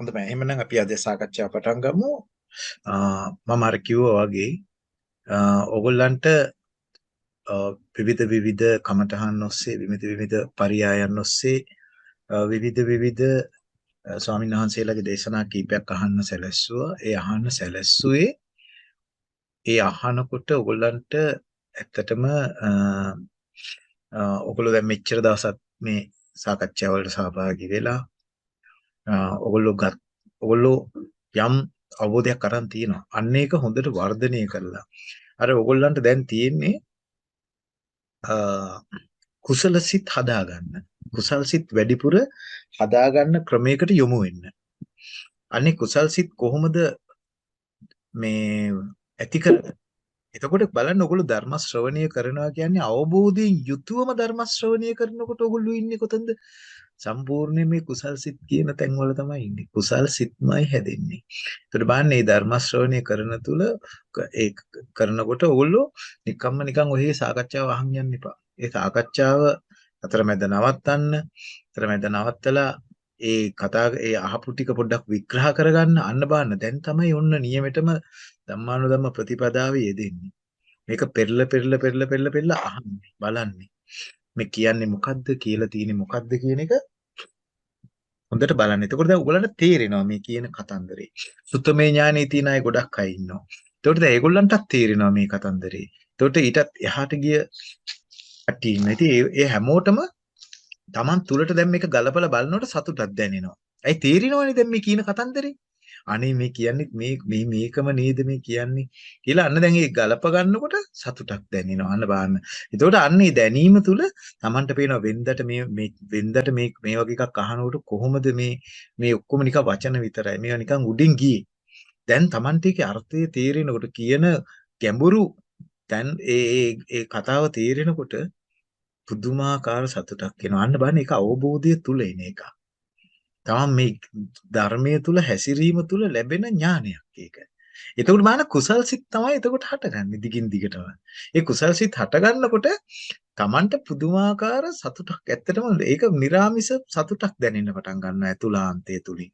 හොඳයි එහෙමනම් අපි අද සාකච්ඡාව පටන් ගමු. මම අර කිව්වා වගේ ඔයගොල්ලන්ට විවිධ විවිධ කමඨහන් ඔස්සේ විවිධ විවිධ පරියායන් ඔස්සේ විවිධ විවිධ ස්වාමීන් වහන්සේලාගේ දේශනා කීපයක් අහන්න සැලැස්සුවා. ඒ අහන්න සැලැස්සුවේ ඒ අහනකොට ඔයගොල්ලන්ට ඇත්තටම ඔයගොල්ලෝ දැන් මෙච්චර දවසක් මේ සාකච්ඡා වලට සහභාගී වෙලා ඔගොල්ලෝ ගත් ඔගොල්ලෝ යම් අවබෝධයක් අරන් තියෙනවා. අන්න ඒක හොඳට වර්ධනය කරලා. අර ඔගොල්ලන්ට දැන් තියෙන්නේ කුසල සිත් හදාගන්න. කුසල් සිත් වැඩිපුර හදාගන්න ක්‍රමයකට යොමු වෙන්න. අනේ කුසල් සිත් කොහොමද මේ ඇති කරගන්නේ? එතකොට බලන්න ඔයගොල්ලෝ ධර්ම ශ්‍රවණය කරනවා කියන්නේ අවබෝධයෙන් යුතුවම ධර්ම ශ්‍රවණය කරනකොට ඔයගොල්ලෝ ඉන්නේ කොතනද? සම්පූර්ණයෙන් මේ කුසල් සිත් කියන තැන්වල තමයි ඉන්නේ. කුසල් සිත්මයි හැදෙන්නේ. ඒකට බලන්න මේ ධර්ම ශ්‍රවණය කරන තුල ඒ කරනකොට ඕගොල්ලෝ නිකම්ම නිකන් ඔහේ සාකච්ඡාව අහන් යන්න එපා. ඒ සාකච්ඡාව අතරමැද නවත්තන්න. අතරමැද නවත්තලා ඒ කතා ඒ අහපු ටික පොඩ්ඩක් විග්‍රහ කරගන්න අන්න බලන්න. දැන් තමයි ඔන්න නියමෙටම ධම්මානුධම්ම ප්‍රතිපදාවේ යෙදෙන්නේ. මේක පෙරල පෙරල පෙරල පෙරල පෙරල අහන්නේ බලන්නේ. මේ කියන්නේ මොකද්ද කියලා තියෙන්නේ මොකද්ද කියන එක හොඳට බලන්න. එතකොට දැන් ඔයගලන්ට තේරෙනවා මේ කියන කතන්දරේ. සුත්තමේ ඥානෙ තියෙන අය ගොඩක් අය ඉන්නවා. එතකොට දැන් ඒගොල්ලන්ටත් තේරෙනවා මේ කතන්දරේ. එතකොට ඊටත් එහාට ගිය කට්ටිය ඉන්න. ඉතින් ඒ හැමෝටම Taman තුලට දැන් මේක ගලපලා බලනකොට සතුටක් දැනෙනවා. ඇයි තේරෙනවනේ දැන් මේ කියන කතන්දරේ? අනේ මේ කියන්නේ මේ මේ මේකම නේද මේ කියන්නේ කියලා අන්න දැන් ඒ ගලප ගන්නකොට සතුටක් දැනෙනවා අන්න බලන්න. එතකොට අන්න ඒ දැනීම තුල Tamanට පේනවා වෙන්දට මේ මේ වෙන්දට මේ මේ වගේ එකක් අහනකොට කොහොමද මේ මේ ඔක්කොම නිකන් වචන විතරයි. මේවා නිකන් උඩින් ගියේ. දැන් Tamanට ඒකේ අර්ථය තේරෙනකොට කියන ගැඹුරු දැන් ඒ ඒ ඒ කතාව තේරෙනකොට පුදුමාකාර සතුටක් එනවා. අන්න බලන්න ඒක අවබෝධය තුල එන එකක්. තමන් මේ ධර්මයේ තුල හැසිරීම තුල ලැබෙන ඥානයක් ඒක. එතකොට මාන කුසල් සිත් තමයි එතකොට හටගන්නේ දිගින් දිගටම. ඒ කුසල් සිත් හටගන්නකොට තමන්ට පුදුමාකාර සතුටක් ඇත්තටම ඒක निराமிස සතුටක් දැනෙන්න පටන් ගන්නවා ඇතුලාන්තය තුලින්.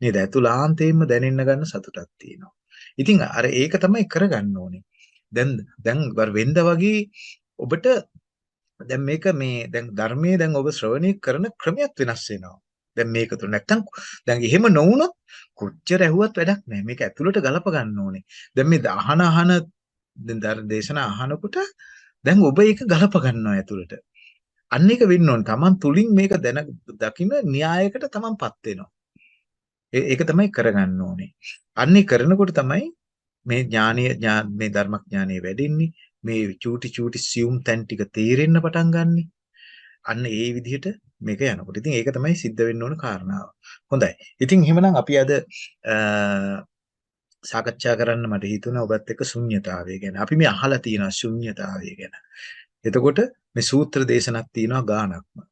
නේද? ඇතුලාන්තයෙන්ම දැනෙන්න ගන්න සතුටක් තියෙනවා. ඉතින් අර ඒක තමයි කරගන්න ඕනේ. දැන් දැන් වෙන්ද වගේ ඔබට දැන් මේක මේ දැන් ධර්මයේ දැන් ඔබ ශ්‍රවණය කරන ක්‍රමයක් වෙනස් වෙනවා. දැන් මේක තුල නැත්තම් දැන් එහෙම නොවුනොත් කොච්චර ඇහුවත් වැඩක් නැහැ. මේක ඇතුළට ගලප ගන්න ඕනේ. දැන් මේ අහන අහන දැන් දේශනා අහනකොට දැන් ඔබ ඒක ගලප ගන්නවා ඇතුළට. අන්න ඒක වෙන්න ඕනේ. Taman තුලින් මේක දැන දකින්න න්‍යායකට Tamanපත් වෙනවා. ඒක තමයි කරගන්න ඕනේ. අන්නේ කරනකොට තමයි මේ ඥානීය මේ ධර්මඥානීය වැඩෙන්නේ. මේ චූටි චූටි සියුම් තැන් ටික තේරෙන්න පටන් ගන්නෙ. අන්න ඒ විදිහට මේක යනකොට. ඉතින් ඒක තමයි සිද්ධ වෙන්න ඕන කාරණාව. හොඳයි. ඉතින් එහෙමනම් අපි අද සාකච්ඡා කරන්න මට හිතුණා ඔබත් එක්ක ශුන්්‍යතාවය ගැන. අපි මේ අහලා තියෙන ශුන්්‍යතාවය ගැන. එතකොට මේ සූත්‍ර දේශනක් තියෙනවා ගානක්ම.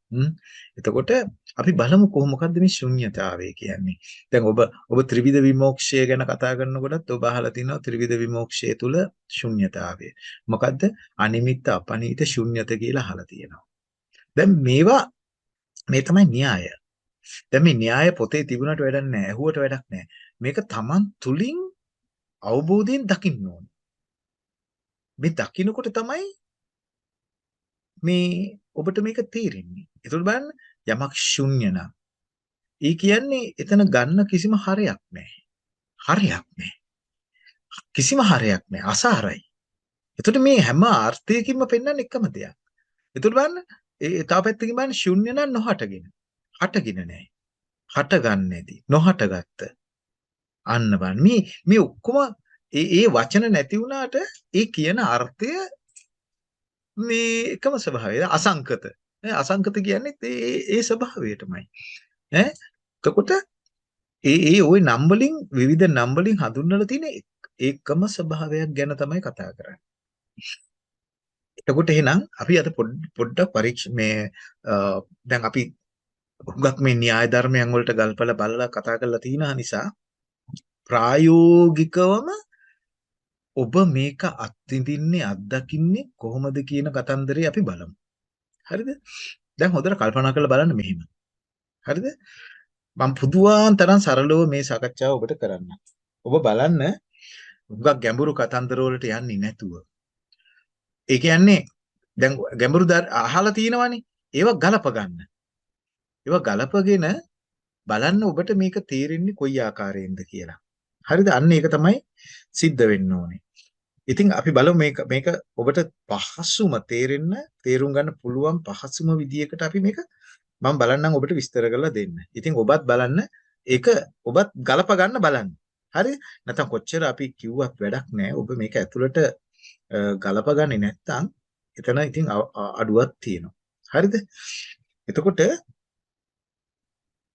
එතකොට අපි බලමු කොහොම මොකද්ද මේ ශුන්්‍යතාවය කියන්නේ. දැන් ඔබ ඔබ ත්‍රිවිධ විමෝක්ෂය ගැන කතා කරනකොටත් ඔබ අහලා තිනවා ත්‍රිවිධ විමෝක්ෂය තුල ශුන්්‍යතාවය. මොකද්ද? අනිමිත්ත අපනිත ශුන්්‍යත කියලා අහලා තියෙනවා. දැන් මේවා මේ තමයි න්‍යාය. දැන් මේ න්‍යාය පොතේ තිබුණාට වැඩක් නැහැ. ඇහුවට වැඩක් නැහැ. මේක Taman තුලින් අවබෝධයෙන් දකින්න ඕනේ. මේ දකින්නකොට තමයි මේ ඔබට මේක තේරෙන්නේ. ඒතකොට බලන්න යමක් ශුන්‍ය නම් ඒ කියන්නේ එතන ගන්න කිසිම හරයක් නැහැ. හරයක් නැහැ. කිසිම හරයක් නැහැ. අසාරයි. එතකොට මේ හැම අර්ථයකින්ම පෙන්වන්නේ එකම දෙයක්. එතකොට බලන්න ඒ තව පැත්තකින් බලන්න ශුන්‍ය නම් නොහටගෙන. හටගෙන නැහැ. හටගන්නේ නැති. නොහටගත්ත. අන්න බලන්න මේ මේ ඔක්කොම ඒ ඒ වචන නැති වුණාට ඒ කියන අර්ථය මේ එකම ස්වභාවය අසංකත. අසංකත කියන්නේ ඒ ඒ ස්වභාවයටමයි. ඈ එතකොට ඒ ඒ ওই නම් වලින් විවිධ නම් වලින් හඳුන්වලා තියෙන එකම ස්වභාවයක් ගැන තමයි කතා කරන්නේ. එතකොට එහෙනම් අපි අද පොඩ්ඩක් පරීක්ෂ මේ දැන් අපි හුඟක් මේ න්‍යාය ධර්මයන් වලට ගල්පලා බලලා කතා කරලා තියෙන නිසා ප්‍රායෝගිකවම ඔබ මේක අත්විඳින්නේ අත්දකින්නේ කොහොමද කියන කතන්දරේ අපි බලමු. හරිද? දැන් හොඳට කල්පනා කරලා බලන්න මෙහෙම. හරිද? මම පුදුවාන් තරම් සරලව මේ සාකච්ඡාව ඔබට කරන්න. ඔබ බලන්න හුඟක් ගැඹුරු කතන්දර වලට යන්නේ නැතුව. ඒ කියන්නේ දැන් ගැඹුරු අහලා තියෙනවනේ. ඒව ගලප ගන්න. ඒව ගලපගෙන බලන්න ඔබට මේක තේරෙන්නේ කොයි ආකාරයෙන්ද කියලා. හරිද? අන්න ඒක තමයි සිද්ධ වෙන්න ඕනේ. ඉතින් අපි බලමු මේක මේක ඔබට පහසුම තේරෙන්න තේරුම් ගන්න පුළුවන් පහසුම විදියකට අපි මේක මම බලන්නම් ඔබට විස්තර කරලා දෙන්න. ඉතින් ඔබත් බලන්න ඒක ඔබත් ගලප ගන්න බලන්න. හරි? නැත්නම් කොච්චර අපි කිව්වත් වැඩක් නැහැ. ඔබ මේක ඇතුළට ගලප ගන්නේ නැත්නම් එතන ඉතින් අඩුවක් තියෙනවා. හරිද? එතකොට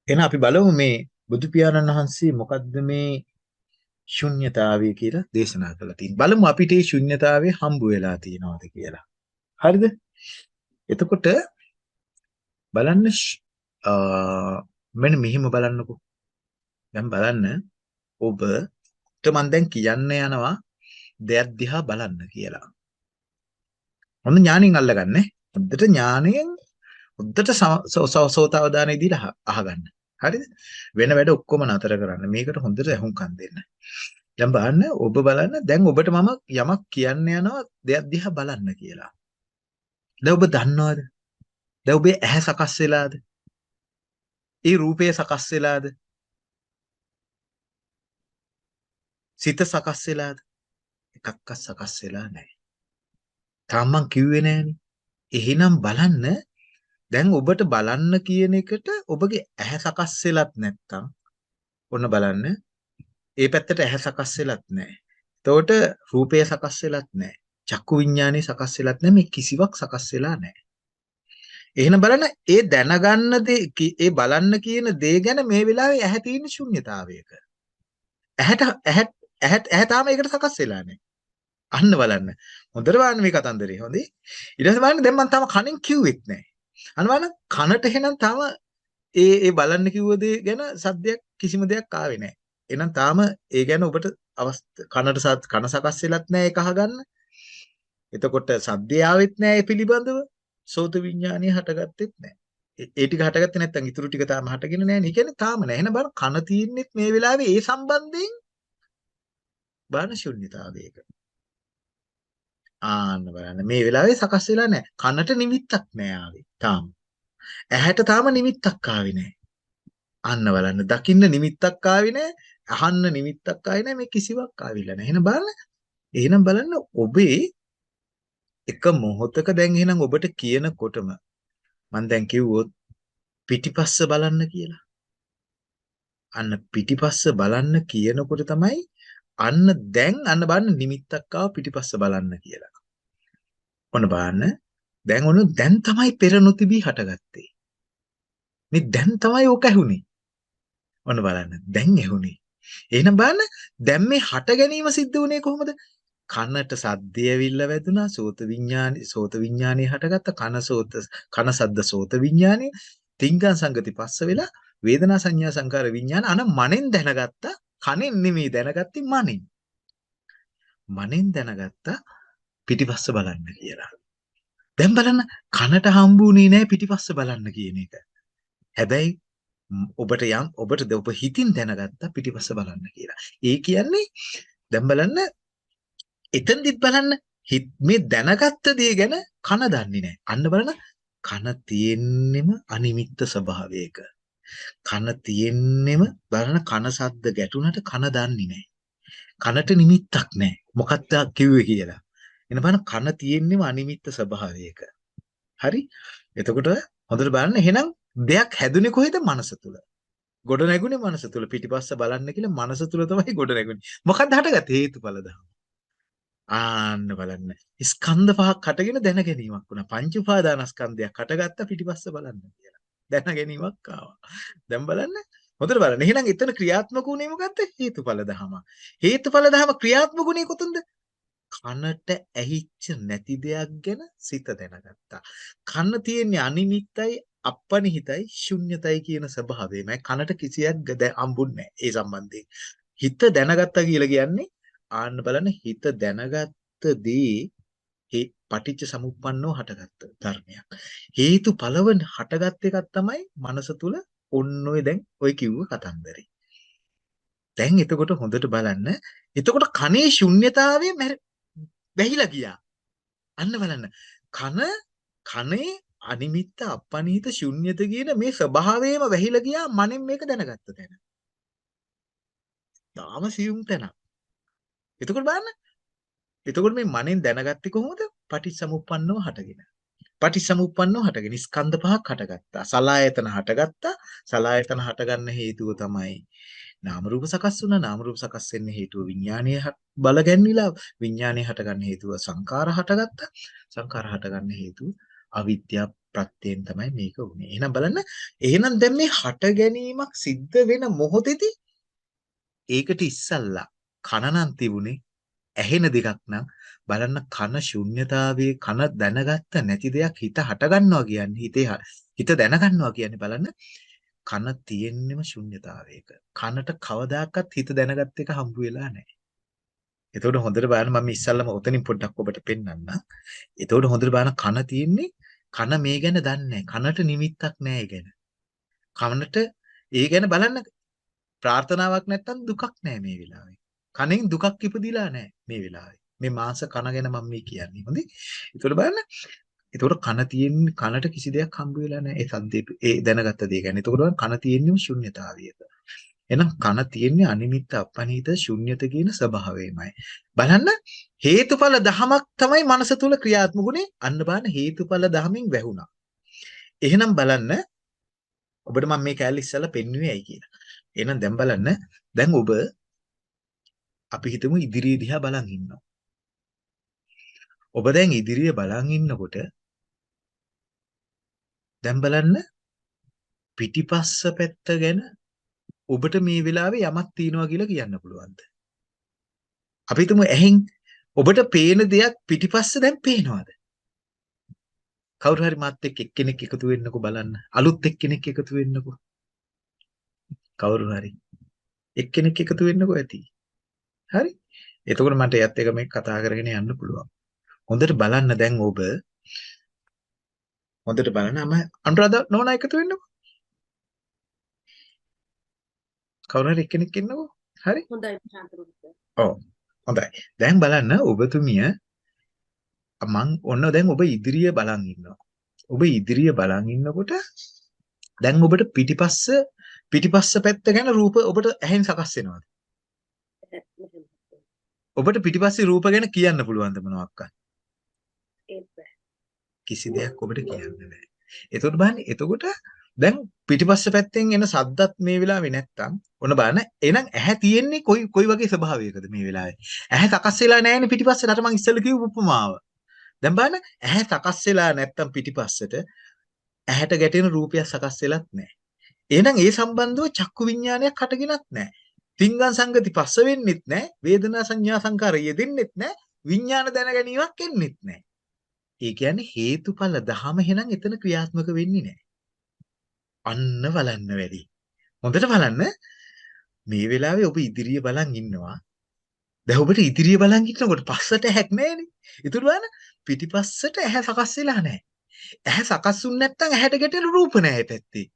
එහෙනම් අපි බලමු මේ බුදු පියාණන් වහන්සේ මොකද්ද මේ ශුන්්‍යතාවය කියලා දේශනා කළා තියෙන්නේ. බලමු අපිට මේ ශුන්්‍යතාවය හම්බ වෙලා තියෙනවද කියලා. හරිද? එතකොට බලන්න මෙන්න මෙහිම බලන්නකෝ. දැන් බලන්න ඔබට මම දැන් කියන්න යනවා දෙයක් දිහා බලන්න කියලා. මොන ඥාණයෙන් අල්ලගන්නේ? හොද්දට ඥාණයෙන් හොද්දට සෝතාවදානෙ දීලා අහගන්න. හරිද? වෙන වැඩ ඔක්කොම නතර කරන්න. මේකට හොඳට අහුම්කම් දෙන්න. දැන් බලන්න ඔබ බලන්න දැන් ඔබට මම යමක් කියන්න යනවා දෙයක් දිහා බලන්න කියලා. දැන් ඔබ දන්නවද? දැන් ඔබේ ඇහැ සකස් වෙලාද? ඒ රූපය සකස් වෙලාද? සිත සකස් වෙලාද? එකක්වත් සකස් වෙලා නැහැ. තාම මං කිව්වේ නෑනේ. එහෙනම් බලන්න දැන් ඔබට බලන්න කියන එකට ඔබගේ ඇහැ සකස් වෙලත් නැත්තම් ඔන්න බලන්න ඒ පැත්තට ඇහැ සකස් වෙලත් නැහැ. එතකොට රූපය සකස් වෙලත් නැහැ. චක්කු විඤ්ඤාණය සකස් වෙලත් නැහැ. මේ කිසිවක් සකස් වෙලා නැහැ. එහෙනම් බලන්න ඒ දැනගන්න දේ ඒ බලන්න කියන දේ ගැන මේ වෙලාවේ ඇහැ තියෙන ශුන්්‍යතාවයක. ඇහැට ඇහැ ඇහැ තාම ඒකට සකස් වෙලා නැහැ. අන්න බලන්න. හොඳට බලන්න මේ කතන්දරේ. හොඳේ. ඊට පස්සේ බලන්න දැන් මම තාම කණෙන් කිව්වෙත් නැහැ. අන්න බලන්න කනට එහෙනම් තාම ඒ ඒ බලන්න කිව්ව දේ ගැන සද්දයක් කිසිම දෙයක් ආවේ නැහැ. එහෙනම් තාම ඒ ගැන ඔබට කනට කන සකස් වෙලත් නැහැ ඒක අහගන්න. එතකොට සද්දේ ආවෙත් නැහැ ඒ පිළිබඳව. සෝත විඥානිය හටගත්තෙත් නැහැ. ඒ ටික හටගත්තේ නැත්නම් ඉතුරු ටික තාම හටගෙන නැහැ නේ. ඒ කියන්නේ තාම නැහැ. එහෙනම් බලන්න කන තියෙන්නෙත් මේ වෙලාවේ ඒ සම්බන්ධයෙන් බාන ශුන්්‍යතාවයක. ආන්න බලන්න මේ වෙලාවේ සකස් වෙලා නැහැ. කනට නිමිත්තක් නැහැ ආවේ. තාම. ඇහැට තාම නිමිත්තක් ආවේ නැහැ. අන්න බලන්න දකින්න නිමිත්තක් ආවේ නැහැ. අහන්න නිමිත්තක් ආවේ නැහැ. මේ කිසිවක් ආවිලා නැහැ. එහෙනම් බලන්න. එහෙනම් බලන්න ඔබේ එක මොහොතක දැන් එහෙනම් ඔබට කියනකොටම මම දැන් කිව්වොත් පිටිපස්ස බලන්න කියලා. අන්න පිටිපස්ස බලන්න කියනකොට තමයි අන්න දැන් අන්න බලන්න නිමිත්තක් ආව පිටිපස්ස බලන්න කියලා. ඔන්න බලන්න දැන් ඔන්න දැන් තමයි පෙර නොතිබී හටගත්තේ. මේ දැන් තමයි ඕක ඇහුනේ. ඔන්න බලන්න දැන් ඇහුනේ. එහෙනම් බලන්න දැන් මේ හට ගැනීම සිද්ධ වුණේ කොහොමද? කනට සද්දය ඇවිල්ලා වැදුනා සෝත විඥානි සෝත විඥානිය හටගත්ත කන සෝත කන සද්ද සෝත විඥානිය තිංගං සංගති පස්ස වෙලා වේදනා සංඥා සංකාර විඥාන අන මනෙන් දැනගත්තා කනෙන් නෙමෙයි දැනගත්තේ මනෙන් මනෙන් දැනගත්තා පිටිපස්ස බලන්න කියලා දැන් බලන්න කනට හම්බුනේ නෑ පිටිපස්ස බලන්න කියන එක හැබැයි ඔබට යම් ඔබට ඔබ හිතින් දැනගත්තා පිටිපස්ස බලන්න කියලා ඒ කියන්නේ දැන් බලන්න එතනදිත් බලන්න මේ දැනගත්ත දේ ගැන කන දන්නේ නැහැ. අන්න බලන්න කන තියෙන්නෙම අනිමිත්ත ස්වභාවයක. කන තියෙන්නෙම බලන්න කන සද්ද ගැටුණට කන දන්නේ නැහැ. කනට නිමිත්තක් නැහැ. මොකක්ද කිව්වේ කියලා. එන බලන්න කන තියෙන්නෙම අනිමිත්ත ස්වභාවයක. හරි? එතකොට හොඳට බලන්න එහෙනම් දෙයක් හැදුනේ කොහෙද? මනස තුල. ගොඩ නැගුණේ මනස තුල පිටිපස්ස බලන්න කියලා මනස තුල තමයි ගොඩ නැගුණේ. මොකක්ද හටගත්තේ හේතුඵල ධර්ම. ආන්න බලන්න. ස්කන්ධ පහක් හටගෙන දැන ගැනීමක් වුණා. පංච උපාදානස්කන්ධයක් හටගත්ත පිටිපස්ස බලන්න කියලා. දැන ගැනීමක් ආවා. දැන් බලන්න. හොඳට බලන්න. එහෙනම් එතන ක්‍රියාත්මක වුණේ මොකද්ද? හේතුඵල ධම. හේතුඵල ධම ක්‍රියාත්මක වුණේ කොතනද? කනට ඇහිච්ච නැති දෙයක් ගැන සිත දැනගත්තා. කන තියෙන්නේ අනිමිත්තයි අපනිහිතයි ශුන්්‍යතයි කියන ස්වභාවයමයි කනට කිසියක් හම්බුන්නේ නැහැ ඒ සම්බන්ධයෙන්. හිත දැනගත්තා කියලා කියන්නේ ආන්න බලන්න හිත දැනගත්ත දේ ඒ පටිච්ච සමුප්පන්නව හටගත්ත ධර්මයක්. හේතු පළව හටගත් එකක් තමයි මනස තුල ඔන්න ඔය දැන් ඔය කිව්ව කතන්දරේ. දැන් එතකොට හොඳට බලන්න. එතකොට කනේ ශුන්්‍යතාවය වැහිලා ගියා. අන්න බලන්න. කන කනේ අනිමිත්ත අපනිත ශුන්්‍යත කියන මේ ස්වභාවයම වැහිලා ගියා මනෙන් මේක දැනගත්ත තැන. තාම සියුම් තැනක්. එතකොට බලන්න. එතකොට මේ මනෙන් දැනගත්තේ කොහොමද? පටිච්චසමුප්පන්නව හටගෙන. පටිච්චසමුප්පන්නව හටගෙන ස්කන්ධ පහක් හටගත්තා. සලායතන හටගත්තා. සලායතන හටගන්න හේතුව තමයි නාම රූප සකස් වුණා. නාම රූප සකස් වෙන්න හේතුව විඥානීය බල ගැන්විලා විඥානීය හටගන්න හේතුව සංකාර හටගත්තා. සංකාර හටගන්න හේතුව අවිද්‍යාව ප්‍රත්‍යයෙන් තමයි මේක උනේ එහෙනම් බලන්න. එහෙනම් දැන් මේ හට ගැනීමක් සිද්ධ වෙන මොහොතේදී ඒකට ඉස්සල්ලා කන නම් තිබුණේ ඇහෙන දෙකක් නම් බලන්න කන ශුන්්‍යතාවයේ කන දැනගත්ත නැති දෙයක් හිත හට ගන්නවා කියන්නේ හිතේ හිත දැනගන්නවා කියන්නේ බලන්න කන තියෙන්නෙම ශුන්්‍යතාවයක. කනට කවදාකවත් හිත දැනගත් එක හම්බ වෙලා නැහැ. එතකොට හොඳට බලන්න මම ඉස්සල්ලාම ඔතනින් පොඩ්ඩක් ඔබට පෙන්නන්න. එතකොට හොඳට බලන්න කන තියෙන්නේ කන මේ ගැන දන්නේ කනට නිමිත්තක් නැහැ ගැන. කනට ඒ ගැන බලන්න ප්‍රාර්ථනාවක් නැත්තම් දුකක් නැහැ මේ වෙලාවේ. කනෙන් දුකක් ඉපදිලා නැහැ මේ වෙලාවේ. මේ මාස කන ගැන මම මේ කියන්නේ. හොඳයි. ඒතකොට බලන්න එතකොට කන තියෙන කනට කිසි දෙයක් හම්බ වෙලා නැහැ. ඒ සද්දේ ඒ දැනගත්ත දේ ගැන. එතකොට කන තියෙන්නේ ශුන්්‍යතාවියක. එහෙනම් කන තියෙන්නේ අනිමිත්ත අපනිත ශුන්්‍යත කියන ස්වභාවයමයි. බලන්න හේතුඵල දහමක් තමයි මනස තුල ක්‍රියාත්මකුනේ. අන්න බලන්න හේතුඵල දහමින් වැහුණා. එහෙනම් බලන්න ඔබට මම මේ කැලේ ඉස්සලා පෙන්වුවේ ඇයි කියලා. එහෙනම් දැන් බලන්න දැන් ඔබ අපි හිතමු ඉදිරිය දිහා බලන් ඉන්නවා. ඔබ දැන් ඉදිරිය බලන් ඉන්නකොට දැන් බලන්න පිටිපස්ස පැත්ත ගැන ඔබට මේ වෙලාවේ යමක් තියෙනවා කියලා කියන්න පුළුවන්ද? අපි හිතමු ඇහෙන් ඔබට පේන දෙයක් පිටිපස්ස දැන් පේනවද? කවුරු හරි මාත් එක්ක එක්කෙනෙක් එකතු වෙන්නකෝ බලන්න. අලුත් එක්කෙනෙක් එකතු වෙන්නකෝ. කවුරු හරි එක්කෙනෙක් එකතු වෙන්නකෝ ඇති. හරි? එතකොට මට එයත් එක මේ කතා කරගෙන යන්න පුළුවන්. හොඳට බලන්න දැන් ඔබ හොඳට බලන්න අම අනුරාධ නෝනා එකතු වෙන්නකෝ. කවුරු හරි එක්කෙනෙක් ඉන්නකෝ. හරි? හොඳයි ශාන්තරුත්. ඔව්. හොඳයි. දැන් බලන්න ඔබතුමිය මං ඔන්න දැන් ඔබ ඉදිරිය බලන් ඉන්නවා. ඔබ ඉදිරිය බලන් ඉන්නකොට දැන් ඔබට පිටිපස්ස පිටිපස්ස පැත්ත ගැන රූප ඔබට ඇහෙන් සකස් වෙනවද? ඔබට පිටිපස්සේ රූප ගැන කියන්න පුළුවන්ද මොනවාක්ද? කිසි දෙයක් ඔබට කියන්න බෑ. එතකොට බලන්න එතකොට දැන් පිටිපස්ස පැත්තෙන් එන සද්දත් මේ වෙලාවේ නැත්තම් ඔන්න බලන්න එහෙනම් ඇහැ තියෙන්නේ කොයි කොයි වගේ ස්වභාවයකද මේ වෙලාවේ? ඇහැ සකස් වෙලා නැහැනේ පිටිපස්සට අර මං ඉස්සෙල්ලා කිව්ව උපමාව. දැන් බලන්න ඇහැ සකස් වෙලා නැත්තම් පිටිපස්සට ඇහැට ගැටෙන රූපයක් සකස් වෙලත් නැහැ. එහෙනම් ඒ සම්බන්ධව චක්කු විඥානයක් හටගෙනත් නැහැ. තිංගං සංගති පස්ස වෙන්නෙත් නැහැ. වේදනා සංඥා සංකාර යෙදෙන්නෙත් නැහැ. විඥාන දැන ගැනීමක් එන්නෙත් නැහැ. ඒ කියන්නේ හේතුඵල දහම එහෙනම් එතන ක්‍රියාත්මක වෙන්නේ නැහැ. අන්න බලන්න වැඩි. හොඳට බලන්න මේ වෙලාවේ ඔබ ඉදිරිය බලන් ඉන්නවා. දැන් ඔබට ඉදිරිය බලන් ඉන්නකොට පස්සට ඇහැක් නැහැනේ. ඒතර බලන්න පිටිපස්සට ඇහැ සකස් වෙලා නැහැ. ඇහැ සකස් වුනේ නැත්නම් ඇහැට ගැටෙන රූප නැහැ පැත්තේ.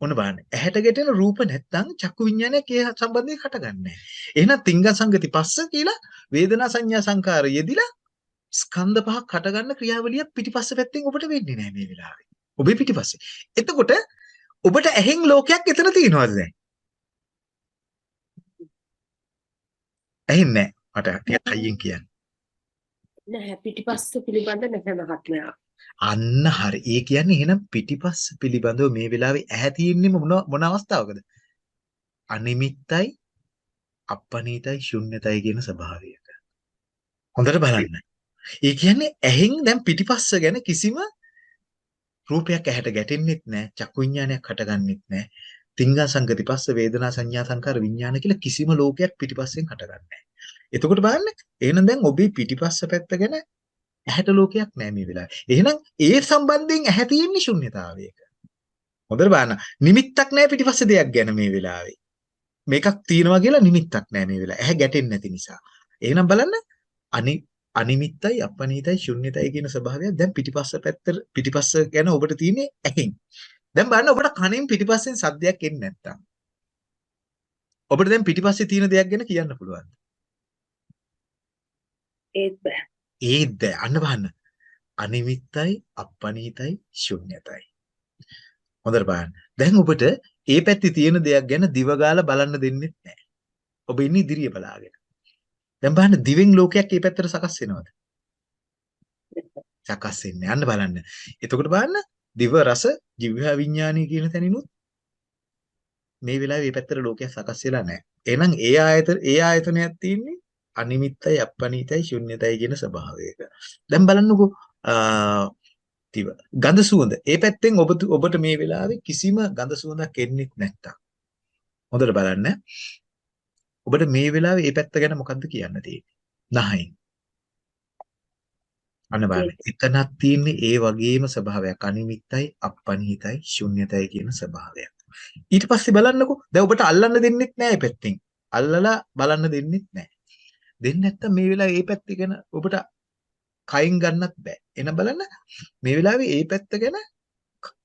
ඔන්න බලන්න. ඇහැට ගැටෙන රූප නැත්නම් චක්කු විඤ්ඤාණයක් ඒ සම්බන්ධයෙන් හටගන්නේ නැහැ. එහෙනම් තිංග සංගති පස්ස කියලා වේදනා සංඥා සංකාර යෙදිලා ස්කන්ධ පහක් හටගන්න ක්‍රියාවලියක් පිටිපස්ස පැත්තෙන් ඔබට වෙන්නේ නැහැ මේ වෙලාවේ. ඔබේ පිටිපස්සේ. එතකොට ඔබට ඇහෙන් ලෝකයක් එතන තියෙනවද දැන්? ඇහෙන්නේ නැහැ. මට ටිකක් හයියෙන් කියන්න. නැහැ පිටිපස්ස පිළිබඳ නැහැ මහත්මයා. අන්න හරි. ඒ කියන්නේ එහෙනම් පිටිපස්ස පිළිබඳව මේ වෙලාවේ ඇහැ තියෙන්නේ මොන මොන අවස්ථාවකද? අනිමිත්තයි අපනිතයි ශුන්්‍යතයි කියන ස්වභාවයක. හොඳට බලන්න. ඒ කියන්නේ ඇහෙන් දැන් පිටිපස්ස ගැන කිසිම රූපයක් ඇහැට ගැටෙන්නෙත් නැහැ, චක්කු විඥානයක් හටගන්නෙත් නැහැ. තිංග සංගති පස්ස වේදනා සංඥා සංකාර විඥාන කියලා කිසිම ලෝකයක් පිටිපස්සෙන් හටගන්නේ නැහැ. එතකොට බලන්න එහෙනම් දැන් ඔබේ පිටිපස්ස පැත්ත ගැන ඇහැට ලෝකයක් නැහැ මේ වෙලාවේ. එහෙනම් ඒ සම්බන්ධයෙන් ඇහැ තියෙන්නේ ශුන්්‍යතාවයක. හොඳට බලන්න. නිමිත්තක් නැහැ පිටිපස්සේ දෙයක් ගැන මේ වෙලාවේ. මේකක් තියෙනවා කියලා නිමිත්තක් නැහැ මේ වෙලාවේ. ඇහැ ගැටෙන්නේ නැති නිසා. එහෙනම් බලන්න අනි අනිමිත්තයි අපනිතයි ශුන්්‍යතයි කියන ස්වභාවය දැන් පිටිපස්ස පැත්ත පිටිපස්ස ගැන ඔබට තියෙන්නේ ඇහෙන්. දැන් බලන්න ඔබට කනින් පිටිපස්සෙන් සද්දයක් එන්නේ නැත්තම් ඔබට දැන් පිටිපස්සේ තියෙන දෙයක් ගැන කියන්න පුළුවන්. ඒත් බෑ. ඒත් බෑ. අන්න බලන්න. අනිමිත්තයි, අපනිතයි, ශුන්‍යතයි. හොඳට බලන්න. දැන් ඔබට ඒ පැත්තේ තියෙන දෙයක් ගැන දිව බලන්න දෙන්නේ නැහැ. ඔබ ඉන්නේ ඉදිරිය බලාගෙන. දැන් බලන්න දිවෙන් ලෝකයක් මේ පැත්තට සකස් වෙනවද? සකස් වෙන්නේ. අන්න බලන්න. එතකොට බලන්න දිව රස ජීව විඥානීය කියන තැනිනුත් මේ වෙලාවේ මේ පැත්තට ලෝකයක් සකස් වෙලා නැහැ. එහෙනම් ඒ ආයතන ඒ ආයතනයක් තියෙන්නේ අනිමිත්තයි අපනිතයි ශුන්‍යතයි කියන ස්වභාවයක. දැන් බලන්නකෝ තිව ගඳ සුවඳ. ඒ පැත්තෙන් ඔබ ඔබට මේ වෙලාවේ කිසිම ගඳ සුවඳක් එන්නේ නැත්තම්. හොඳට බලන්න. ඔබට මේ වෙලාවේ මේ පැත්ත ගැන මොකද්ද කියන්න තියෙන්නේ? නහයින්. අන්න බලන්න. එතනක් තියෙන්නේ ඒ වගේම ස්වභාවයක්. අනිමිත්තයි, අපනිතයි, ශුන්‍යතයි කියන ස්වභාවයක්. ඊට පස්සේ බලන්නකෝ. දැන් ඔබට අල්ලන්න දෙන්නෙත් නැහැ පැත්තෙන්. අල්ලලා බලන්න දෙන්නෙත් නැහැ. දෙන්නේ නැත්තම් මේ වෙලාවේ මේ පැත්ත ගැන ඔබට කයින් ගන්නත් බෑ. එන බලන්න මේ වෙලාවේ මේ පැත්ත ගැන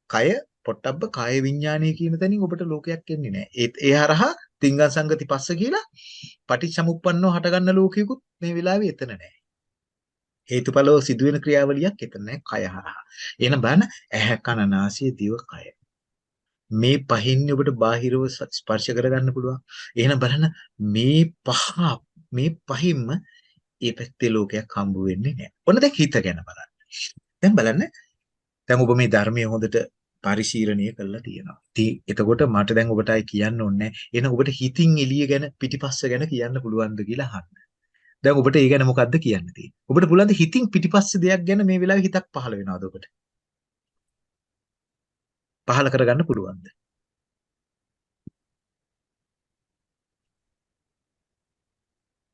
කය පොට්ටබ්බ කාය විඥානය කියන තැනින් ඔබට ලෝකයක් එන්නේ නැහැ. ඒ ඒ හරහා තිංගං සංගති පස්ස කියලා පටිච්චසමුප්පන්නව හටගන්න ලෝකයකුත් මේ වෙලාවේ එතන නැහැ. හේතුඵලව සිදුවෙන ක්‍රියාවලියක් එතන නැහැ කය හරහා. එහෙනම් බලන්න ඇහැ කන නාසය දිව කය. මේ පහින් ඔබට බාහිරව ස්පර්ශ කරගන්න පුළුවන්. එහෙනම් බලන්න මේ පහ මේ පහින්ම ඒ පැත්තේ ලෝකයක් හම්බ වෙන්නේ නැහැ. ඔන්න දැන් හිත ගැන බලන්න. දැන් බලන්න දැන් ඔබ මේ ධර්මයේ හොඳට පරිශීලනය කරලා තියෙනවා. ඉතින් එතකොට මට දැන් ඔබට අය කියන්න ඕනේ එහෙනම් ඔබට හිතින් එළිය ගැන පිටිපස්ස ගැන කියන්න පුළුවන්ද කියලා අහන්න. දැන් ඔබට ඒ ගැන මොකද්ද කියන්න තියෙන්නේ? ඔබට පුළුවන් හිතින් පිටිපස්ස දෙයක් ගැන මේ වෙලාවේ හිතක් පහළ වෙනවද ඔබට? පහළ කරගන්න පුළුවන්ද?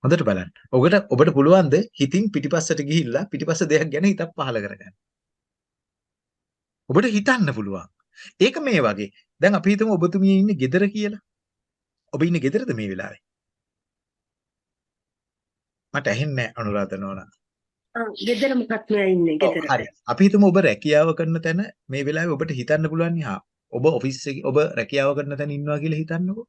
හොඳට බලන්න. ඔබට ඔබට පුළුවන්ද හිතින් පිටිපස්සට ගිහිල්ලා පිටිපස්ස දෙයක් ගැන හිතක් පහළ කරගන්න? ඔබට හිතන්න පුළුවන්. ඒක මේ වගේ. දැන් අපි හිතමු ඔබතුමිය ඉන්නේ ගෙදර කියලා. ඔබ ඉන්නේ ගෙදරද මේ වෙලාවේ? මට ඇහෙන්නේ නැහැ අනුරාධ නෝනා. ගෙදර මොකක් නෑ ඉන්නේ ගෙදර. හරි. අපි හිතමු ඔබ රැකියාව කරන තැන මේ වෙලාවේ ඔබට හිතන්න පුළුවන් හා ඔබ ඔෆිස් එකේ ඔබ රැකියාව කරන තැන ඉන්නවා කියලා හිතන්නකෝ.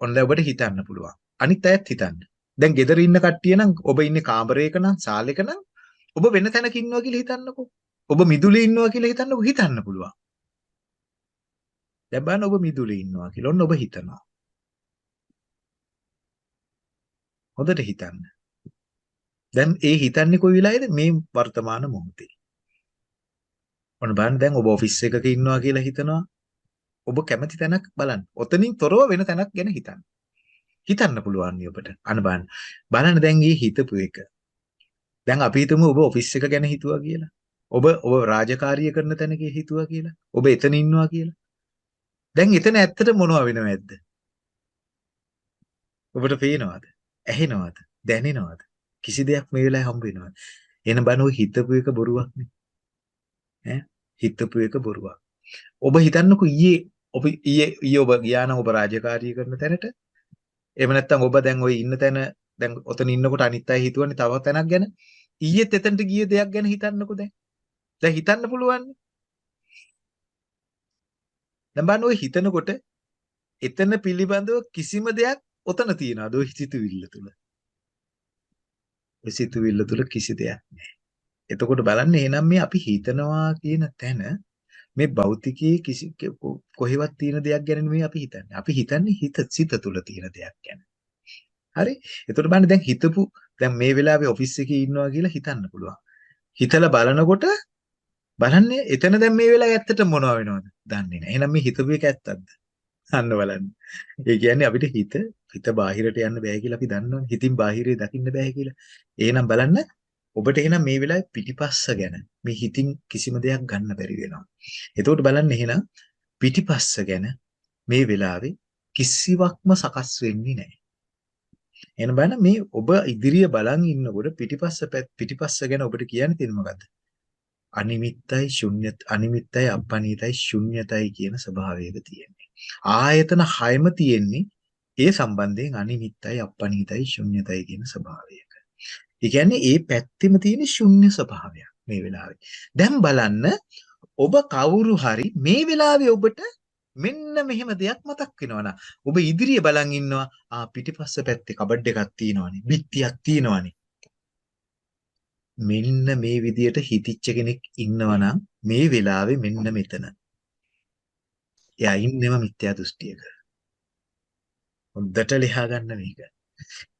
ඔන්න ඔබට හිතන්න පුළුවන්. අනිත් අයත් හිතන්න. දැන් ගෙදර ඉන්න කට්ටිය නම් ඔබ ඉන්නේ කාමරයක නම් සාලෙක නම් ඔබ වෙන තැනක ඉන්නවා කියලා හිතන්නකෝ. ඔබ මිදුලේ ඉන්නවා කියලා හිතන්නකෝ හිතන්න පුළුවන්. දැන් බලන්න ඔබ මිදුලේ ඉන්නවා කියලා. ඔන්න ඔබ හිතනවා. හොඳට හිතන්න. දැන් ඒ හිතන්නේ කොයි වෙලාවේද මේ වර්තමාන මොහොතේ. ඔන්න බලන්න දැන් ඔබ ඔෆිස් එකක ඉන්නවා කියලා හිතනවා. ඔබ කැමති තැනක් බලන්න. ඔතනින් තොරව වෙන තැනක් ගැන හිතන්න. හිතන්න පුළුවන් ඔබට. අන බලන්න. බලන්න දැන් ඊ හිතපු එක. දැන් අපි හිතමු ඔබ ඔෆිස් එක ගැන හිතුවා කියලා. ඔබ ඔබ රාජකාරිය කරන තැනක හිතුවා කියලා. ඔබ එතන ඉන්නවා කියලා. දැන් එතන ඇත්තට මොනව වෙනවද? ඔබට පේනවද? ඇහෙනවද? දැනෙනවද? කිසි දෙයක් මේ වෙලාවේ හම්බ වෙනවද? එන බන ඔය හිතපු එක බොරුවක් නේ. ඈ හිතපු එක බොරුවක්. ඔබ හිතන්නකෝ ඊයේ ඔබ ඊයේ ඊයේ ඔබ ගියා නම් ඔබ රාජකාරිය කරන තැනට එහෙම නැත්නම් ඔබ දැන් ওই ඉන්න තැන දැන් ඔතන ඉන්නකොට අනිත් අය හිතුවන්නේ තව තැනක් ගැන ඊයේත් එතනට ගිය දෙයක් ගැන හිතන්නකෝ දැන් දැන් හිතන්න පුළුවන් දැන් බලන්න ඔය හිතනකොට එතන පිළිබඳව කිසිම දෙයක් ඔතන තියනවාද ඔය සිතුවිල්ල තුල ඔය සිතුවිල්ල තුල කිසි දෙයක් නැහැ එතකොට බලන්න එහෙනම් මේ අපි හිතනවා කියන තැන මේ භෞතිකයේ කිසි කොහෙවත් තියෙන දෙයක් ගැන නෙමෙයි අපි හිතන්නේ. අපි හිතන්නේ හිත සිත තුල තියෙන දෙයක් ගැන. හරි? එතකොට බලන්න දැන් හිතපු දැන් මේ වෙලාවේ ඔෆිස් එකේ ඉන්නවා කියලා හිතන්න පුළුවන්. හිතලා බලනකොට බලන්නේ එතන දැන් මේ වෙලාවේ ඇත්තට මොනව වෙනවද? දන්නේ නැහැ. එහෙනම් මේ හිතපු එක ඇත්තක්ද? අන්න බලන්න. ඒ කියන්නේ අපිට හිත හිත බාහිරට යන්න බෑ කියලා අපි දන්නවනේ. හිතින් බාහිරේ දකින්න බෑ කියලා. එහෙනම් බලන්න ඔබට එහෙනම් මේ වෙලාවේ පිටිපස්ස ගැන මේ හිතින් කිසිම දෙයක් ගන්න බැරි වෙනවා. එතකොට බලන්න එහෙනම් පිටිපස්ස ගැන මේ වෙලාවේ කිසිවක්ම සකස් වෙන්නේ නැහැ. එහෙනම් බලන්න මේ ඔබ ඉදිරිය බලන් ඉන්නකොට පිටිපස්ස පිටිපස්ස ගැන ඔබට කියන්න තියෙන මොකද්ද? අනිමිත්තයි ශුන්්‍යත අනිමිත්තයි අපනිතයි ශුන්්‍යතයි කියන ස්වභාවයක තියෙන්නේ. ආයතන හයම තියෙන්නේ ඒ සම්බන්ධයෙන් අනිමිත්තයි අපනිතයි ශුන්්‍යතයි කියන ස්වභාවය. ඒ කියන්නේ ඒ පැත්තෙම තියෙන ශුන්‍ය ස්වභාවයක් මේ වෙලාවේ. දැන් බලන්න ඔබ කවුරු හරි මේ වෙලාවේ ඔබට මෙන්න මෙහෙම දෙයක් මතක් වෙනවනම් ඔබ ඉදිරිය බලන් ඉන්නවා ආ පිටිපස්ස පැත්තේ කබඩ් එකක් තියෙනවනේ බිත්තියක් තියෙනවනේ මෙන්න මේ විදියට හිතිච්ච කෙනෙක් ඉන්නවනම් මේ වෙලාවේ මෙන්න මෙතන එයා ඉන්නෙම මිත්‍යා දෘෂ්ටියක හොඳට ලියා ගන්න මේක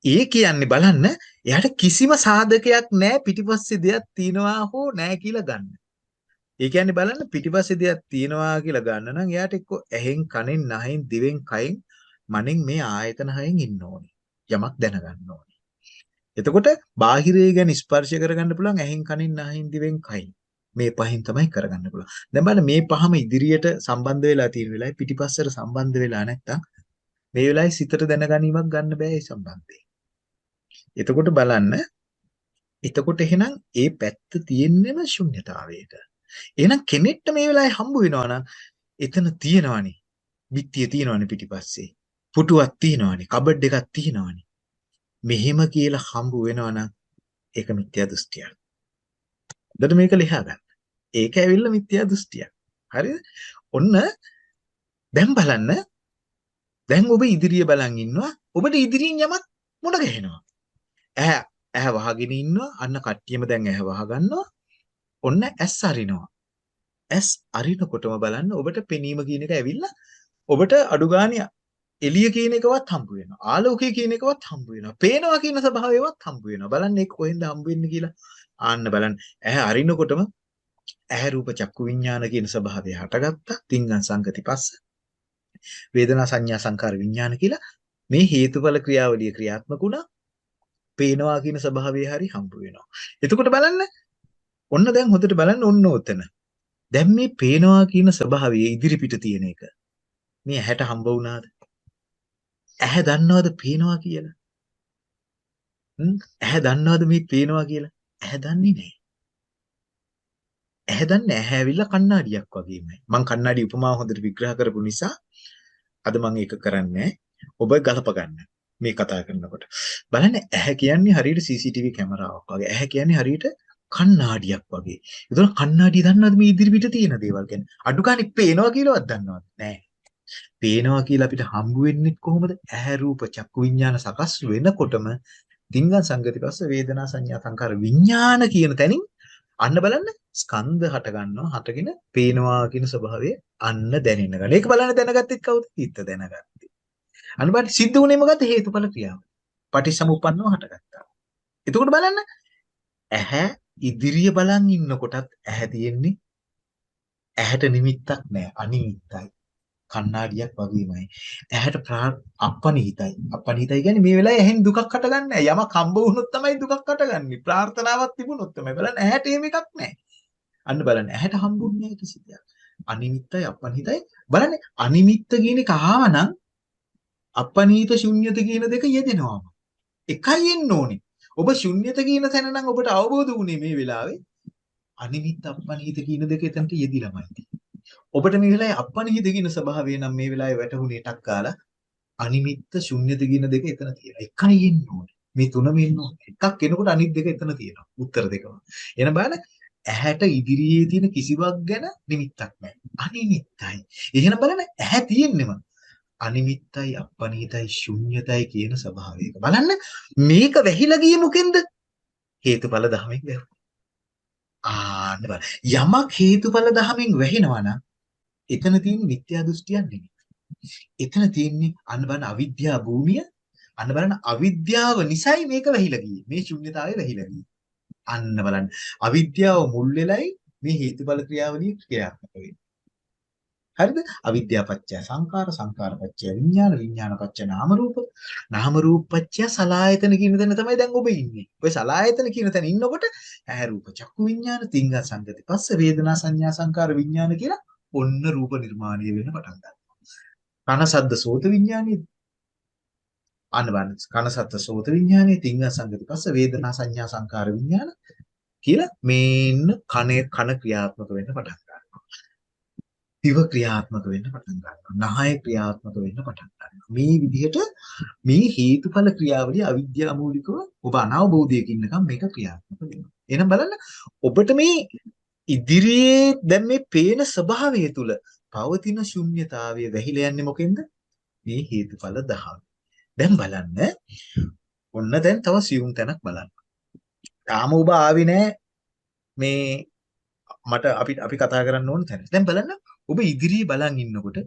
ඒ කියන්නේ බලන්න එයාට කිසිම සාධකයක් නැහැ පිටිපස්සේ දෙයක් තියනවා හෝ නැහැ කියලා ගන්න. ඒ කියන්නේ බලන්න පිටිපස්සේ දෙයක් තියනවා කියලා ගන්න නම් එයාට එක්ක ඇහෙන් කනෙන් නහෙන් දිවෙන් කයින් මනෙන් මේ ආයතන හයෙන් ඉන්න ඕනේ. යමක් දැනගන්න ඕනේ. එතකොට බාහිරය ගැන ස්පර්ශ කරගන්න පුළුවන් ඇහෙන් කනෙන් නහෙන් දිවෙන් කයින්. මේ පහෙන් තමයි කරගන්න පුළුවන්. දැන් බලන්න මේ පහම ඉදිරියට සම්බන්ධ වෙලා තියෙන වෙලාවේ පිටිපස්සට සම්බන්ධ වෙලා නැත්තම් මේ වෙලාවේ සිතට දැනගැනීමක් ගන්න බෑ ඒ සම්බන්ධයෙන්. එතකොට බලන්න එතකොට එහෙනම් ඒ පැත්ත තියෙන්නේම ශුන්්‍යතාවයක. එහෙනම් කෙනෙක්ට මේ වෙලාවේ හම්බ වෙනවා නම් එතන තියෙනවනේ. බිත්තිය තියෙනවනේ පිටිපස්සේ. පුටුවක් තියෙනවනේ. කබඩ් එකක් තියෙනවනේ. මෙහෙම කියලා හම්බ වෙනවා නම් ඒක මිත්‍යා දෘෂ්ටියක්. හොඳට මේක ලියා ගන්න. ඒක ඇවිල්ලා මිත්‍යා දෘෂ්ටියක්. හරිද? ඔන්න දැන් බලන්න දැන් ඔබ ඉදිරිය බලන් ඉන්නවා. ඔබට ඉදිරියෙන් යමක් මුණ ගැහෙනවා. ඇහැ ඇහැ වහගෙන ඉන්නවා. අන්න කට්ටියම දැන් ඇහැ වහ ගන්නවා. ඔන්න ඇස් අරිනවා. ඇස් අරිනකොටම බලන්න ඔබට පෙනීම කියන එක ඇවිල්ලා ඔබට අඩු ගානේ එළිය කියන එකවත් හම්බ වෙනවා. ආලෝකය කියන එකවත් හම්බ වෙනවා. පේනවා කියන ස්වභාවයවත් හම්බ වෙනවා. බලන්න ඒක කොහෙන්ද හම්බ වෙන්නේ කියලා. ආන්න බලන්න. ඇහැ අරිනකොටම ඇහැ රූප චක්කු විඥාන කියන ස්වභාවය හටගත්තා. තිංගන් සංගති පස්ස. වේදනා සංඥා සංකාර විඥාන කියලා මේ හේතුඵල ක්‍රියාවලිය ක්‍රියාත්මක වුණා. පේනවා කියන ස්වභාවය හරි හම්බ වෙනවා. එතකොට බලන්න ඔන්න දැන් හොඳට බලන්න ඔන්න ඔතන. දැන් මේ පේනවා කියන ස්වභාවය ඉදිරිපිට තියෙන එක. මේ ඇහැට හම්බ වුණාද? ඇහැ දන්නවද පේනවා කියලා? ඇහැ දන්නවද මේ පේනවා කියලා? ඇහැ දන්නේ නැහැ. ඇහැ දන්නේ ඇහැ ඇවිල්ලා කණ්ණාඩියක් වගේමයි. මම කණ්ණාඩි උපමාව හොඳට විග්‍රහ කරපු නිසා අද මම ඒක කරන්නේ ඔබ ගලප ගන්න මේ කතා කරනකොට. බලන්න ඇහැ කියන්නේ හරියට CCTV කැමරාවක් වගේ. ඇහැ කියන්නේ හරියට කණ්ණාඩියක් වගේ. ඒතකොට කණ්ණාඩිය දන්නවද මේ ඉදිරිපිට තියෙන දේවල් ගැන? අඩු ගානේ පේනවා කියලාවත් දන්නවද? නැහැ. පේනවා කියලා අපිට හම්බ වෙන්නේ කොහොමද? ඇහැ රූප චක්කු විඥාන සකස් වෙනකොටම තිංග සංගති පස්ස වේදනා සංඥා සංකාර විඥාන කියන තැනින් අන්න බලන්න ස්කන්ධ හට ගන්නවා හටගෙන පේනවා කියන ස්වභාවය අන්න දැනෙන්න ගන්න. ඒක බලන්න දැනගත්තෙත් කවුද? හිත දැනගත්තේ. අන්න බලන්න සිද්ධ වුණේ මොකද්ද? හේතුඵල ක්‍රියාව. පටිසමුප්පන්නව හටගත්තා. එතකොට බලන්න ඇහැ ඉදිරිය බලන් ඉන්නකොටත් ඇහැ තියෙන්නේ ඇහැට නිමිත්තක් නැහැ අනිමිත්තයි. කණ්ණාඩියක් වගේමයි. ඇහැට අපනිහිතයි. අපනිහිතයි කියන්නේ මේ වෙලාවේ ඇහෙන් දුකක් හටගන්නේ නැහැ. යමක් හම්බ වුණොත් තමයි දුකක් හටගන්නේ. ප්‍රාර්ථනාවක් තිබුණොත් තමයි. බලන්න ඇහැට එහෙම එකක් නැහැ. අන්න බලන්න ඇහැට හම්බුන්නේ නැහැ කිසි දෙයක්. අනිමිත්තයි අපනිහිතයි. බලන්න අනිමිත්ත කියන එක ආවනම් අපනිහිත ශුන්්‍යත කියන දෙක යෙදෙනවාම. එකයි එන්න ඕනේ. ඔබ ශුන්්‍යත කියන තැන නම් ඔබට අවබෝධ වුණේ මේ වෙලාවේ අනිමිත්ත අපනිහිත කියන දෙක එතනට යෙදිලාමයි තියෙන්නේ. ඔබට මේ වෙලාවේ අපනිහිත කියන ස්වභාවය නම් මේ වෙලාවේ වැටහුනේ ටක් ගාලා අනිමිත්ත ශුන්්‍යත කියන දෙක එතන තියෙනවා. එකයි එන්න ඕනේ. මේ තුනම එන්න ඕනේ. එකක් එනකොට අනිත් දෙක එතන තියෙනවා. උත්තර දෙකම. එන බලන්න ඇහැට ඉදිරියේ තියෙන කිසිවක් ගැන නිමිත්තක් නැහැ. අනිමිත්තයි. එහෙනම් බලන්න ඇහැ තියෙන්නෙම අනිමිත්තයි අපනිහිතයි ශුන්්‍යතයි කියන ස්වභාවයක. බලන්න මේක වැහිලා ගියේ මොකෙන්ද? හේතුඵල ධමයෙන් වැහුවා. ආන්න බලන්න. යමක් හේතුඵල ධමයෙන් වැහෙනවා නම් එතන තියෙන මිත්‍යා දෘෂ්ටියක් නෙමෙයි. එතන තියෙන්නේ අන්න බලන්න අවිද්‍යා භූමිය. අන්න බලන්න අවිද්‍යාව නිසයි මේක වැහිලා ගියේ. මේ ශුන්්‍යතාවය වැහිලා ගියේ. අන්න බලන්න. අවිද්‍යාව මුල් වෙලයි මේ හේතුඵල ක්‍රියාවලිය ක්‍රියාත්මක වෙන්නේ. හරිද? අවිද්‍යාව පත්‍ය සංකාර සංකාර පත්‍ය විඥාන විඥාන පත්‍ය නාම රූප නාම රූප පත්‍ය සලායතන කියන තැන තමයි දැන් ඔබ ඉන්නේ. ඔය සලායතන කියන තැන ඉන්නකොට ඇහැ රූප චක්කු විඥාන තිංග සංගති පස්ස වේදනා සංඥා සංකාර විඥාන කියලා ඔන්න රූප නිර්මාණය වෙන්න පටන් ගන්නවා. කන සද්ද සෝත විඥානයේ අන්න බලන්න කන සද්ද සෝත විඥානයේ තිංග සංගති පස්ස වේදනා සංඥා සංකාර විඥාන කියලා මේන්න කනේ කන ක්‍රියාත්මක වෙන්න පටන් ගන්නවා. දිව ක්‍රියාත්මක වෙන්න පටන් ගන්නවා. නහය ක්‍රියාත්මක වෙන්න පටන් ගන්නවා. මේ විදිහට මේ හේතුඵල ක්‍රියාවලිය අවිද්‍යාව මූලිකව ඔබ අනවබෝධයකින් ඉන්නකම් මේක ක්‍රියාත්මක වෙනවා. එහෙනම් බලන්න ඔබට මේ ඉදිරියේ දැන් මේ පේන ස්වභාවය තුල පවතින ශුන්්‍යතාවය වැහිලා යන්නේ මොකෙන්ද? මේ හේතුඵල දහම. දැන් බලන්න ඔන්න දැන් තව සියුම් තැනක් බලන්න. තාම ඔබ ආවේ නැහැ මේ මට අපි අපි කතා කරන්න ඕන තැන. දැන් බලන්න ඔබ ඉදිරියේ බලන් ඉන්නකොට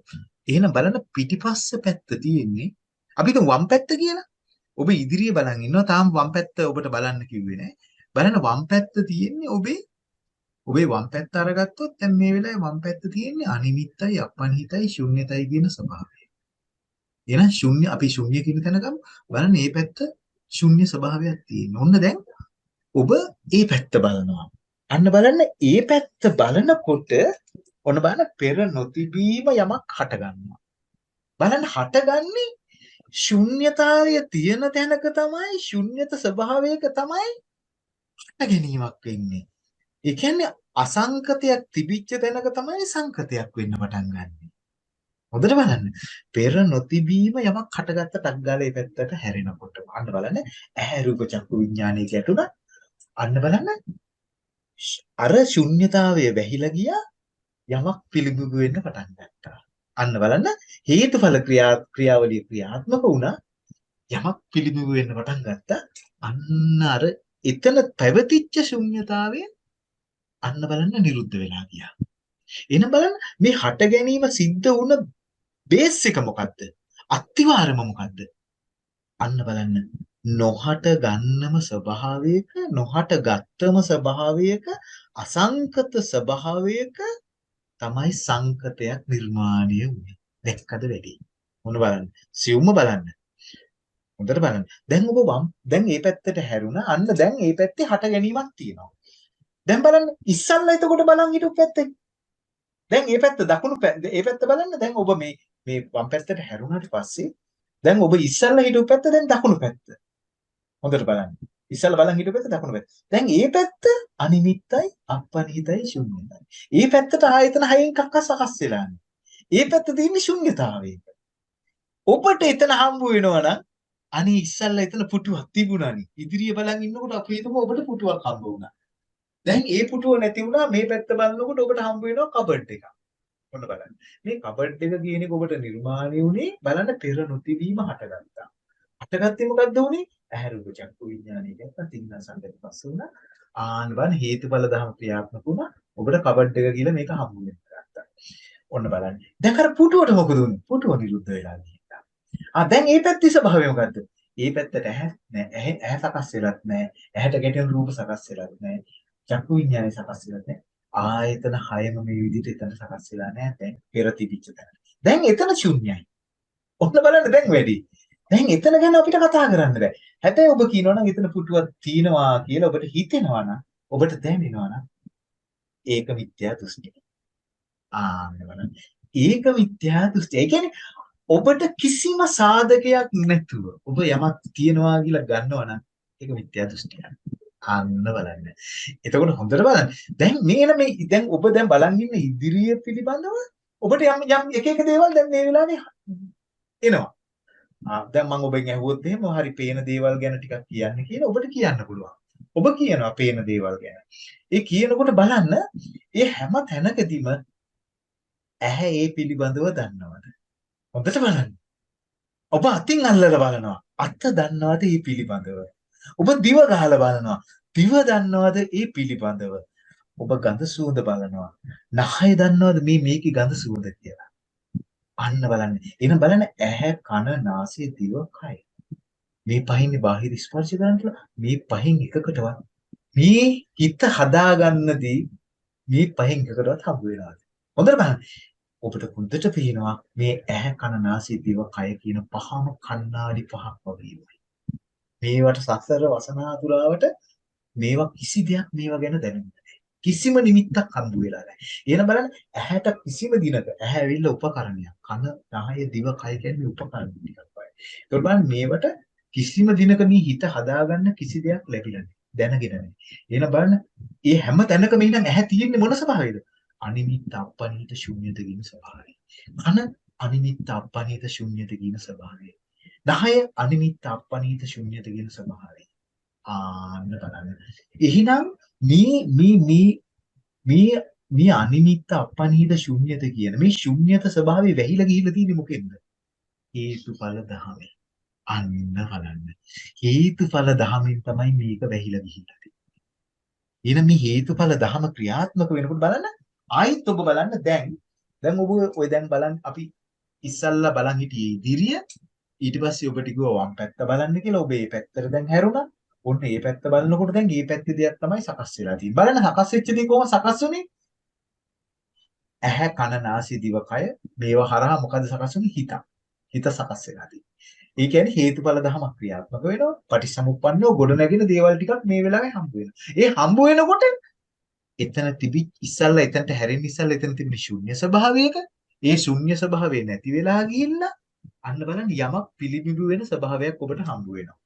එහෙනම් බලන්න පිටිපස්ස පැත්ත තියෙන්නේ අපි හිතමු වම් පැත්ත කියලා. ඔබ ඉදිරියේ බලන් ඉන්නවා තාම වම් පැත්ත ඔබට බලන්න කිව්වේ නැහැ. බලන්න වම් පැත්ත තියෙන්නේ ඔබේ ඔබේ වම් පැත්ත අරගත්තොත් දැන් මේ වෙලාවේ වම් පැත්ත තියෙන්නේ අනිමිත්තයි අපනිහිතයි ශුන්‍යතයි කියන ස්වභාවය. එහෙනම් ශුන්‍ය අපි ශුන්‍ය කියන තැන ගමු. බලන්න මේ පැත්ත ශුන්‍ය ස්වභාවයක් තියෙන. ඔන්න දැන් ඔබ මේ පැත්ත බලනවා. අන්න බලන්න මේ පැත්ත බලනකොට ඔන්න බලන්න පෙර නොතිබීම යමක් හට ගන්නවා. බලන්න හටගන්නේ ශුන්්‍යතාවය තියෙන තැනක තමයි ශුන්්‍යත ස්වභාවයක තමයි හට ගැනීමක් වෙන්නේ. ඒ කියන්නේ අසංකතයක් තිබිච්ච තැනක තමයි සංකතයක් වෙන්න පටන් ගන්නෙ. හොඳට බලන්න. පෙර නොතිබීම යමක් හටගත්ත ටක් ගාලා මේ පැත්තට හැරෙනකොට අන්න බලන්න ඇහැ රූප චක්කු විඥානය ගැටුණා. අන්න බලන්න අර ශුන්්‍යතාවය වැහිලා ගියා යමක් පිළිබිඹු වෙන්න පටන් ගත්තා. අන්න බලන්න හේතුඵල ක්‍රියා ක්‍රියාවලිය ක්‍රියාත්මක වුණා යමක් පිළිබිඹු වෙන්න පටන් ගත්තා. අන්න අර එතන පැවතිච්ච ශුන්්‍යතාවයෙන් අන්න බලන්න නිරුද්ධ වෙලා ගියා. එන බලන්න මේ හට ගැනීම සිද්ධ වුණ බේස් එක මොකද්ද? අත්තිවාරම මොකද්ද? අන්න බලන්න නොහට ගන්නම ස්වභාවයක නොහට ගත්තම ස්වභාවයක අසංකත ස්වභාවයක තමයි සංකතයක් නිර්මාණය වුනේ. දැක්කද වැඩි? මොන බලන්න. සිවුම බලන්න. හොඳට බලන්න. දැන් ඔබ වම් දැන් මේ පැත්තට හැරුණා. අන්න දැන් මේ පැත්තේ හට ගැනීමක් තියෙනවා. දැන් බලන්න ඉස්සල්ලා එතකොට බලන් හිටු පැත්තේ. දැන් මේ පැත්ත දකුණු මේ පැත්ත බලන්න දැන් ඔබ මේ මේ වම් පැත්තට හැරුණාට පස්සේ දැන් ඔබ ඉස්සල්ලා හිටු පැත්ත දැන් දකුණු පැත්ත. හොඳට බලන්න. ඉස්සල්ලා බලන් හිටු පැත්ත දකුණු පැත්ත. දැන් මේ පැත්ත අනිමිත්තයි අපනිහිතයි ශුන්‍යයි. මේ පැත්තට ආයතන හයෙන් එකක් සකස් වෙලා නැහැ. මේ පැත්ත තියෙන්නේ ශුන්‍යතාවයක. ඔබට එතන හම්බ වෙනවා නම් අනේ ඉස්සල්ලා එතන පුටුවක් තිබුණානේ. ඉදිරිය බලන් ඉන්නකොට අපි හිතමු ඔබට පුටුවක් හම්බ වුණා. දැන් ඒ පුටුව නැති වුණා මේ පැත්ත බලනකොට ඔබට හම්බ වෙනවා කබඩ් එකක්. ඔන්න බලන්න. මේ කබඩ් එක කියන එක ඔබට නිර්මාණය වුණේ බලන්න පෙර නොතිබීම හටගත්තා. හටගත්තේ මොකද්ද උනේ? ඇහැ රූප චක්කු විඥානය කියන තින්න සංගත පස්ස වුණා. ආන් බලන්න හේතුඵල ධර්ම ක්‍රියාත්මක වුණා. ඔබට කබඩ් එක කියලා මේක හම්බ වෙනවා. ඔන්න බලන්න. දැන් අර පුටුවට මොකද උනේ? පුටුව නිරුද්ධ වෙලා ගියා. ආ දැන් මේ පැත්තේ ස්වභාවය මොකද්ද? මේ පැත්තට ඇහැ නෑ. ඇහැ ඇහැ සකස් වෙලත් නෑ. ඇහැට ගැටෙන රූප සකස් වෙලත් නෑ. චක්කු විඥානය සකස් වෙලා නැහැ. ආයතන හයම මේ විදිහට එතන සකස් වෙලා නැහැ. දැන් පෙර තිබිච්ච තැන. දැන් එතන ශුන්‍යයි. ඔන්න බලන්න දැන් වැඩි. දැන් එතන ගැන අපිට කතා කරන්න බෑ. හැබැයි ඔබ කියනවා නම් එතන පුටුවක් තියෙනවා කියලා ඔබට හිතෙනවා නම් ඔබට දැනෙනවා නම් ඒක මිත්‍යා දෘෂ්ටිය. ආන්න බලන්න. ඒක මිත්‍යා දෘෂ්ටිය. ඒ කියන්නේ ඔබට කිසිම සාධකයක් නැතුව ඔබ යමක් තියනවා කියලා ගන්නවා නම් ඒක මිත්‍යා දෘෂ්ටියක්. අන්න බලන්න. එතකොට හොඳට බලන්න. දැන් මේන මේ දැන් ඔබ දැන් බලන් ඉන්න ඉදිරිය පිළිබඳව ඔබට යම් යම් එක එක දේවල් දැන් මේ වෙලාවේ එනවා. ආ දැන් මම ඔබෙන් ඇහුවොත් එහෙම හරි පේන දේවල් ගැන ටිකක් කියන්න කියලා ඔබට කියන්න පුළුවන්. ඔබ කියනවා පේන දේවල් ගැන. ඒ කියනකොට බලන්න ඒ හැම තැනකදීම ඇහැ ඒ පිළිබඳව දන්නවද? හොඳට බලන්න. ඔබ අතින් අල්ලලා බලනවා. අත දන්නවද ඒ පිළිබඳව? ඔබ දිව ගහලා බලනවා. දිව දන්නවද ඒ පිළිබඳව? ඔබ ගඳ සුවඳ බලනවා. නහය දන්නවද මේ මේකේ ගඳ සුවඳ කියලා? අන්න බලන්න. එහෙනම් බලන්න ඇහැ, කන, නාසය, දිව, කය. මේ පහින්නේ බාහිර ස්පර්ශ කරන්නේ මේ පහෙන් එකකටවත් මේ හිත හදාගන්නදී මේ පහෙන් එකකටවත් හම්බ වෙනවාද? හොඳට බලන්න. ඔබට හොඳට පේනවා මේ ඇහැ කන නාසය දිව කය කියන පහම කණ්ණාඩි පහක් වගේ. මේවට සසර වසනාතුරාවට මේවා කිසි දෙයක් මේවා ගැන දැනෙන්නේ කිසිම නිමිත්තක් හම්බ වෙලා නැහැ. එහෙනම් බලන්න ඇහැට කිසිම දිනක ඇහැ ඇවිල්ලා උපකරණයක්. කන, නහය, දිව, කය කියන්නේ උපකරණ ටිකක් වගේ. ඒකට බලන්න මේවට කිසිම දිනක මේ හිත හදාගන්න කිසි දෙයක් ලැබිලා නැහැ. දැනගෙන නැහැ. එහෙනම් බලන්න මේ හැම තැනකම ඉඳන් ඇහැ තියෙන්නේ මොන ස්වභාවයද? අනිමිත්ත අපනිත ශුන්‍යත කියන ස්වභාවය. කන අනිමිත්ත අපනිත ශුන්‍යත කියන ස්වභාවය. 10 අනිමිත්ත අපනිත ශුන්‍යත කියන ස්වභාවය. ආන්න බලන්න. එහෙනම් මේ මේ මේ මේ මේ අනිමිත්ත අපනිහිත ශුන්්‍යත කියන මේ ශුන්්‍යත ස්වභාවය වැහිලා ගිහිල්ලා තියෙන්නේ මොකෙන්ද? හේතුඵල ධහමෙන්. අන්න බලන්න. හේතුඵල ධහමෙන් තමයි මේක වැහිලා ගිහිල්ලා තියෙන්නේ. එහෙනම් මේ හේතුඵල ධහම ක්‍රියාත්මක වෙනකොට බලන්න ආයිත් ඔබ බලන්න දැන් දැන් ඔබ ඔය දැන් බලන්න අපි ඉස්සල්ලා බලන් හිටියේ ඉදිරිය ඊට පස්සේ ඔබට කිව්වා වම් පැත්ත බලන්න කියලා ඔබ ඒ පැත්තට දැන් හැරුණා. ඔන්න ඒ පැත්ත බලනකොට දැන් ඒ පැත්තේ දෙයක් තමයි සකස් වෙලා තියෙන්නේ. බලන්න සකස් වෙච්ච දේ කොහොම සකස් වුනේ? ඇහැ කන නාසය දිවකය මේවා හරහා මොකද සකස් වෙන්නේ? හිත. හිත සකස් වෙලා තියෙන්නේ. ඒ කියන්නේ හේතුඵල ධමයක් ක්‍රියාත්මක වෙනවා. පටිසමුප්පන්නව ගොඩ නැගෙන දේවල් ටිකක් මේ වෙලාවේ හම්බ වෙනවා. ඒ හම්බ වෙනකොට එතන තිබි ඉස්සල්ලා එතනට හැරෙන්න ඉස්සල්ලා එතන තිබුණ ශුන්‍ය ස්වභාවයක ඒ ශුන්‍ය ස්වභාවය නැති වෙලා ගිහිල්ලා අන්න බලන්න යමක් පිළිබිඹු වෙන ස්වභාවයක් ඔබට හම්බ වෙනවා.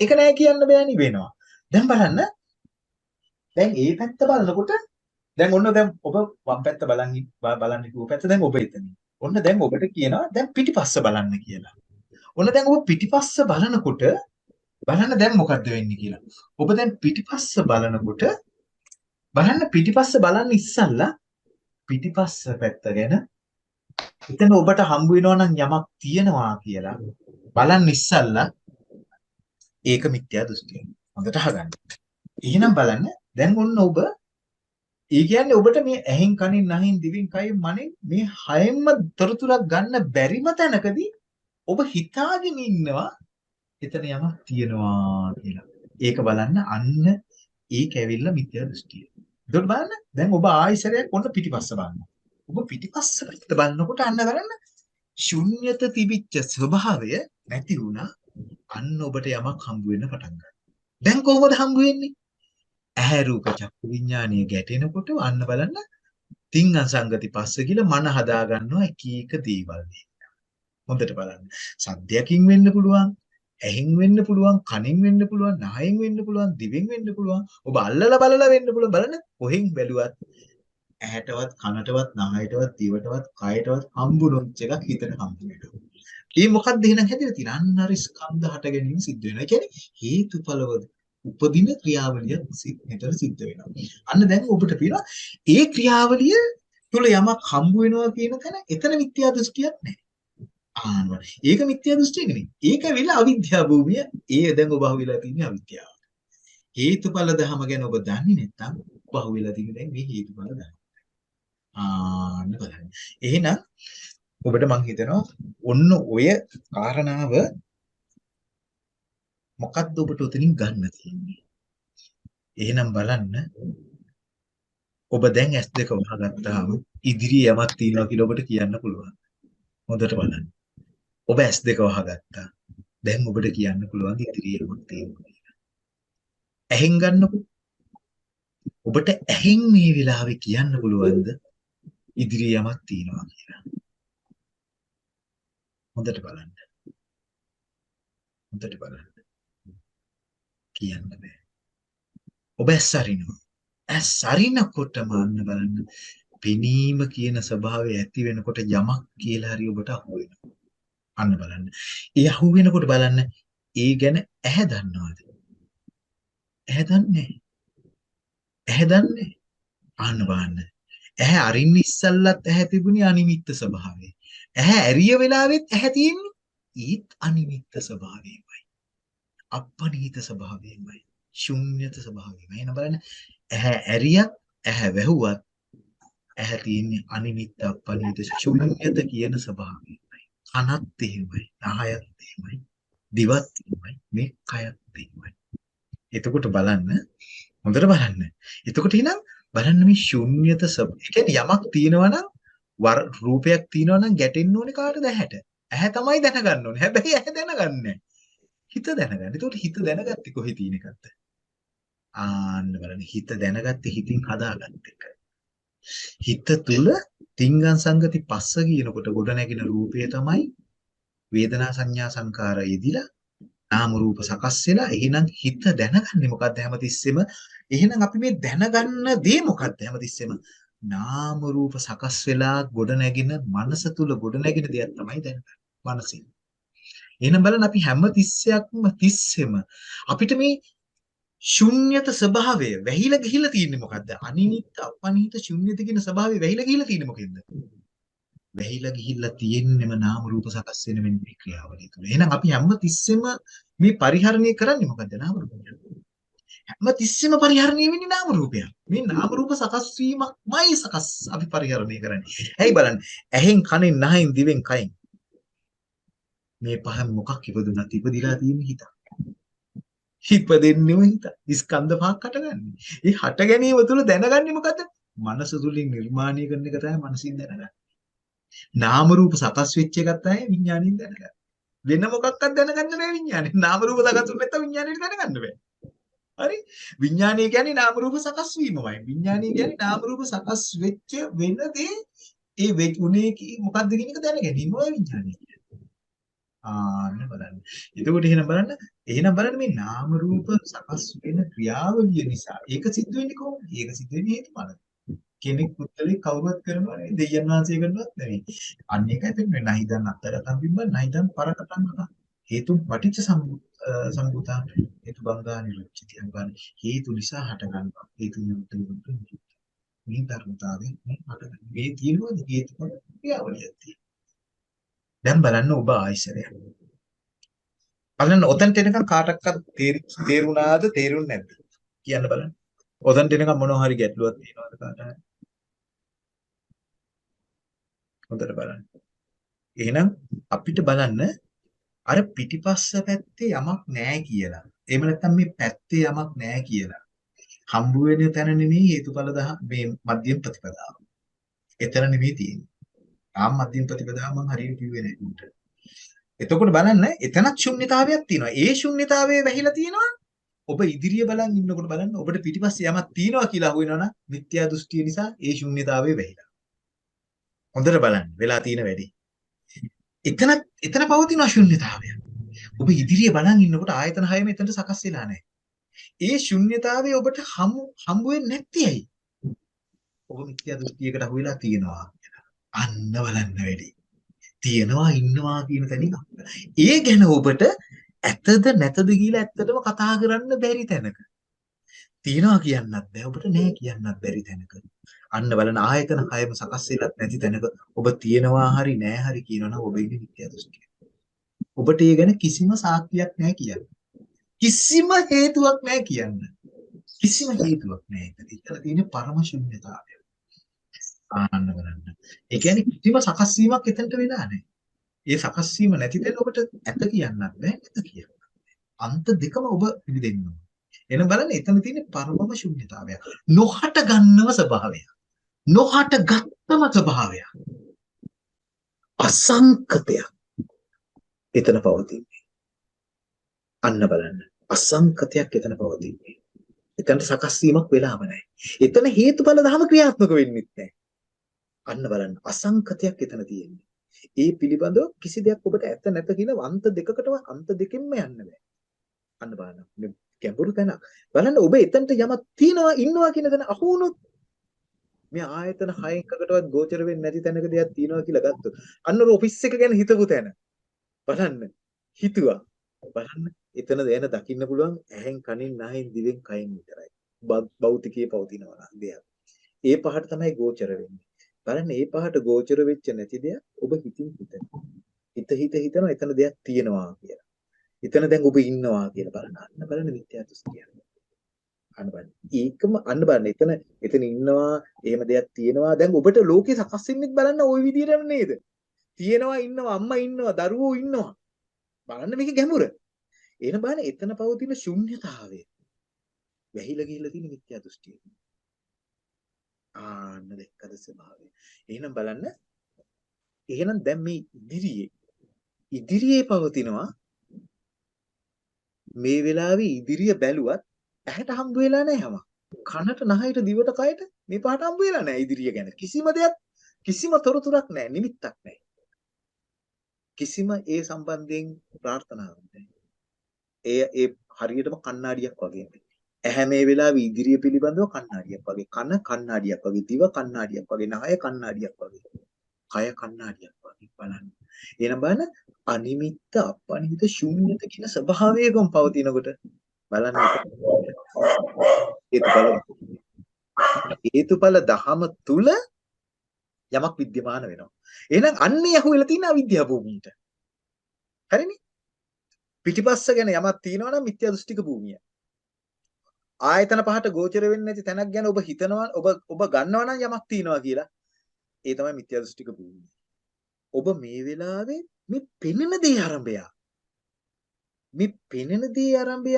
ඒක නෑ කියන්න බෑනි වෙනවා. දැන් බලන්න දැන් ඒ පැත්ත බලනකොට දැන් ඔන්න දැන් ඔබ වම් පැත්ත බලන් බලන්න කිව්ව පැත්ත දැන් ඔබ එතන. ඔන්න දැන් ඔබට කියනවා දැන් පිටිපස්ස බලන්න කියලා. ඔන්න දැන් ඔබ පිටිපස්ස බලනකොට බලන්න දැන් මොකද්ද වෙන්නේ කියලා. ඔබ දැන් පිටිපස්ස බලනකොට බලන්න පිටිපස්ස බලන්න ඉස්සල්ලා පිටිපස්ස පැත්ත ගැන එතන ඔබට හම්බ වෙනවා නම් යමක් තියෙනවා කියලා බලන්න ඉස්සල්ලා ඒක මිත්‍යා දෘෂ්ටිය. හොඳට අහගන්න. එහෙනම් බලන්න දැන් ඔන්න ඔබ ඒ කියන්නේ ඔබට මේ ඇහෙන් කනින් නහින් දිවෙන් කයින් මනෙන් මේ හයෙන්ම තොරතුරක් ගන්න බැරිම තැනකදී ඔබ හිතාගෙන ඉන්නවා එතන යමක් තියෙනවා කියලා. ඒක බලන්න අන්න ඒක ඇවිල්ලා මිත්‍යා දෘෂ්ටිය. එතකොට බලන්න දැන් ඔබ ආයිසරයක් ඔන්න පිටිපස්ස බලන්න. ඔබ පිටිපස්ස පැත්ත බලනකොට අන්න බලන්න ශුන්්‍යත තිබිච්ච ස්වභාවය නැති වුණා. අන්න ඔබට යමක් හම්බ වෙන්න පටන් ගන්නවා. දැන් කොහොමද හම්බ වෙන්නේ? ඇහැ රූප චක්කු විඥානීය ගැටෙනකොට අන්න බලන්න තිං අසංගති පස්ස කියලා මන හදා ගන්නවා එක එක දේවල් හොඳට බලන්න. සද්දයකින් වෙන්න පුළුවන්, ඇහෙන් වෙන්න පුළුවන්, කනින් වෙන්න පුළුවන්, නහයෙන් වෙන්න පුළුවන්, දිවෙන් වෙන්න පුළුවන්. ඔබ අල්ලලා බලලා වෙන්න පුළුවන්. බලන්න කොහෙන් බැලුවත් ඇහැටවත්, කනටවත්, නහයටවත්, දිවටවත්, කයටවත් හම්බුනොත් එකක් හිතට හම්බ වෙනවා. ඒ මොකක්ද එහෙනම් හැදෙලා තියෙන්නේ? අන්න අර ස්කන්ධ හට ගැනීම සිද්ධ වෙනවා. ඒ කියන්නේ හේතුඵලව උපදින ක්‍රියාවලිය මෙතන සිද්ධ වෙනවා. අන්න දැන් ඔබට පේනවා ඒ ක්‍රියාවලිය තුළ යමක් හම්බ වෙනවා කියන තැන එතන මිත්‍යා දෘෂ්ටියක් නැහැ. ආන්න ඒක මිත්‍යා දෘෂ්ටියක නෙවෙයි. ඒක වෙලා අවිද්‍යා භූමිය. ඒ දැන් ඔබ අහුවෙලා තියෙන්නේ අවිද්‍යාව. හේතුඵල ධම ගැන ඔබ දන්නේ නැත්නම් ඔබ අහුවෙලා තියෙන්නේ දැන් මේ හේතුඵල ධම. ආන්න බලන්න. එහෙනම් ඔබට මං හිතනවා ඔන්න ඔය කාරණාව මොකද්ද ඔබට උතනින් ගන්න තියෙන්නේ? එහෙනම් බලන්න ඔබ දැන් S2 වහගත්තාම ඉදිරියේ යමක් තියෙනවා කියලා ඔබට කියන්න පුළුවන්. හොඳට බලන්න. ඔබ S2 වහගත්තා. දැන් ඔබට කියන්න පුළුවන් ඉදිරියේ යමක් තියෙනවා කියලා. ඇහෙන් ගන්නකො. ඔබට ඇහෙන් මේ වෙලාවේ කියන්න පුළුවන්ද ඉදිරියේ යමක් තියෙනවා කියලා. හොඳට බලන්න. හොඳට බලන්න. කියන්න බෑ. ඔබ ඇස් අරිනවා. ඇස් අරිනකොටම අන්න බලන්න පෙනීම කියන ස්වභාවය ඇති වෙනකොට යමක් කියලා හරි ඔබට අහු වෙනවා. අන්න බලන්න. ඒ අහු වෙනකොට බලන්න ඒ ගැන ඇහැ දන්නවද? ඇහැ දන්නේ ඇහැ දන්නේ අන්න බලන්න. ඇහැ අරින්න ඉස්සල්ලත් ඇහැ තිබුණේ අනිමිත්ත ස්වභාවය. ඇහැ ඇරිය වෙලාවෙත් ඇහැ තියෙන්නේ ඊත් අනිමිත්ත ස්වභාවයමයි. අපනිහිත ස්වභාවයමයි. ශුන්්‍යත ස්වභාවයමයි. එන බලන්න ඇහැ ඇරියත් ඇහැ වැහුවත් ඇහැ තියෙන්නේ අනිමිත්ත අපනිහිත ශුන්්‍යත කියන ස්වභාවයමයි. කනත් එහෙමයි, නහයත් එහෙමයි, දිවත් එහෙමයි, මේ කයත් එහෙමයි. එතකොට බලන්න හොඳට බලන්න. එතකොට එහෙනම් බලන්න මේ ශුන්්‍යත ස්වභාවය. ඒ කියන්නේ යමක් තියෙනවා නම් රූපයක් තියෙනවා නම් ගැටෙන්න ඕනේ කාටද ඇහැට? ඇහැ තමයි දැනගන්න ඕනේ. හැබැයි ඇහැ දැනගන්නේ හිත දැනගන්න. ඒකට හිත දැනගත්තේ කොහේ තියෙන එකක්ද? ආන්න බලන්න හිත දැනගත්තේ හිතින් හදාගත්ත එක. හිත තුල තිංගං සංගති පස්ස කියනකොට ගොඩ නැගින රූපය තමයි වේදනා සංඥා සංකාර යෙදිලා නාම රූප සකස් වෙලා එහෙනම් හිත දැනගන්නේ මොකද්ද හැමතිස්සෙම එහෙනම් අපි මේ දැනගන්න දේ මොකද්ද හැමතිස්සෙම නාම රූප සකස් වෙලා ගොඩ නැගින මනස තුල ගොඩ නැගින දෙයක් තමයි දැනගන්නේ මනසින් එහෙනම් බලන්න අපි හැම තිස්සයක්ම තිස්සෙම අපිට මේ ශුන්්‍යත ස්වභාවය වැහිලා ගිහිලා තියෙන්නේ මොකද්ද? අනිනිත් අපනිත ශුන්්‍යත කියන ස්වභාවය වැහිලා ගිහිලා තියෙන්නේ මොකෙන්ද? වැහිලා ගිහිල්ලා තියෙන්නෙම නාම රූප සකස් වෙන වෙන මේ ක්‍රියාවලිය තුල. එහෙනම් අපි හැම තිස්සෙම මේ පරිහරණය කරන්නේ මොකද්ද? නාම රූපය. හැම තිස්සෙම පරිහරණය වෙන්නේ නාම රූපයක්. මේ නාම රූප සකස් වීමක්මයි සකස් අපි පරිහරණය කරන්නේ. ඇයි බලන්න. ඇහෙන් කනෙන් නහයෙන් දිවෙන් කයෙන් මේ පහෙන් මොකක් ඉපදුනත් ඉපදිලා තියෙන හිත. ඉපදෙන්නේම හිත. ස්කන්ධ පහක් හටගන්නේ. ඒ හට ගැනීම තුළ දැනගන්නේ මොකද්ද? මනස තුලින් නිර්මාණය කරන එක තමයි මනසින් දැනගන්නේ. නාම රූප සකස් වෙච්ච එකක් තමයි විඥාණයෙන් දැනගන්නේ. වෙන මොකක්වත් දැනගන්න බෑ විඥානේ. නාම රූප සකස් වෙන්නේ නැත්නම් විඥාණයට දැනගන්න බෑ. හරි? විඥානය කියන්නේ නාම රූප සකස් වීමමයි. විඥානය කියන්නේ නාම රූප සකස් වෙච්ච වෙන දේ ඒ වෙුනේ මොකක්ද කියන එක දැන ගැනීමයි විඥානය කියන්නේ. ආන්න බලන්න. එතකොට එහෙනම් බලන්න එහෙනම් බලන්න මේ නාම රූප සකස් වෙන ක්‍රියාවලිය නිසා ඒක සිද්ධ වෙන්නේ කොහොමද? ඒක සිද්ධ වෙන්නේ හේතුඵල. කෙනෙක් පුත්තලේ කවුරුත් කරනවා නෙවෙයි දෙයයන් වහන්සේ කරනවත් නෙවෙයි. අන්න ඒකයි පෙන්වන්නේ නහිදන් අත්තරතම් බිම්බ නහිදන් පරකටම් කතා. හේතු පටිච්ච සම්භූතා හේතු බංගා නිරුච්චති අංගාන හේතු නිසා හට ගන්නවා. හේතු නිරුද්ධ නිරුද්ධ මේ ධර්මතාවය මේ හට මේ තියෙනවද හේතුඵල ක්‍රියාවලියක් තියෙනවා. දැන් බලන්න ඔබ ආයිසරය. බලන්න ඔතනට එනකන් කාටවත් තේරුණාද තේරුන්නේ නැද්ද? කියන්න බලන්න. ඔතනට එනකන් මොනවා හරි ගැටලුවක් තියෙනවද කාට හරි? හොඳට බලන්න. එහෙනම් අපිට බලන්න අර පිටිපස්ස පැත්තේ යමක් නැහැ කියලා. එහෙම නැත්නම් මේ පැත්තේ යමක් නැහැ කියලා. හම්බ වෙන තැන නෙමෙයි හේතුඵල දහ මේ මධ්‍යම ප්‍රතිපදාව. එතන නෙමෙයි තියෙන්නේ. ආම් මධ්‍යම ප්‍රතිපදාව මම හරියට කිව්වේ නෑ උන්ට. එතකොට බලන්න එතනත් ශුන්්‍යතාවයක් තියෙනවා. ඒ ශුන්්‍යතාවයේ වැහිලා තියෙනවා. ඔබ ඉදිරිය බලන් ඉන්නකොට බලන්න ඔබට පිටිපස්සේ යමක් තියෙනවා කියලා අහුවෙනවනම් මිත්‍යා දෘෂ්ටිය නිසා ඒ ශුන්්‍යතාවයේ වැහිලා. හොඳට බලන්න වෙලා තියෙන වැඩේ. එතන එතන පවතින ශුන්්‍යතාවය. ඔබ ඉදිරිය බලන් ඉන්නකොට ආයතන හයම එතනට සකස් වෙලා නැහැ. ඒ ශුන්්‍යතාවය ඔබට හමු හම්බ වෙන්නේ නැති ඇයි? ඔබ මිත්‍යා දෘෂ්ටියකට අහු වෙලා තියෙනවා. අන්න බලන්න වැඩි. තියනවා ඉන්නවා කියන තැනින් ඒ ගැන ඔබට ඇතද නැතද කියලා ඇත්තටම කතා කරන්න බැරි තැනක. තියනවා කියන්නත් බෑ ඔබට නෑ කියන්නත් බැරි තැනක. අන්න බලන ආයතන හයම සකස් වෙලත් නැති තැනක ඔබ තියනවා හරි නෑ හරි කියනවනම් ඔබ ඉන්නේ මිත්‍යා දෘෂ්ටිය. ඔබට ඒ ගැන කිසිම සාක්ෂියක් නෑ කියන්න. කිසිම හේතුවක් නෑ කියන්න. කිසිම හේතුවක් නෑ. ඒතර තියෙන පරම ශුන්‍යතාවය. ආන්න බලන්න. ඒ කියන්නේ කිසිම සකස් වීමක් එතනට වෙලා නැහැ. ඒ සකස් වීම නැති දෙන ඔබට ඇත කියන්නත් බෑ නැත කියන්නත් අන්ත දෙකම ඔබ පිළිදෙන්න ඕන. එන බලන්න එතන තියෙන පරමම ශුන්්‍යතාවය. නොහට ගන්නව ස්වභාවය. නොහට ගත්තම ස්වභාවය. අසංකතයක්. එතන පවතින්නේ. අන්න බලන්න. අසංකතයක් එතන පවතින්නේ. එතනට සකස් වීමක් වෙලාම නැහැ. එතන හේතුඵල ධම ක්‍රියාත්මක වෙන්නේ නැහැ. අන්න බලන්න අසංකතයක් එතන තියෙන්නේ. ඒ පිළිබඳව කිසි දෙයක් ඔබට ඇත්ත නැත කියලා අන්ත දෙකකටම අන්ත දෙකෙන්ම යන්න බෑ. අන්න බලන්න. මේ ගැඹුරු තැන. බලන්න ඔබ එතනට යමක් තියනවා ඉන්නවා කියන දන අහු වුණොත් මේ ආයතන හය එකකටවත් ගෝචර වෙන්නේ නැති තැනක දෙයක් තියනවා කියලා ගත්තොත් අන්න ඔෆිස් එක ගැන හිතපු තැන. බලන්න. හිතුවා. බලන්න එතන දැන දකින්න පුළුවන් ඇහෙන් කනින් නහෙන් දිවෙන් කයෙන් විතරයි. භෞතිකයේ පවතිනවා දෙයක්. ඒ පහට තමයි ගෝචර වෙන්නේ. බලන්න මේ පහට ගෝචර වෙච්ච නැති දෙයක් ඔබ හිතින් හිතන. හිත හිත හිතනවා එතන දෙයක් තියෙනවා කියලා. එතන දැන් ඔබ ඉන්නවා කියලා බලන්න. අන්න බලන්න මිත්‍යා දෘෂ්ටිය. අන්න බලන්න. ඒකම අන්න බලන්න. එතන එතන ඉන්නවා එහෙම දෙයක් තියෙනවා. දැන් ඔබට ලෝකේ සකස් වෙන්නෙත් බලන්න ওই විදිහටම නේද? තියෙනවා ඉන්නවා අම්මා ඉන්නවා දරුවෝ ඉන්නවා. බලන්න මේක ගැඹුර. එන බලන්න එතන පවතින ශුන්්‍යතාවය. වැහිලා ගිහිල්ලා තියෙන මිත්‍යා දෘෂ්ටිය. ආන්න දැක්කද ස්වභාවය. එහෙනම් බලන්න එහෙනම් දැන් මේ ඉදිරියේ ඉදිරියේ පවතිනවා මේ වෙලාවේ ඉදිරිය බැලුවත් ඇහැට හම්බ වෙලා නැහැ හැම. කනට නහයට දිවට කයට මේ පහට හම්බ වෙලා නැහැ ඉදිරිය ගැන. කිසිම දෙයක් කිසිම තොරතුරක් නැහැ නිමිත්තක් නැහැ. කිසිම ඒ සම්බන්ධයෙන් ප්‍රාර්ථනාවක් නැහැ. ඒ ඒ හරියටම කණ්ණාඩියක් වගේ. ඇහැ මේ වෙලාවේ ඉදිරිය පිළිබඳව කණ්ණාඩියක් වගේ කන කණ්ණාඩියක් වගේ දිව කණ්ණාඩියක් වගේ නහය කණ්ණාඩියක් වගේ කය කණ්ණාඩියක් වගේ බලන්න එහෙනම් බලන්න අනිමිත්ත අපනිහිත ශූන්‍යත කියන ස්වභාවයකම පවතිනකොට බලන්න හේතුඵල හේතුඵල දහම තුල යමක් विद्यमान වෙනවා. එහෙනම් අන්නේ යහුවෙලා තියෙන අවිද්‍යාව භූමියට. හරිනේ? පිටිපස්ස ගැන යමක් තියෙනවා නම් මිත්‍යා දෘෂ්ටික භූමිය. ආයතන පහට ගෝචර වෙන්නේ නැති තැනක් ගැන ඔබ හිතනවා ඔබ ඔබ ගන්නවා නම් යමක් තියෙනවා කියලා. ඒ තමයි මිත්‍යා දෘෂ්ටික භූමිය. ඔබ මේ වෙලාවේ මේ පෙනෙන දේ ආරම්භය. මේ පෙනෙන දේ ආරම්භය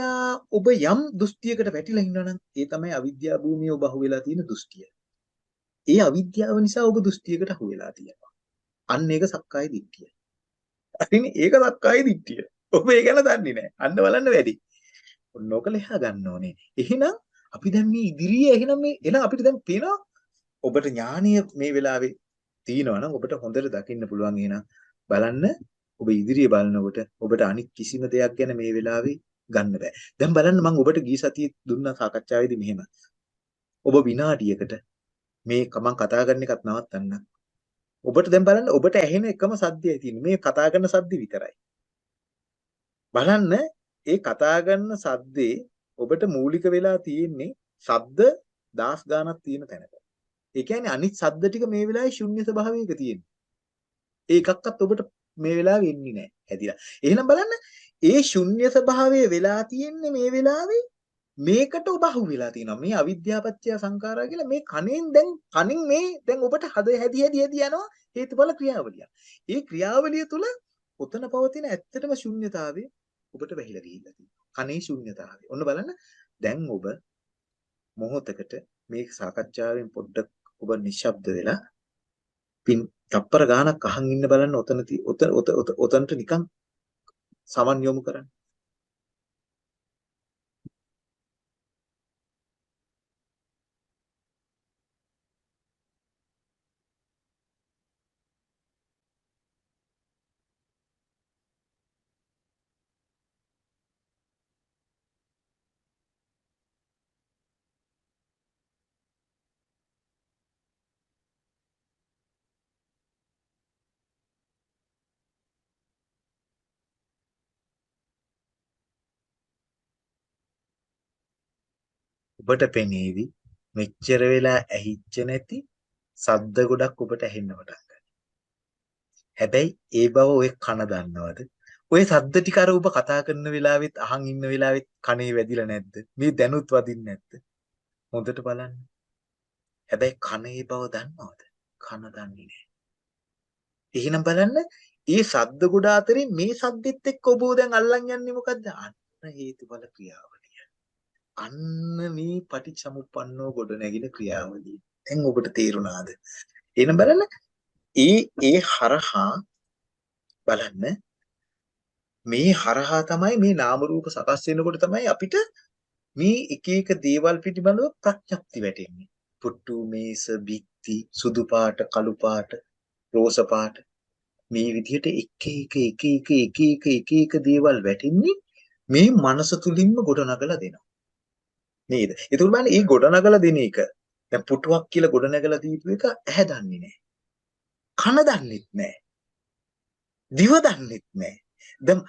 ඔබ යම් දෘෂ්ටියකට වැටිලා ඉන්නවා නම් ඒ තමයි අවිද්‍යා භූමිය ඔබ අහුවෙලා තියෙන දෘෂ්ටිය. ඒ අවිද්‍යාව නිසා ඔබ දෘෂ්ටියකට අහු වෙලා තියෙනවා. අන්න ඒක සක්කාය දිට්ඨිය. හරිනේ ඒක සක්කාය දිට්ඨිය. ඔබ ඒ ගැන දන්නේ නැහැ. අන්න බලන්න වැඩි. ඔන්නෝක ලෙහා ගන්න ඕනේ. එහෙනම් අපි දැන් මේ ඉදිරියේ එහෙනම් මේ එහෙනම් අපිට දැන් පේනවා ඔබට ඥානීය මේ වෙලාවේ තියෙනවා නම් ඔබට හොඳට දකින්න පුළුවන් එහෙනම් බලන්න ඔබ ඉදිරියේ බලනකොට ඔබට අනිත් කිසිම දෙයක් ගැන මේ වෙලාවේ ගන්න බෑ. දැන් බලන්න මම ඔබට ගිය සතියේ දුන්න සාකච්ඡාවේදී මෙහෙම. ඔබ විනාඩියකට මේ මම කතා කරන එකත් නවත්තන්න. ඔබට දැන් බලන්න ඔබට ඇහෙන එකම සද්දයයි තියෙන්නේ. මේ කතා කරන සද්ද විතරයි. බලන්න ඒ කතා කරන සද්දේ ඔබට මූලික වෙලා තියෙන්නේ ශබ්ද දාස් ගානක් තියෙන තැනක. ඒ කියන්නේ අනිත් ශබ්ද ටික මේ වෙලාවේ ශුන්‍ය ස්වභාවයක තියෙනවා. ඒ එකක්වත් ඔබට මේ වෙලාවේ එන්නේ නැහැ. හැදිලා. එහෙනම් බලන්න ඒ ශුන්‍ය ස්වභාවය වෙලා තියෙන්නේ මේ වෙලාවේ මේකට ඔබ අහු වෙලා තියෙනවා. මේ අවිද්‍යාපත්‍ය සංඛාරා කියලා මේ කණෙන් දැන් කණින් මේ දැන් ඔබට හද හැදි හැදි හැදි යනවා හේතුඵල ක්‍රියාවලිය. ඒ ක්‍රියාවලිය තුල ඔතන පවතින ඇත්තටම ශුන්්‍යතාවය ඔබට වැහිලා ගිහිල්ලා තියෙනවා. කණේ ශුන්්‍යතාවය. ඔන්න බලන්න දැන් ඔබ මොහොතකට මේ සාකච්ඡාවෙන් පොඩ්ඩක් ඔබ නිශ්ශබ්ද වෙලා පින් තප්පර ගානක් අහන් ඉන්න බලන්න ඔතන ඔතන ඔතනට නිකන් සමන් යොමු කරන්න. ඔබට පෙනේවි මෙච්චර වෙලා ඇහිච්ච නැති සද්ද ගොඩක් ඔබට ඇහෙන්න පටන් ගන්නවා. හැබැයි ඒ බව ඔය කන දන්නවද? ඔය සද්ද ටික අර ඔබ කතා කරන වෙලාවෙත් අහන් ඉන්න වෙලාවෙත් කනේ වැදිලා නැද්ද? මේ දැනුත් වදින්නේ නැද්ද? හොඳට බලන්න. හැබැයි කනේ බව දන්නවද? කන දන්නේ නැහැ. එහෙනම් බලන්න ඒ සද්ද ගොඩ අතරින් මේ සද්දෙත් එක්ක ඔබ දැන් අල්ලන් යන්නේ මොකද්ද? අන්න හේතුඵල ක්‍රියාව. අන්න මේ පටිච්චසමුප්පන්නෝ ගොඩ නැගින ක්‍රියාවලිය. දැන් ඔබට තේරුණාද? එන බලන්න ඒ ඒ හරහා බලන්න මේ හරහා තමයි මේ නාම රූප සකස් වෙනකොට තමයි අපිට මේ එක එක දේවල් පිටිබඳව ප්‍රඥප්ති වැටෙන්නේ. පුට්ටු මේස බිත්ති සුදු පාට කළු පාට රෝස පාට මේ විදිහට එක එක එක එක එක එක එක එක දේවල් වැටෙන්නේ මේ මනස තුලින්ම ගොඩනගලා දෙනවා. නේද? ඒතුළු බලන්න මේ ගොඩනගලා දෙන එක දැන් පුටුවක් කියලා ගොඩනගලා දීපු එක ඇහැ දන්නේ නැහැ. කන දන්නෙත් නැහැ. දිව දන්නෙත් නැහැ. දැන්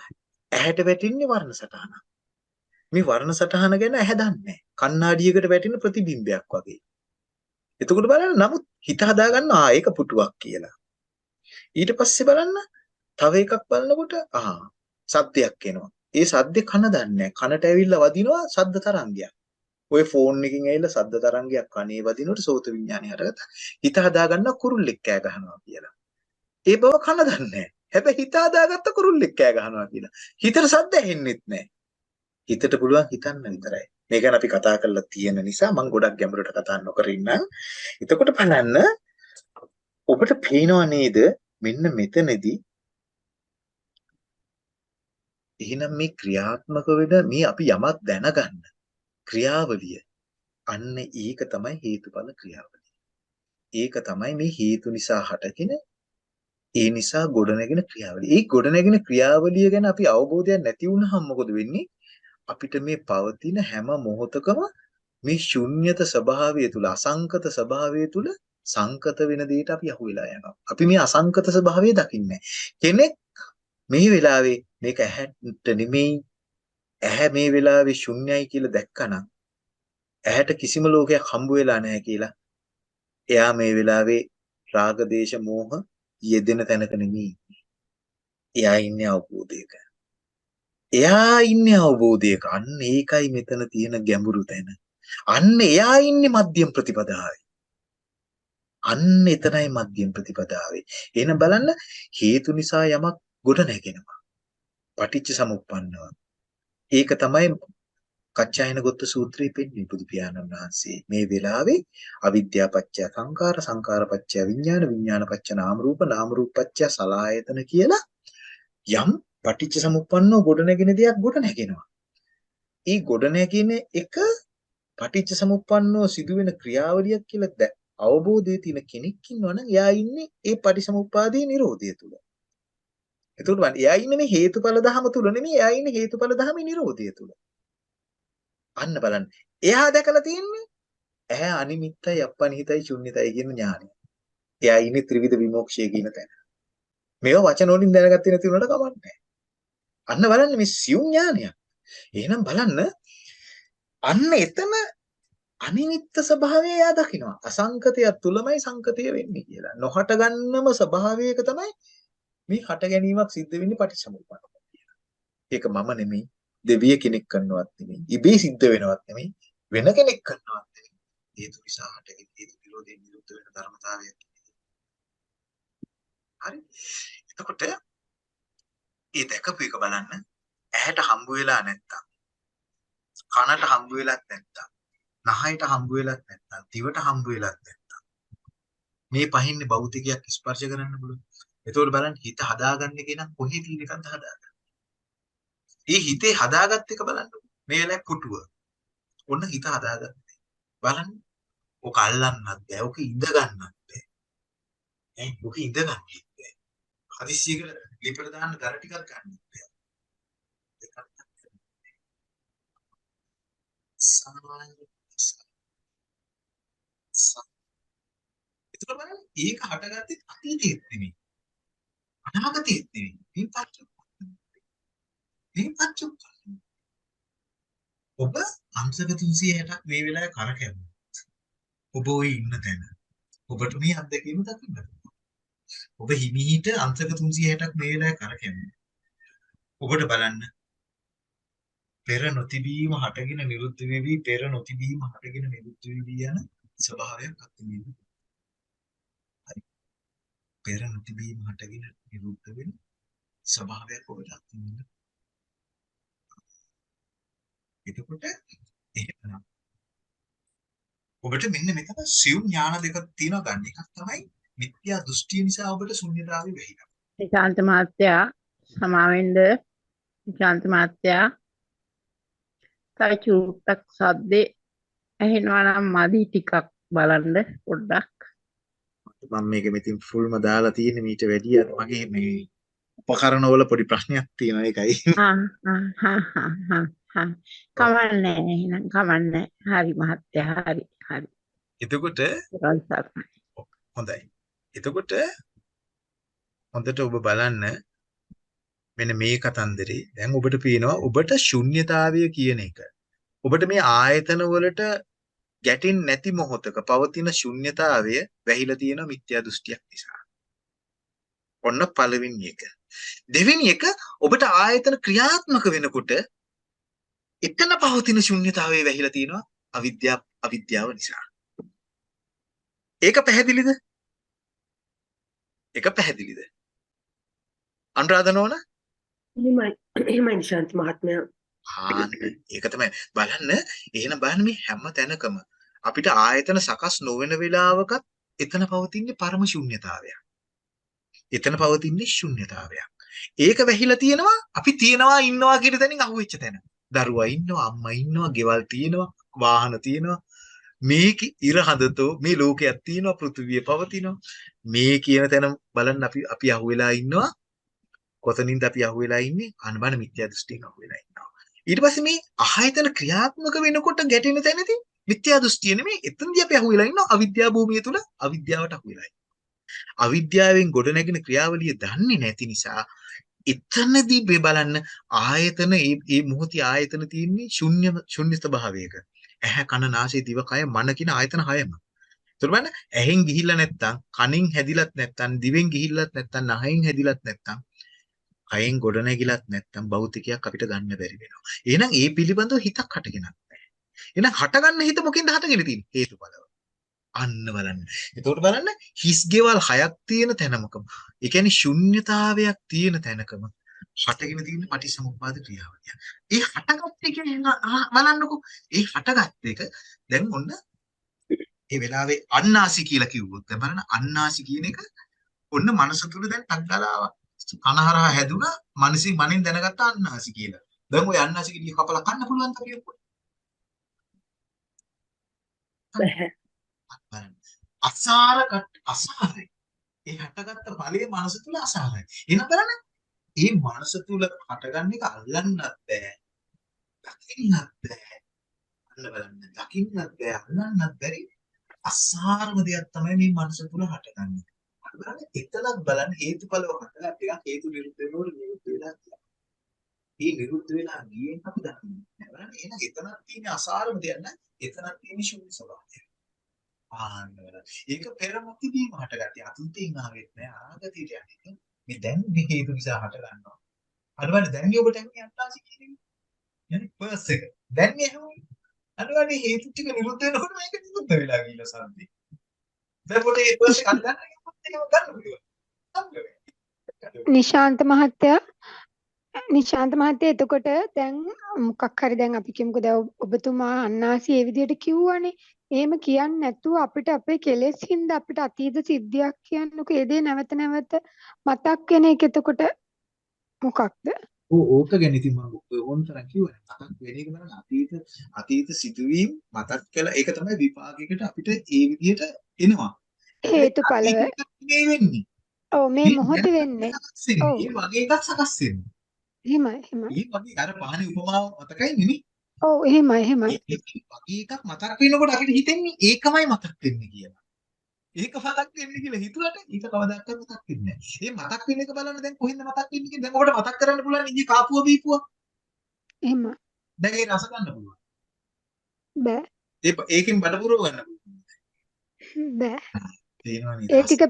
ඇහැට වැටෙන්නේ වර්ණ සටහන. මේ වර්ණ සටහන ගැන ඇහැ දන්නේ නැහැ. කණ්ණාඩියකට වැටෙන ප්‍රතිබිම්බයක් වගේ. එතකොට බලන්න නමුත් හිත හදාගන්න ආ ඒක පුටුවක් කියලා. ඊට පස්සේ බලන්න තව එකක් බලනකොට ආ සද්දයක් එනවා. ඒ සද්දේ කන දන්නේ කනට ඇවිල්ලා වදිනවා සද්ද තරංගයක්. ඔය ෆෝන් එකකින් ඇවිල්ලා සද්ද තරංගයක් කනේ වදිනකොට සෝත විඥානය හටගත්තා. හිත හදාගන්න කුරුල්ලෙක් කෑ ගහනවා කියලා. ඒ බව කන දන්නේ හැබැයි හිත හදාගත්ත කුරුල්ලෙක් කෑ ගහනවා කියලා. හිතට සද්ද ඇහෙන්නෙත් නැහැ. හිතට පුළුවන් හිතන්න විතරයි. මේ ගැන අපි කතා කරලා තියෙන නිසා මම ගොඩක් ගැඹුරට කතා නොකර ඉන්නම්. එතකොට බලන්න ඔබට පේනව නේද මෙන්න මෙතනදී එහෙනම් මේ ක්‍රියාත්මක වෙන මේ අපි යමක් දැනගන්න ක්‍රියාවලිය අන්න ඒක තමයි හේතුඵල ක්‍රියාවලිය. ඒක තමයි මේ හේතු නිසා හටගෙන ඒ නිසා ගොඩනැගෙන ක්‍රියාවලිය. ඒ ගොඩනැගෙන ක්‍රියාවලිය ගැන අපි අවබෝධයක් නැති වුණාම මොකද වෙන්නේ? අපිට මේ පවතින හැම මොහොතකම මේ ශුන්්‍යත ස්වභාවය තුල අසංකත ස්වභාවය තුල සංකත වෙන දෙයට අපි අහු වෙලා යනවා. අපි මේ අසංකත ස්වභාවය දකින්නේ කෙනෙක් මේ වෙලාවේ මේක ඇහැට නෙමෙයි ඇහැ මේ වෙලාවේ ශුන්‍යයි කියලා දැක්කනම් ඇහැට කිසිම ලෝකයක් හම්බ වෙලා නැහැ කියලා. එයා මේ වෙලාවේ රාග දේශ මෝහ යෙදෙන තැනක නෙමෙයි. එයා ඉන්නේ අවබෝධයක. එයා ඉන්නේ අවබෝධයක. අන්න ඒකයි මෙතන තියෙන ගැඹුරු තැන. අන්න එයා ඉන්නේ මධ්‍යම ප්‍රතිපදාවේ. අන්න එතනයි මධ්‍යම ප්‍රතිපදාවේ. එහෙනම් බලන්න හේතු නිසා යමක් ගොඩ නැගෙනවා. පටිච්ච සමුප්පන්නව. ඒක තමයි කච්චායන ගොත්ත සූත්‍රයේ පෙන්වන්නේ බුදු පියාණන් වහන්සේ. මේ වෙලාවේ අවිද්‍යාව පත්‍ය සංකාර සංකාර පත්‍ය විඥාන විඥාන පත්‍ය නාම රූප නාම රූප පත්‍ය සලආයතන කියලා යම් පටිච්ච සමුප්පන්නව ගොඩ නැගෙන දෙයක් ගොඩ නැගෙනවා. ඒ ගොඩ නැගින එක පටිච්ච සමුප්පන්නව සිදුවෙන ක්‍රියාවලියක් කියලා අවබෝධයේ තියෙන කෙනෙක් ඉන්නවනම් එයා ඉන්නේ ඒ පටිසමුප්පාදයේ Nirodhaය තුල. එතකොට බලන්න එයා ඉන්නේ මේ හේතුඵල ධහම තුල නෙමෙයි එයා ඉන්නේ හේතුඵල ධහමේ Nirodhaය තුල. අන්න බලන්න. එයා දැකලා තියෙන්නේ ඇහැ අනිමිත්තයි අපනිහිතයි ශුන්්‍යතයි කියන ඥානය. එයා ඉන්නේ ත්‍රිවිධ විමෝක්ෂය කියන තැන. මේව වචන වලින් දැනගත්තේ නැති උනට කමන්නේ අන්න බලන්න මේ සියුම් ඥානයක්. එහෙනම් බලන්න අන්න එතන අනිමිත්ත ස්වභාවය එයා දකිනවා. අසංකතය තුලමයි සංකතය වෙන්නේ කියලා. නොහට ගන්නම ස්වභාවයක තමයි මේ හට ගැනීමක් සිද්ධ වෙන්නේ පටිච්චසමුප්පන්න කියලා. ඒක මම නෙමෙයි, දෙවිය කෙනෙක් කරනවත් නෙමෙයි, ඉබේ සිද්ධ වෙනවත් නෙමෙයි, වෙන කෙනෙක් කරනවත් නෙමෙයි. හේතු නිසා හටගෙන හේතු විරෝධයෙන් නිරුද්ධ වෙන ධර්මතාවයක්. හරි. එතකොට ඒ දැකපු එක බලන්න ඇහැට හම්බ වෙලා නැත්තම් කනට හම්බ වෙලත් නැත්තම් නහයට හම්බ වෙලත් නැත්තම් දිවට හම්බ වෙලත් නැත්තම් මේ පහින්නේ භෞතිකයක් ස්පර්ශ කරන්න පුළුවන්. එතකොට බලන්න හිත හදාගන්න එක නම් කොහේ තියෙන එකක්ද හදාගන්න. ඒ හිතේ හදාගත්ත එක බලන්න. මේ වෙලාවේ පුටුව. ඔන්න හිත හදාගත්තේ. බලන්න. ඔක අල්ලන්නත් බෑ. ඔක ඉඳ ගන්නත් බෑ. ඈ ඔක ඉඳ ගන්නත් බෑ. හදිස්සියකට ලිපට දාන්න දර ටිකක් ගන්නත් බෑ. ඒතර බලන්න ඒක හටගත්තේ අතීතයේත් නෙමෙයි. අනාගතයේත් නෙමෙයි. මේ පච්චුප්පන්න. මේ පච්චුප්පන්න. ඔබ අංශක 360ක් මේ වෙලාවේ කරකැවුවා. ඔබ ওই ඉන්න තැන. ඔබට මේ අත්දැකීම දකින්න පුළුවන්. ඔබ හිමීට අංශක 360ක් මේ වෙලාවේ කරකැවුවා. ඔබට බලන්න පෙර නොතිබීම හටගෙන නිරුද්ධ වෙවි පෙර නොතිබීම හටගෙන නිරුද්ධ වෙවි යන ස්වභාවයක් අත්විඳින්න. හරි. පෙර නොතිබීම හටගෙන නිරුද්ධ වෙන ස්වභාවයක් ඔබට අත්විඳින්න. එතකොට එහෙනම් ඔබට මෙන්න මෙතන සියුම් ඥාන දෙකක් තියෙනවා ගන්න එකක් තමයි මිත්‍යා දෘෂ්ටිය නිසා ඔබට ශුන්‍යතාවය වෙහිලා. ශාන්ත මහත්තයා සමාවෙන්ද ශාන්ත මහත්තයා තව චූට්ටක් සද්දේ ඇහෙනවා නම් මදි ටිකක් බලන්න පොඩ්ඩක් මම මේක මෙතින් ෆුල්ම දාලා තියෙන්නේ මීට වැඩිය මගේ මේ උපකරණවල පොඩි ප්‍රශ්නයක් හා හා කමන්නේ එහෙනම් කමන්නේ හරි මහත්තයා හරි හරි. එතකොට හොඳයි. එතකොට හොඳට ඔබ බලන්න මෙන්න මේ කතන්දරේ දැන් ඔබට පේනවා ඔබට ශුන්්‍යතාවය කියන එක. ඔබට මේ ආයතන වලට ගැටෙන්නේ නැති මොහොතක පවතින ශුන්්‍යතාවය වැහිලා තියෙන මිත්‍යා දෘෂ්ටියක් නිසා. ඔන්න පළවෙනි එක. දෙවෙනි එක ඔබට ආයතන ක්‍රියාත්මක වෙනකොට එතන පවතින ශුන්්‍යතාවය වැහිලා තියෙනවා අවිද්‍යාව අවිද්‍යාව නිසා. ඒක පැහැදිලිද? ඒක පැහැදිලිද? අනුරාධ නෝන එහෙමයි එහෙමයි ශාන්ත මහත්මයා. ආන්න ඒක තමයි බලන්න එහෙනම් බලන්න මේ හැම තැනකම අපිට ආයතන සකස් නොවන වෙලාවකත් එතන පවතින්නේ පරම ශුන්්‍යතාවයක්. එතන පවතින්නේ ශුන්්‍යතාවයක්. ඒක වැහිලා තියෙනවා අපි තියනවා ඉන්නවා කියන තැනින් අහුවෙච්ච තැන. දරුවා ඉන්නවා අම්මා ඉන්නවා ගෙවල් තියෙනවා වාහන තියෙනවා මේක ඉර හදතෝ මේ ලෝකයක් තියෙනවා පෘථිවිය පවතිනවා මේ කියන තැන බලන්න අපි අපි අහුවෙලා ඉන්නවා කොතනින්ද අපි අහුවෙලා ඉන්නේ අනබන මිත්‍යා දෘෂ්ටියෙන් අහුවෙලා ඉන්නවා ඊට පස්සේ මේ ආයතන ක්‍රියාත්මක වෙනකොට ගැටෙන තැනදී මිත්‍යා දෘෂ්ටිය නෙමෙයි එතනදී අපි අහුවෙලා ඉන්නවා අවිද්‍යා භූමිය තුල අවිද්‍යාවට අහුවෙලා අවිද්‍යාවෙන් ගොඩනැගෙන ක්‍රියාවලිය දන්නේ නැති නිසා එතනදී මේ බලන්න ආයතන ඒ ඒ මොහොතේ ආයතන තියෙන්නේ ශුන්‍ය ශුන්‍ය ස්වභාවයක ඇහැ කන නාසය දිව කය මන කියන ආයතන හයම. ඒතර බලන්න ඇහෙන් ගිහිල්ලා නැත්තම් කනින් හැදිලත් නැත්තම් දිවෙන් ගිහිල්ලත් නැත්තම් නහයෙන් හැදිලත් නැත්තම් කයෙන් ගොඩ නැගිලත් නැත්තම් භෞතිකයක් අපිට ගන්න බැරි වෙනවා. එහෙනම් ඒ පිළිබඳව හිතක් හටගෙනත් නැහැ. එහෙනම් හටගන්න හිත මොකෙන්ද හටගෙන තියෙන්නේ? හේතුඵලව. අන්න බලන්න. එතකොට බලන්න හිස් ගෙවල් හයක් තියෙන තැනමකම. ඒ කියන්නේ ශුන්්‍යතාවයක් තියෙන තැනකම හටගෙන තියෙන පටිසමුප්පාද ක්‍රියාවලිය. ඒ හටගත් එක බලන්නකෝ. ඒ හටගත් එක දැන් ඔන්න ඒ වෙලාවේ අන්නාසි කියලා කිව්වොත් දැන් බලන්න අන්නාසි කියන එක ඔන්න මනස තුල දැන් ටග්ගලාවක් කනහරහා හැදුනා මනසින් මනෙන් දැනගත්ත අන්නාසි කියලා. දැන් ওই අන්නාසි කිඩිය කපලා කන්න පුළුවන් ද කියපුවා. බැහැ. බලන්න. අසාර කට අසාරයි. ඒ හටගත්ත ඵලයේ මනස තුල අසාරයි. එහෙනම් බලන්න. මේ මනස තුල හටගන්න එක අල්ලන්නත් බෑ. දකින්නත් බෑ. අන්න බලන්න. දකින්නත් බෑ. අල්ලන්නත් බැරි අසාරම දෙයක් තමයි මේ මනස තුල හටගන්නේ. බලන්න එතනක් බලන්න හේතුඵලව හටගන්න ටිකක් හේතු නිරුද්ධ වෙනකොට නිරුද්ධ වෙලා තියෙනවා. මේ නිරුද්ධ වෙලා ගියෙන් අපි දකින්නේ. බලන්න එහෙනම් එතනක් තියෙන අසාරම දෙයක් නෑ. එතනක් තියෙන ශුන්‍ය ස්වභාවය. ආන්න බලන්න. ඒක පෙර මුතිදීම හටගත්තේ අතීතයෙන් ආවෙත් නෑ ආගතයට යන්නේ. මේ දැන් මේ හේතු නිසා හට ගන්නවා. අර බලන්න දැන් මේ ඔබට එන්නේ අට්ටාසි කියන්නේ. යන්නේ පර්ස් එක. දැන් මේ හැමෝම අර බලන්න හේතු ටික නිරුද්ධ වෙනකොට මේක නිරුද්ධ වෙලා ගිහලා සම්දේ. දැන් පොතේ ඒ පර්ස් එක අල්ලන්න ඒකත් එකම ගන්න පුළුවන්. සම්ගවේ. නිශාන්ත මහත්තයා නිශාන්ත මහත්තයා එතකොට දැන් මොකක් හරි දැන් අපි කියමුකෝ දැන් ඔබ- ඔබතුමා අන්නාසි ඒ විදිහට කිව්වනේ. එහෙම කියන්නේ නැතුව අපිට අපේ කෙලෙස් හින්දා අපිට අතීත සිද්ධියක් කියන්නකෝ ඒ දේ නැවත නැවත මතක් වෙන එක එතකොට මොකක්ද? ඕක ගැන ඉතින් මම ඕන තරම් කිව්වනේ. මතක් වෙන එක බලන්න අතීත අතීත සිදුවීම් මතක් කළා ඒක තමයි විපාකයකට අපිට ඒ විදිහට එනවා. හේතුඵලව. මේ වෙන්නේ. ඔව් මේ මොහොතේ වෙන්නේ. ඔව්. වගේ එකක් සකස් වෙන්නේ. එහෙමයි එහෙමයි. ඒ වගේ අර පහනේ උපමාව මතකයි නෙමෙයි. ඔව් එහෙමයි එහෙමයි. වගේ එකක් මතක් වෙනකොට අපිට හිතෙන්නේ ඒකමයි මතක් වෙන්නේ කියලා. ඒක මතක් වෙන්නේ කියලා හිතුවට ඒක කවදාවත් මතක් වෙන්නේ නැහැ. ඒ මතක් වෙන එක බලන්න දැන් කොහෙන්ද මතක් වෙන්නේ කියලා දැන් ඔබට මතක් කරන්න පුළුවන් ඊයේ කාපුව බීපුව. එහෙමයි. දැන් ඒ රස ගන්න පුළුවන්. බෑ. ඒ ඒකෙන් බඩ පුරව ගන්න පුළුවන්. බෑ. තේරෙනවනේ. ඒ ටික.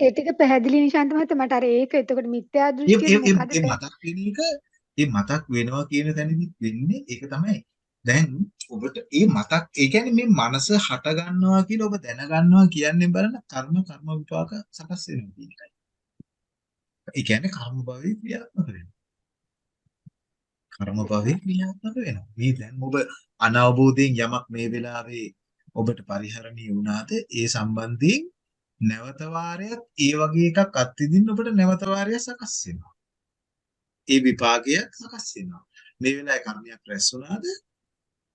ඒ ටික පැහැදිලි නිශාන්ත මහත්තයා මට අර ඒක එතකොට මිත්‍යා දෘෂ්ටිය? ඒ මතක් වෙන එක ඒ මතක් වෙනවා කියන තැනදිත් වෙන්නේ ඒක තමයි. දැන් ඔබට ඒ මතක් ඒ කියන්නේ මේ මනස හට ගන්නවා කියලා ඔබ දැන ගන්නවා කියන්නේ බලන්න කර්ම කර්ම විපාක සකස් වෙනවා කියන එකයි. ඒ කියන්නේ කර්ම භවයේ ක්‍රියාත්මක වෙනවා. කර්ම භවයේ ක්‍රියාත්මක වෙනවා. මේ දැන් ඔබ අනවබෝධයෙන් යමක් මේ වෙලාවේ ඔබට පරිහරණීය වුණාද ඒ සම්බන්ධයෙන් නැවත වාරයක් ඒ වගේ එකක් අත්විඳින්න ඔබට නැවත වාරයක් සකස් වෙනවා. ඒ විපාකය සකස් වෙනවා. මේ වෙලාවේ කර්මයක් රැස් වුණාද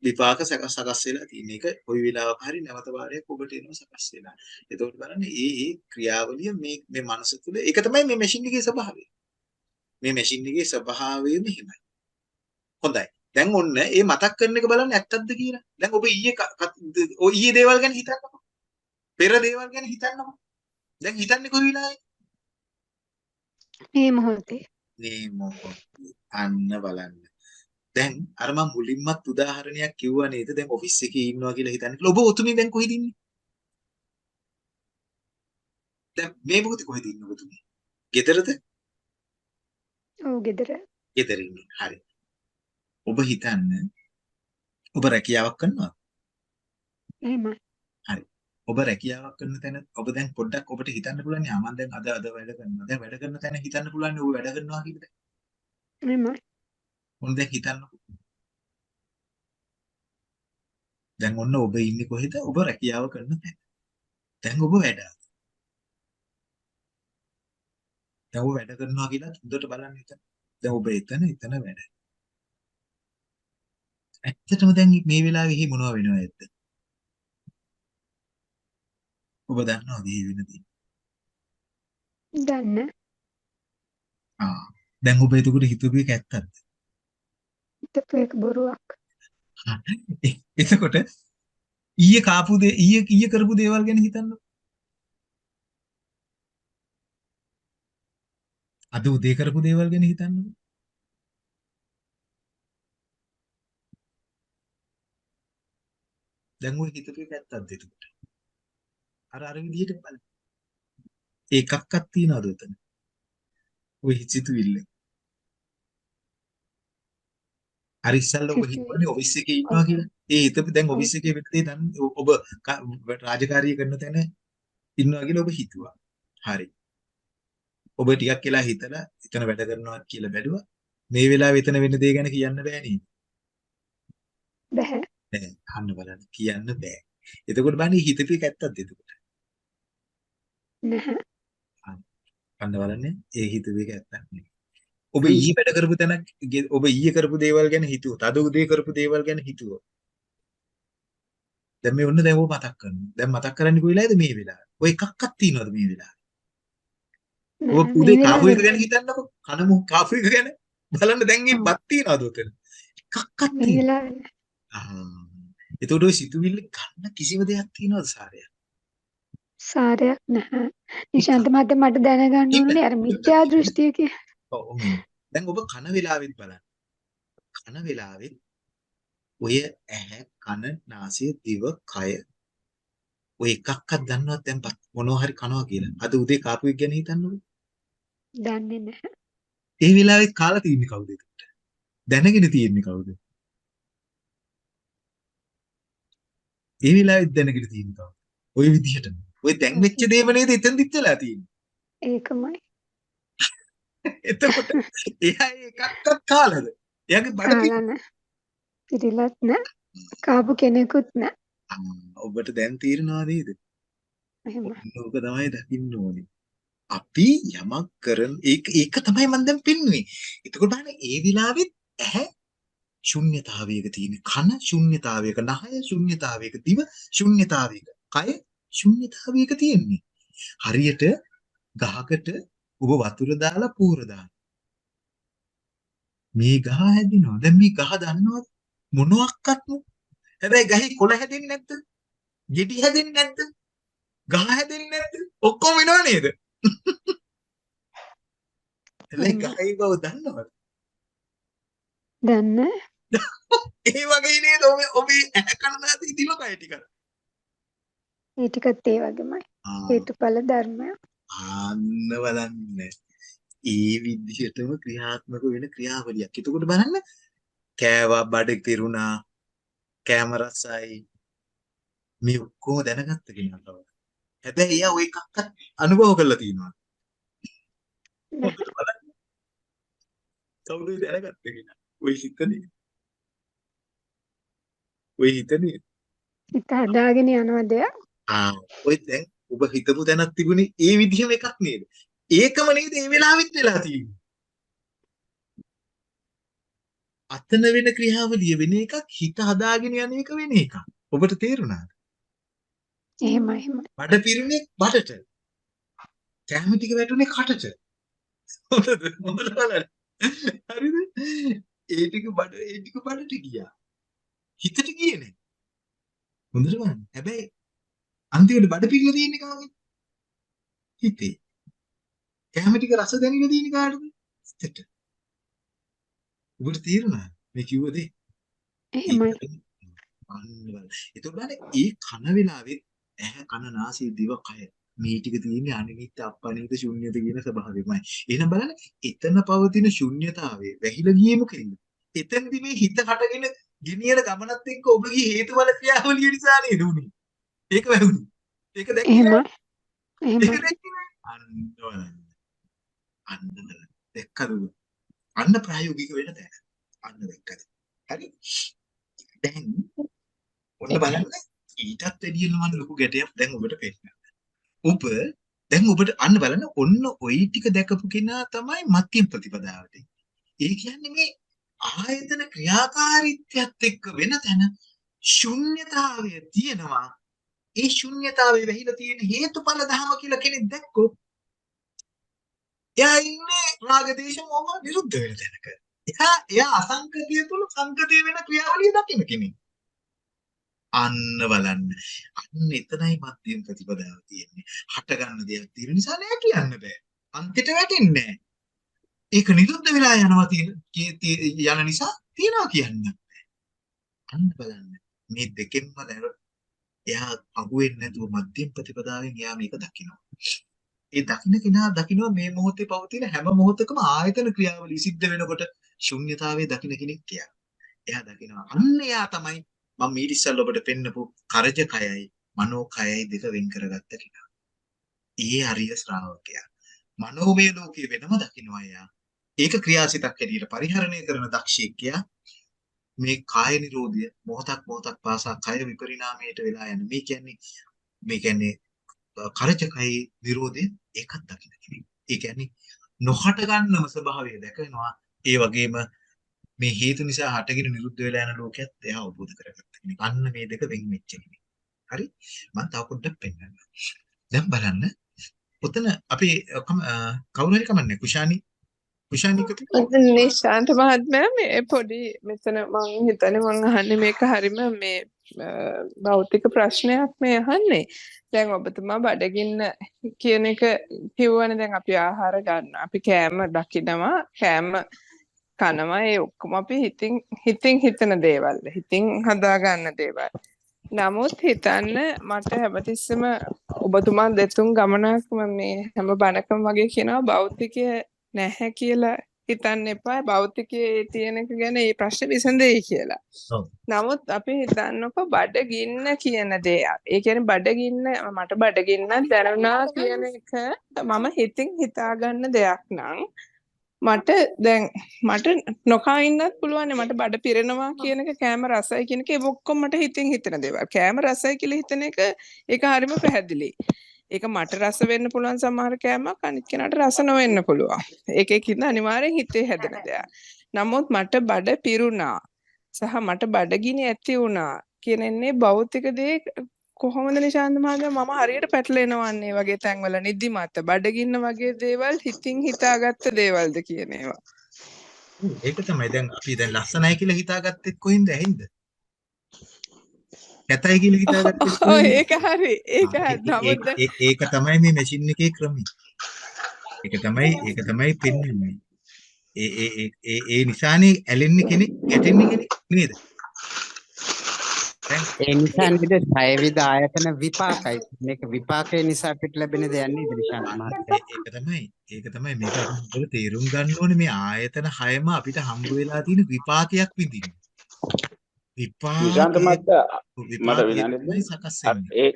විපාක සකස් සකස් වෙලා තියෙන එක කොයි වෙලාවක හරි නැවත වාරයක් ඔබට එනවා සකස් වෙලා. එතකොට බලන්න ඒ ඒ ක්‍රියාවලිය මේ මේ මනස තුළ ඒක තමයි මේ මැෂින් එකේ ස්වභාවය. මේ මැෂින් එකේ ස්වභාවය මෙහෙමයි. හොඳයි. දැන් ඔන්න ඒ මතක් කරන එක බලන්න ඇත්තක්ද කියලා. දැන් ඔබ ඊයේ ක- ක- ඔය ඊයේ දේවල් ගැන හිතන්නකෝ. පෙර දේවල් ගැන හිතන්නකෝ. දැන් හිතන්නේ කොයි වෙලාවේ? මේ මොහොතේ. මේ මොකක්ද? අන්න බලන්න. දැන් අර මම මුලින්මත් උදාහරණයක් කිව්වා නේද? දැන් ඔෆිස් එකේ ඉන්නවා කියලා හිතන්න. ඔබ ඔතුමින් දැන් කොහෙද ඉන්නේ? දැන් මේ මොකද කොහෙද ඉන්නේ ඔබතුමී? ගෙදරද? ඔව් ගෙදර. ගෙදර ඉන්නේ. හරි. ඔබ හිතන්න ඔබ රැකියාවක් කරනවා. එහෙමයි. ඔබ රැකියාවක් කරන තැන ඔබ දැන් පොඩ්ඩක් ඔබට හිතන්න පුළුවන් නේ මම දැන් අද අද වැඩ කරනවා. දැන් වැඩ කරන තැන හිතන්න පුළුවන් ඔබ වැඩ කරනවා කියලා. එහෙමයි. ඔන්න දැන් හිතන්නකෝ. දැන් ඔන්න ඔබ ඉන්නේ කොහෙද? ඔබ රැකියාව කරන තැන. දැන් ඔබ වැඩ. දැන් ඔබ වැඩ කරනවා කියලා හොඳට බලන්න එතන. දැන් ඔබ එතන එතන වැඩ. ඇත්තටම දැන් මේ වෙලාවේ එහි මොනව වෙනවද? ඔබ දන්නවද මේ වෙන දේ? දන්න. ආ. දැන් ඔබ එතකොට හිතුවේ ඒක ඇත්තද? හිතපු එක බොරුවක්. එතකොට ඊයේ කාපු දේ ඊයේ ඊයේ කරපු දේවල් ගැන හිතන්නකො. අද උදේ කරපු දේවල් ගැන හිතන්නකො. දැන් ඔය හිතපු එක ඇත්තක්ද එතකොට? අර අර විදිහට බලන්න. ඒකක්වත් තියනවද උතන? ඔය හිතවිල්ල. අර ඉස්සල්ලා ඔබ. හිතුවනේ ඔෆිස් එකේ ඉන්නවා කියලා. ඒ හිතපු දැන් ඔෆිස් එකේ වෙන දේ දැන් ඔබ රාජකාරිය කරන තැන ඉන්නවා කියලා ඔබ හිතුවා. හරි. ඔබ ටිකක් කියලා හිතලා එතන වැඩ කරනවා කියලා බැලුවා. මේ වෙලාවේ එතන වෙන දේ ගැන කියන්න බෑ නේද? බැහැ. නෑ අහන්න බලන්න කියන්න බෑ. එතකොට බලන්න හිතපු ඇත්තක්ද එතකොට? නැහැ. අන්න බලන්න ඒ හිතුව ඇත්තක් නෙවෙයි. ඔබ ඊයේ වැඩ කරපු තැනක් ගේ- ඔබ ඊයේ කරපු දේවල් ගැන හිතුවොත් අද උදේ කරපු දේවල් ගැන හිතුවොත් දැන් මේ ඔන්න දැන් ඔබ මතක් කරනවා. දැන් මතක් කරන්නේ කොයි වෙලාවේද මේ වෙලාවේ? ඔය එකක්වත් තියනවද මේ වෙලාවේ? ඔබ. උදේ කාපු එක ගැන හිතන්නකො. කනමු කාපු එක ගැන බලන්න දැන් මේ බත් තියනවද උතන? එකක්වත් නැහැ. ආ. එතකොට ඔය සිතුවිල්ල ගන්න කිසිම දෙයක් තියනවද සාරය? සාරයක් නැහැ. නිශාන්ත මහත්තයා මට දැනගන්න ඕනේ අර මිත්‍යා දෘෂ්ටිය කිය. ඔව්. දැන් ඔබ කන වෙලාවෙත් බලන්න. කන වෙලාවෙත් ඔය ඇහැ කන නාසය දිව කය ඔය එකක්වත් දන්නවත් දැන් මොනවා හරි කනවා කියලා. අද උදේ කාපු එක ගැන හිතන්නකෝ. දන්නේ නැහැ. ඒ වෙලාවෙත් කාලා තින්නේ කවුද එතකොට? දැනගෙන තින්නේ කවුද? ඒ වෙලාවෙත් දැනගෙන තින්නේ කවුද? ওই විදිහටම. ඔය දැන් වෙච්ච දේම නේද එතෙන්දිත් වෙලා තියෙන්නේ. ඒකමයි. එතකොට එයා එකක්වත් කාලාද? එයාගේ බඩ පිට කාලා නැහැ. පිළිලත් නැහැ. කාපු කෙනෙකුත් නැහැ. ඔබට දැන් තීරණා නේද? එහෙම. ඕක තමයි දකින්න ඕනේ. අපි යමක් කරන ඒක ඒක තමයි මම දැන් පෙන්වුවේ. එතකොට බලන්න ඒ විලාවෙත් ඇහැ ශුන්්‍යතාවයක තියෙන කන ශුන්්‍යතාවයක නහය ශුන්්‍යතාවයක දිව ශුන්්‍යතාවයක කය ශුන්්‍යතාවයක තියෙන්නේ. හරියට ගහකට ඔබ වතුර දාලා පූර. මේ ගහ හැදිනවා. දැන් මේ ගහ දන්නවද? මොනවත්ක්වත් හැබැයි ගහේ කොළ හැදෙන්නේ නැද්ද? ගෙඩි හැදෙන්නේ නැද්ද? ගහ හැදෙන්නේ නැද්ද? ඔක්කොම වෙනව නේද? හැබැයි ගහේ බව දන්නවද? දන්නේ ඒ වගේ නේද ඔබ ඔබේ ඇහැ කනදාති දිව කය ටික. ඒ ටිකත් ඒ වගේමයි. හේතුඵල ධර්මය. ආන්න බලන්න. ඒ විදිහටම ක්‍රියාත්මක වෙන ක්‍රියාවලියක්. එතකොට බලන්න කෑවා බඩ පිරුණා කෑම රසයි මේ ඔක්කොම දැනගත්ත කෙනා තමයි. හැබැයි එයා ඔය එකක්වත් අනුභව කරලා තියෙනවා. කවුද දැනගත්ත කෙනා? ඔය හිතනේ. ඔය හිතනේ. හිත හදාගෙන යනවා දෙයක්. ආ ඔය දැන් ඔබ හිතපු තැනක් තිබුණේ ඒ විදිහම එකක් නේද? ඒකම නේද මේ වෙලාවෙත් වෙලා තියෙන්නේ. අතන වෙන ක්‍රියාවලිය වෙන එකක් හිත හදාගෙන යන එක වෙන එකක්. ඔබට තේරුණාද? එහෙමයි එහෙමයි. බඩ පිරුණේ බඩට. කැම ටික වැටුනේ කටට. හොඳද? හොඳට බලන්න. හරිද? ඒ ටික බඩ ඒ ටික බඩට ගියා. හිතට ගියේ නෑ. හොඳට බලන්න. හැබැයි අන්තිමට බඩ පිරලා තියෙන්නේ කාගෙද? හිතේ. කැම ටික රස දැනෙලා තියෙන්නේ කාටද? හිතට. ඔබට තේරුණාද? මේ කිව්ව දේ? එහෙමයි. අන්න බලන්න. ඒ කන වෙලාවෙත් ඇහැ කන නාසය දිව කය මේ ටික තියෙන්නේ අනිමිත්ත අපනිත ශුන්්‍යත කියන ස්වභාවයමයි. එහෙනම් බලන්න එතන පවතින ශුන්්‍යතාවය වැහිලා ගියේ මොකෙන්ද? එතෙන්දි මේ හිත හටගෙන ගෙනියන ගමනත් එක්ක ඔබගේ හේතුඵල ක්‍රියාවලිය නිසා නේද උනේ. ඒක වැහුනේ. ඒක දැක්කේ. එහෙමයි. ඒක දැක්කේ. අන්න. අන්න. දැක්කද? අන්න ප්‍රායෝගික වෙන තැන. අන්න දැක්කද? හරි. දැන් ඔන්න බලන්න ඊටත් වැඩිය මම ලොකු ගැටයක් දැන් ඔබට පෙන්නනවා. ඔබ දැන් ඔබට අන්න බලන්න ඔන්න ওই ටික දැකපු කෙනා තමයි මධ්‍යම ප්‍රතිපදාවට. ඒ කියන්නේ මේ ආයතන ක්‍රියාකාරීත්වයත් එක්ක වෙන තැන ශුන්්‍යතාවය තියෙනවා. ඒ ශුන්්‍යතාවය වෙහිලා තියෙන හේතුඵල ධම කියලා කෙනෙක් දැක්කොත් එයා ඉන්නේ රාග දේශ මොහ නිරුද්ධ වෙන තැනක. එයා එයා අසංකතිය තුල සංකතිය වෙන ක්‍රියාවලිය දකින්න කෙනෙක්. අන්න බලන්න. අන්න එතනයි මධ්‍යම ප්‍රතිපදාව තියෙන්නේ. හට ගන්න දෙයක් තියෙන නිසා නෑ කියන්න බෑ. අන්තිට වැටෙන්නේ නෑ. ඒක නිරුද්ධ වෙලා යනවා තියෙන කී- තී- යන නිසා තියනවා කියන්න බෑ. අන්න බලන්න. මේ දෙකෙන්ම දැර- එයා අහුවෙන්නේ නැතුව මධ්‍යම ප්‍රතිපදාවෙන් එයා මේක දකිනවා. ඒ දකින්න කෙනා දකිනවා මේ මොහොතේ පවතින හැම මොහොතකම ආයතන ක්‍රියාවලිය සිද්ධ වෙනකොට ශුන්්‍යතාවයේ දකින්න කෙනෙක් එයා. එයා දකිනවා අන්න එයා තමයි මම ඊට ඉස්සෙල්ලා ඔබට පෙන්නපු කරජ කයයි මනෝ කයයි දෙක වෙන් කරගත්ත කෙනා. ඒ අරිය ශ්‍රාවකයා. මනෝමය ලෝකයේ වෙනම දකින්නවා එයා. ඒක ක්‍රියාසිතක් හැටියට පරිහරණය කරන දක්ෂයෙක්යා මේ කාය නිරෝධය මොහොතක් මොහොතක් පාසා කය විපරිණාමයට වෙලා යන මේ කියන්නේ මේ කියන්නේ කරජකයි නිරෝධය ඒකත් දකින්න කෙනෙක්. ඒ කියන්නේ නොහට ගන්නම ස්වභාවය දැකනවා. ඒ වගේම මේ හේතු නිසා හටගෙන නිරුද්ධ වෙලා යන ලෝකයක් එයා අවබෝධ කරගත්ත කෙනෙක්. අන්න මේ දෙක වෙන් වෙච්ච කෙනෙක්. හරි? මම තව පොඩ්ඩක් පෙන්නන්න. දැන් බලන්න. ඔතන අපි කවුරු හරි කමන්නේ කුෂානි කුෂානික නිශාන්ත මහත්මයා මේ පොඩි මෙතන මං හිතන්නේ මං අහන්නේ මේක හරිම මේ භෞතික ප්‍රශ්නයක් මේ අහන්නේ. දැන් ඔබතුමා බඩගින්න කියන එක කිව්වනේ දැන් අපි ආහාර ගන්න. අපි කෑම දකිනවා කෑම කනවා ඒ ඔක්කොම අපි හිතින් හිතින් හිතන දේවල්. හිතින් හදා ගන්න දේවල්. නමුත් හිතන්න මට හැමතිස්සෙම ඔබතුමා දෙතුන් ගමනක් මේ හැම බණකම වගේ කියනවා භෞතිකය නැහැ කියලා හිතන්න එපා භෞතිකයේ තියෙන එක ගැන මේ ප්‍රශ්නේ විසඳෙයි කියලා. නමුත් අපි හිතන්නකො බඩගින්න කියන දේ. ඒ කියන්නේ බඩගින්න මට බඩගින්න දැනුණා කියන එක මම හිතින් හිතාගන්න දෙයක් නම් මට දැන් මට නොකා ඉන්නත් පුළුවන් මට බඩ පිරෙනවා කියන එක කෑම රසයි කියන එක ඒ ඔක්කොම මට හිතින් හිතන දේවල්. කෑම රසයි කියලා හිතන එක ඒක හරිම පැහැදිලි. ඒක මට රස වෙන්න පුළුවන් සමහර කෑමක් අනිත් කෙනාට රස නොවෙන්න පුළුවන්. ඒක එකින්ද අනිවාර්යෙන් හිතේ හැදෙන දෙයක්. නමුත් මට බඩ පිරුණා සහ මට බඩගිනි ඇති වුණා කියනන්නේ භෞතික දේ කොහොමද නිශාන්ත මහත්මයා මම හරියට පැටලෙනවන්නේ වගේ තැන්වල නිදිමත බඩගින්න වගේ දේවල් හිතින් හිතාගත්ත දේවල්ද කියන ඒවා. ඒක තමයි දැන් අපි දැන් ලස්සනයි කියලා හිතාගත්තෙත් කොහින්ද ඇහින්ද? කැතයි කියලා හිතාගත්තෙත් ඔව් ඒක හරි ඒක හරි නමුත් ඒක තමයි මේ මැෂින් එකේ ක්‍රමය. ඒක තමයි ඒක තමයි පෙන්වන්නේ. ඒ ඒ ඒ ඒ නිසානේ ඇලෙන්නේ කෙනෙක් ගැටෙන්නේ කෙනෙක් නේද? ඒ නිසා නේද සයවිද ආයතන විපාකයි. මේක විපාකේ නිසා අපිට ලැබෙන දෙයක් නේද නිශාන්ත මහත්තයා? ඒක තමයි ඒක තමයි මේක අපිට තේරුම් ගන්න ඕනේ මේ ආයතන හයම අපිට හම්බ වෙලා තියෙන විපාකයක් විඳින්න. නිශාන්ත මහත්තයා මට විපාකය සකස්. ඒ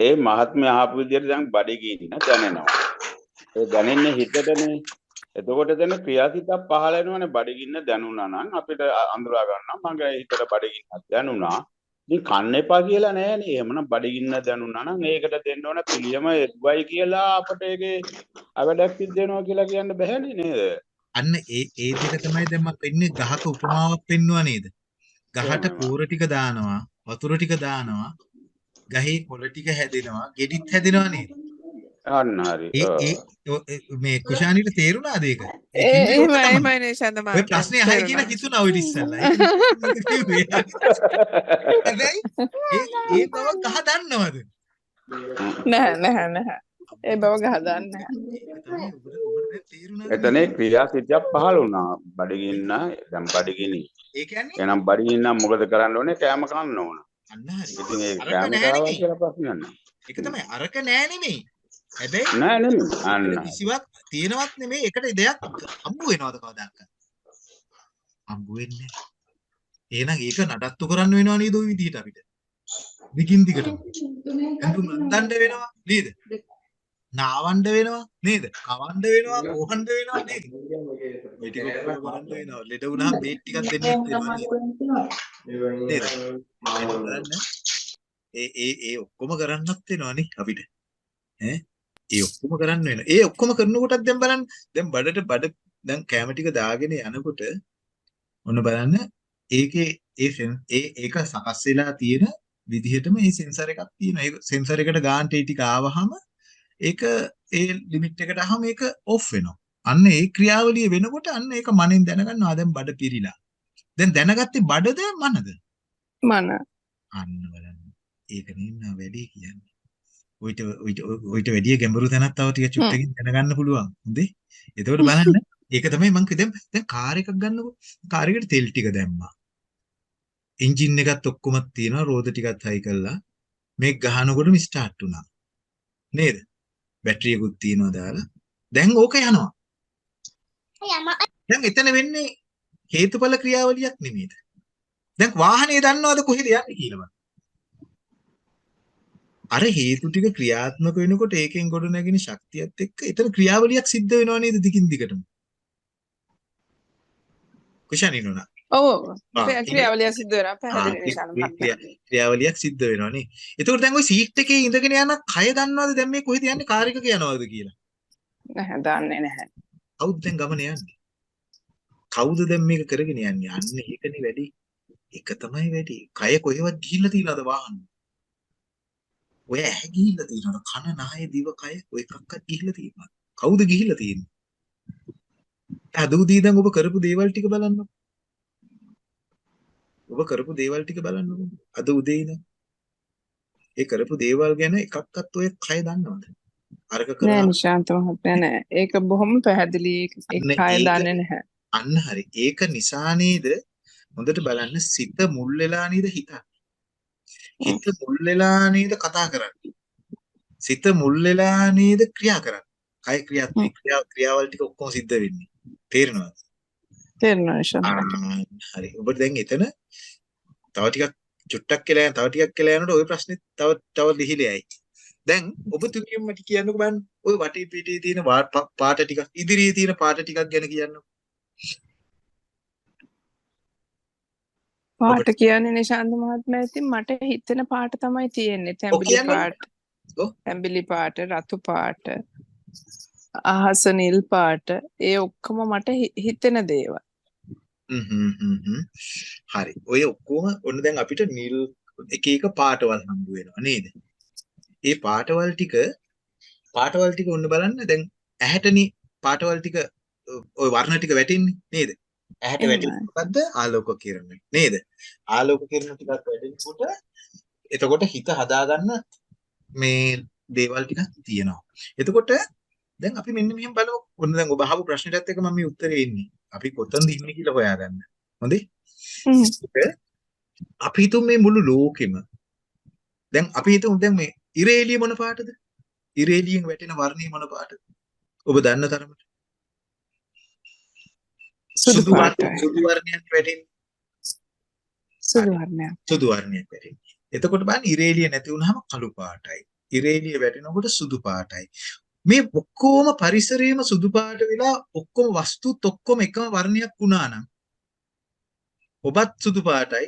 ඒ මහත්මයා ආපු විදිහට දැන් බඩගින්න දැනෙනවා. ඒ දැනෙන්නේ හිතටනේ. එතකොට දැන් ක්‍රියාසිතක් පහළ වෙනවනේ බඩගින්න දැනුණා නම් අපිට අඳුරා ගන්නවා මගේ හිතට බඩගින්නක් දැනුණා. ඉතින් කන්න එපා කියලා නෑනේ. එහෙමනම් බඩගින්න දැනුණා නම් ඒකට දෙන්න ඕන පිළියම එක්වයි කියලා අපට ඒකේ අවඩක් සිද්ධ වෙනවා කියලා කියන්න බෑනේ නේද? අන්න ඒ ඒ දෙක තමයි දැන් මම පෙන්නේ ගහක උපමාවක් පෙන්නුවා නේද? ගහට පෝර ටික දානවා, වතුර ටික දානවා, ගහේ කොළ ටික හැදෙනවා, ගෙඩිත් හැදෙනවා නේද? අන්න හරි. මේ කුෂානිට තේරුණාද ඒක? එහෙම එහෙමයි නිශාන්ත ඔය මහත්මයා ප්‍රශ්නේ අහයි කියලා හිතුණා ඔය ඉස්සල්ලා. ඒ ඒ බව කහ දන්නවද? නැහැ නැහැ නැහැ. ඒ බව ගහදන්න? එතනේ ක්‍රියාසිතයක් පහළ වුණා. බඩගින්න දැන් බඩගිනි. ඒ කියන්නේ එහෙනම් බඩගින්න මොකද කරන්න ඕනේ? කෑම කන්න ඕන. අන්න හරි. ඉතින් ඒ කෑම කාවා. කියලා ප්‍රශ්නයක් නෑ. ඒක තමයි අරක නෑ නෙමෙයි. හැබැයි නෑ නෙමෙයි. අන්න. කිසිවක් තියෙනවත් නෙමෙයි එකට දෙයක් හම්බ වෙනවද කවදාවත්? හම්බ වෙන්නේ. එහෙනම් ඒක නඩත්තු කරන්න වෙනව නේද ওই විදිහට අපිට? දිගින් දිගටම. ඇඳුම් අඳන්න වෙනවා නේද? නාවන්න වෙනවා නේද? කවන්න වෙනවා, කොහන්න වෙනවා නේද? මේ ටික කරන්න වෙනවා. ලෙඩ වුණාම බේත් ටිකක් දෙන්නත් වෙනවා. ඒ ඒ ඒ ඔක්කොම කරන්නත් වෙනවනේ අපිට. ඈ ඒ ඔක්කොම කරන්න වෙනවා. ඒ ඔක්කොම කරනකොටත් දැන් බලන්න දැන් බඩට බඩ දැන් කැම ටික දාගෙන යනකොට ඔන්න බලන්න ඒකේ ඒ ඒ ඒක සකස් වෙලා තියෙන විදිහටම මේ සෙන්සර් එකක් තියෙනවා. ඒක සෙන්සර් එකට ගාන්ට ඒ ටික ආවහම ඒක ඒ ලිමිට් එකට ආවම ඒක ඔෆ් වෙනවා. අන්න ඒ ක්‍රියාවලිය වෙනකොට අන්න ඒක මනෙන් දැනගන්නවා දැන් බඩ පිරීලා. දැන් දැනගත්තේ බඩද මනද? මන අන්න බලන්න. ඒක නෙන්න වැඩි කියන්නේ. ඔයිට ඔයිට වැඩි ගැඹුරු තැනක් තව ටික චුට්ටකින් දැනගන්න පුළුවන්. හොඳේ. එතකොට බලන්න ඒක තමයි මම කිව්වේ දැන් දැන් කාර් එකක් ගන්නකො. කාර් එකට තෙල් ටික දැම්මා. එන්ජින් එකත් ඔක්කොම තියෙනවා රෝද ටිකත් හයි කළා. මේක ගහනකොටම ස්ටාර්ට් වුණා. නේද? බැටරියකුත් තියනවා දාලා. දැන් ඕක යනවා. දැන් එතන වෙන්නේ හේතුඵල ක්‍රියාවලියක් නෙමෙයිද? දැන් වාහනේ දන්නවද කොහෙද යන්නේ කියලා. අර හේතු ටික ක්‍රියාත්මක වෙනකොට ඒකෙන් ගොඩ නැගෙන ශක්තියත් එක්ක එතන ක්‍රියාවලියක් සිද්ධ වෙනව නේද දිගින් දිගටම. කුෂානි නෝනා. ඔව් ආ, ක්‍රියා- ක්‍රියාවලිය සිද්ධ වෙනවා පැහැදිලි. ක්‍රියාවලියක් සිද්ධ වෙනවා නේ. එතකොට දැන් ওই සීට් එකේ ඉඳගෙන යන කය දන්නවද දැන් මේ කොහෙද යන්නේ කාර් එකක යනවද කියලා? නැහැ දන්නේ නැහැ. කවුද දැන් ගමන යන්නේ? කවුද දැන් මේක කරගෙන යන්නේ? අන්න ඒකනේ වැඩි. එක තමයි වැඩි. කය කොහෙවත් ගිහිල්ලා තියලාද වාහන? ඔය ඇහැ ගිහිල්ලා තියෙනවද? කන නාය දිව කය ඔය එකක්වත් ගිහිල්ලා තියෙනවද? කවුද ගිහිල්ලා තියෙන්නේ? අද උදේ ඉඳන් ඔබ කරපු දේවල් ටික බලන්නකො. ඔබ කරපු දේවල් ටික බලන්නකො. අද උදේ ඉඳන් ඒ කරපු දේවල් ගැන එකක්වත් ඔය කය දන්නවද? අරක නෑ කරා නිශාන්ත මහත්මයා නෑ. ඒක බොහොම පැහැදිලි ඒ අන්න කය ඒක- දන්නේ නැහැ. අන්න හරි. ඒක නිසා නේද හොඳට බලන්න සිත මුල් වෙලා නේද හිතන්නේ. හිත මුල් වෙලා නේද කතා කරන්නේ. සිත මුල් වෙලා නේද ක්‍රියා කරන්නේ. කය ක්‍රියාත්මක ක්‍රියා ක්‍රියාවල් ටික ඔක්කොම සිද්ධ වෙන්නේ. තේරෙනවද? තේරෙනවා නිශාන්ත මහත්මයා. ආ, හරි. ඔබට දැන් එතන තව ටිකක් චුට්ටක් කියලා යන තව ටිකක් කියලා යනකොට ওই ප්‍රශ්නේ තව තව ලිහිලයි. දැන් ඔබතුමියම මට කියන්නකෝ බලන්න. ওই වටේ පිටේ තියෙන වා- පා- පාට ටිකක් ඉදිරියේ තියෙන පාට ටිකක් ගැන කියන්නකෝ. පාට කියන්නේ නිශාන්ත මහත්මයා ඉතින් මට හිතෙන පාට තමයි තියෙන්නේ. තැඹිලි කියන්නේ- පාට. ඔව්. තැඹිලි පාට, රතු පාට, අහස නිල් පාට ඒ ඔක්කොම මට හි- හිතෙන දේවල්. හරි. ඔය ඔක්කොම ඔන්න දැන් අපිට නිල් එක එක පාටවල් හම්බ වෙනවා නේද? ඒ පාටවල් ටික පාටවල් ටික ඔන්න බලන්න දැන් ඇහැටනි පාටවල් ටික ඔය වර්ණ ටික වැටෙන්නේ නේද? ඇහැට. වැටෙන්නේ මොකද්ද? ආලෝක කිරණ නේද? ආලෝක කිරණ ටිකක් වැටෙනකොට එතකොට හිත හදාගන්න මේ දේවල් ටිකක් තියෙනවා. එතකොට දැන් අපි මෙන්න මෙහෙම බලමු. ඔන්න දැන් ඔබ අහපු ප්‍රශ්නෙටත් එක මම මේ උත්තරේ එන්නේ. අපි කොතනද ඉන්නේ කියලා හොයාගන්න. හොඳේ? අපි හිතමු මේ මුළු ලෝකෙම දැන් අපි හිතමු දැන් මේ ඉර එළිය මොන පාටද? ඉර එළියෙන් වැටෙන වර්ණය මොන පාටද? ඔබ දන්න තරමට. සුදු වර්ණයක් වැටෙන්නේ. සුදු වර්ණයක්. සුදු වර්ණයක් වැටෙන්නේ. එතකොට බලන්න ඉර එළිය නැති වුනහම කළු පාටයි. ඉර එළිය වැටෙනකොට සුදු පාටයි. මේ ඔක්කොම පරිසරයේම සුදු පාට වෙලා ඔක්කොම වස්තුත් ඔක්කොම එකම වර්ණයක් වුණා නම් ඔබත් සුදු පාටයි.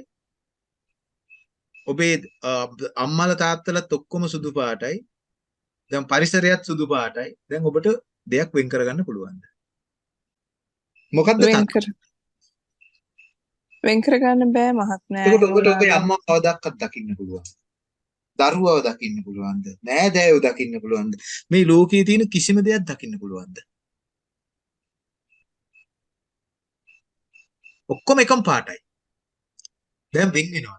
ඔබේ අම්මලා තාත්තලාත් ඔක්කොම සුදු පාටයි. දැන් පරිසරයත් සුදු පාටයි. දැන් ඔබට දෙයක් වෙන් කරගන්න පුළුවන්ද? මොකද්ද වෙන් තත්ත්වය? කර වෙන් කරගන්න බෑ මහත්මයා. එහෙම ඔබට ඔබේ. අම්මා කවදාවත් දකින්න පුළුවන්. දරුවව දකින්න පුළුවන්ද? නෑදෑයෝ දකින්න පුළුවන්ද? මේ ලෝකයේ තියෙන කිසිම දෙයක් දකින්න පුළුවන්ද? ඔක්කොම එකම පාටයි. දැන් වෙන් වෙනවා.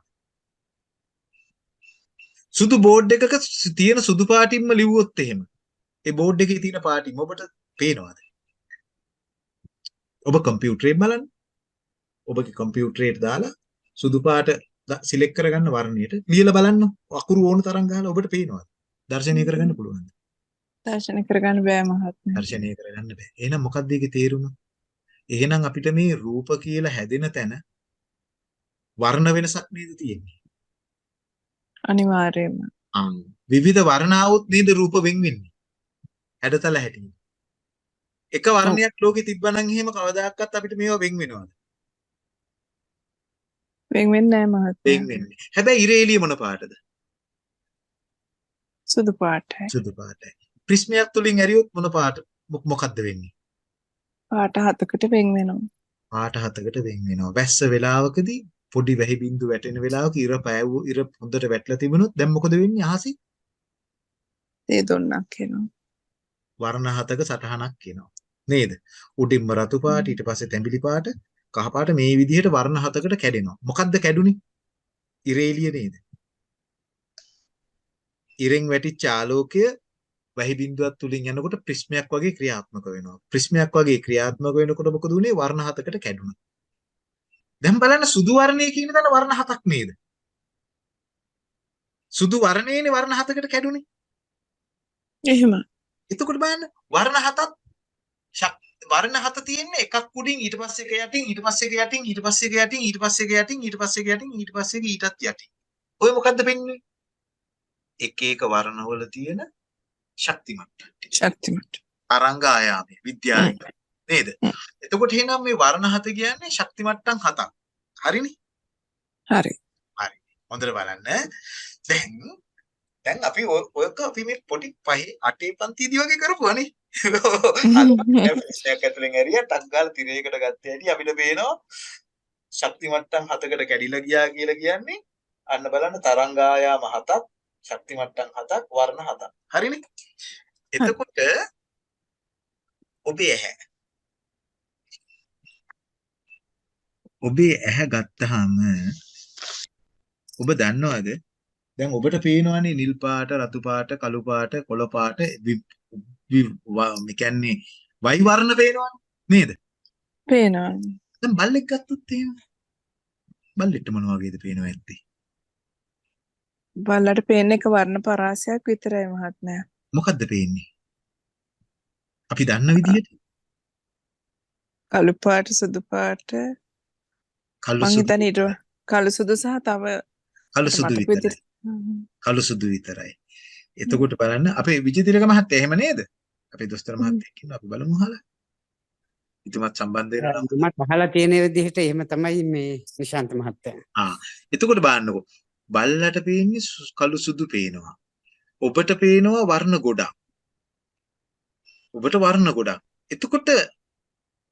සුදු බෝඩ් එකක ස්- තියෙන සුදු පාටින්ම ලිව්වොත් එහෙම. ඒ බෝඩ් එකේ තියෙන පාටින් ඔබට පේනවද? ඔබ කම්පියුටරේ බලන්න. ඔබගේ කම්පියුටරේට දාලා සුදු පාට සිලෙක්ට් කරගන්න වර්ණයට ලියලා බලන්න. අකුරු ඕන තරම් ගහලා ඔබට පේනවද? දර්ශනය කරගන්න පුළුවන්ද? දර්ශනය කරගන්න බෑ මහත්මයා. දර්ශනය කරගන්න බෑ. එහෙනම් මොකක්ද ඒකේ තේරුම? එහෙනම් අපිට මේ රූප කියලා හැදෙන තැන වර්ණ වෙනසක් නේද තියෙන්නේ? අනිවාර්යයෙන්ම. අම් විවිධ වර්ණ આવොත් නේද රූප වෙන් වෙන්නේ? හැඩතල හැටියට. එක වර්ණයක් ලෝකෙ තිබ්බනම් එහෙම කවදාකවත් අපිට මේවා වෙන් වෙනවද? වෙන් වෙන්නේ නෑ වෙන් මහත්මයා. වෙන්නේ. හැබැයි ඉරේලිය මොන පාටද? සුදු පාටයි. සුදු පාටයි. ප්‍රිස්මයක් තුලින් ඇරියොත් මොන පාට මො- මොකද්ද වෙන්නේ? පාට හතකට වෙන් වෙනවා. පාට හතකට වෙන් වෙනවා. වැස්ස වෙලාවකදී පොඩි වැහි බින්දු වැටෙන වෙලාවක ඉර පෑවු ඉර හොඳට වැටලා තිබුණොත් දැන් මොකද වෙන්නේ අහසේ? ඒ දුන්නක් එනවා. වර්ණ හතක සටහනක් එනවා. නේද? උඩින්ම රතු පාට ඊට පස්සේ තැඹිලි පාට කහ පාට මේ විදිහට වර්ණ හතකට කැඩෙනවා. මොකද්ද කැඩුනේ? ඉරේලිය නේද? ඉරෙන් වැටිච්ච ආලෝකය වැහි බින්දුවක් තුලින් යනකොට ප්‍රිස්මයක් වගේ ක්‍රියාත්මක වෙනවා. ප්‍රිස්මයක් වගේ ක්‍රියාත්මක වෙනකොට මොකද උනේ? වර්ණ හතකට කැඩුණා. දැන් බලන්න සුදු වර්ණය කියන දන වර්ණ හතක් නේද? සුදු වර්ණයේනේ වර්ණ හතකට කැඩුනේ. එහෙම. එතකොට බලන්න වර්ණ හතත් ශක්- වර්ණ හත තියෙන්නේ එකක් උඩින් ඊට පස්සේ එක යටින් ඊට පස්සේ එක යටින් ඊට පස්සේ එක යටින් ඊට පස්සේ එක යටින් ඊට පස්සේ එක යටින් ඊට පස්සේ ඊටත් යටින්. ඔය මොකද්ද පෙන්වන්නේ? එක එක වර්ණවල තියෙන ශක්ති මට්ටම්. ශක්තිමත්. තරංග ආයාමය විද්‍යාවෙන් නේද? එතකොට එහෙනම් මේ වර්ණ හත කියන්නේ ශක්ති මට්ටම් හතක්. හරිනේ? හරි. හොඳට බලන්න. දැන් දැන් අපි ඔය- ඔයක අපි මේ පොඩි පහේ අටේ පන්තියේදී වගේ කරපුවානේ. ප්‍රශ්නයක් ඇතුලෙන් ඇරියා ටක් ගාලා තිරයකට ගත්ත හැටි අපිට පේනවා ශක්ති මට්ටම් හතකට කැඩිලා ගියා කියලා කියන්නේ අන්න බලන්න තරංගායාම හතක් ශක්ති මට්ටම් හතක් වර්ණ හතක්. හරිනේ? එතකොට ඔබේ ඇහැ ඔබේ ඇහැ ගත්තාම ඔබ දන්නවද දැන් ඔබට පේනවනේ නිල් පාට රතු පාට කළු පාට කොළ පාට මේ කියන්නේ වයි වර්ණ පේනවනේ නේද පේනවා. දැන් බල්ලෙක් ගත්තොත් එහෙම බල්ලෙක්ට මොන වගේද පේනව ඇත්තේ බල්ලට පේන එක වර්ණ පරාසයක් විතරයි මහත්මයා. මොකද්ද පේන්නේ අපි දන්න විදිහට කළු පාට සුදු පාට කළු සුදු කළු සුදු සහ තව කළු සුදු විතරයි. කළු සුදු විතරයි එතකොට බලන්න අපේ විජිතිලක මහත්තයා එහෙම නේද අපේ දොස්තර මහත්තයෙක් ඉන්නවා අපි බලමු අහලා ඉතිමත් සම්බන්ධ වෙනවා නම් මට අහලා තියෙන විදිහට එහෙම තමයි මේ නිශාන්ත මහත්තයා. එතකොට බලන්නකෝ බල්ලට පේන්නේ කළු සුදු පේනවා. ඔබට පේනවා වර්ණ ගොඩක්. ඔබට වර්ණ ගොඩක්. එතකොට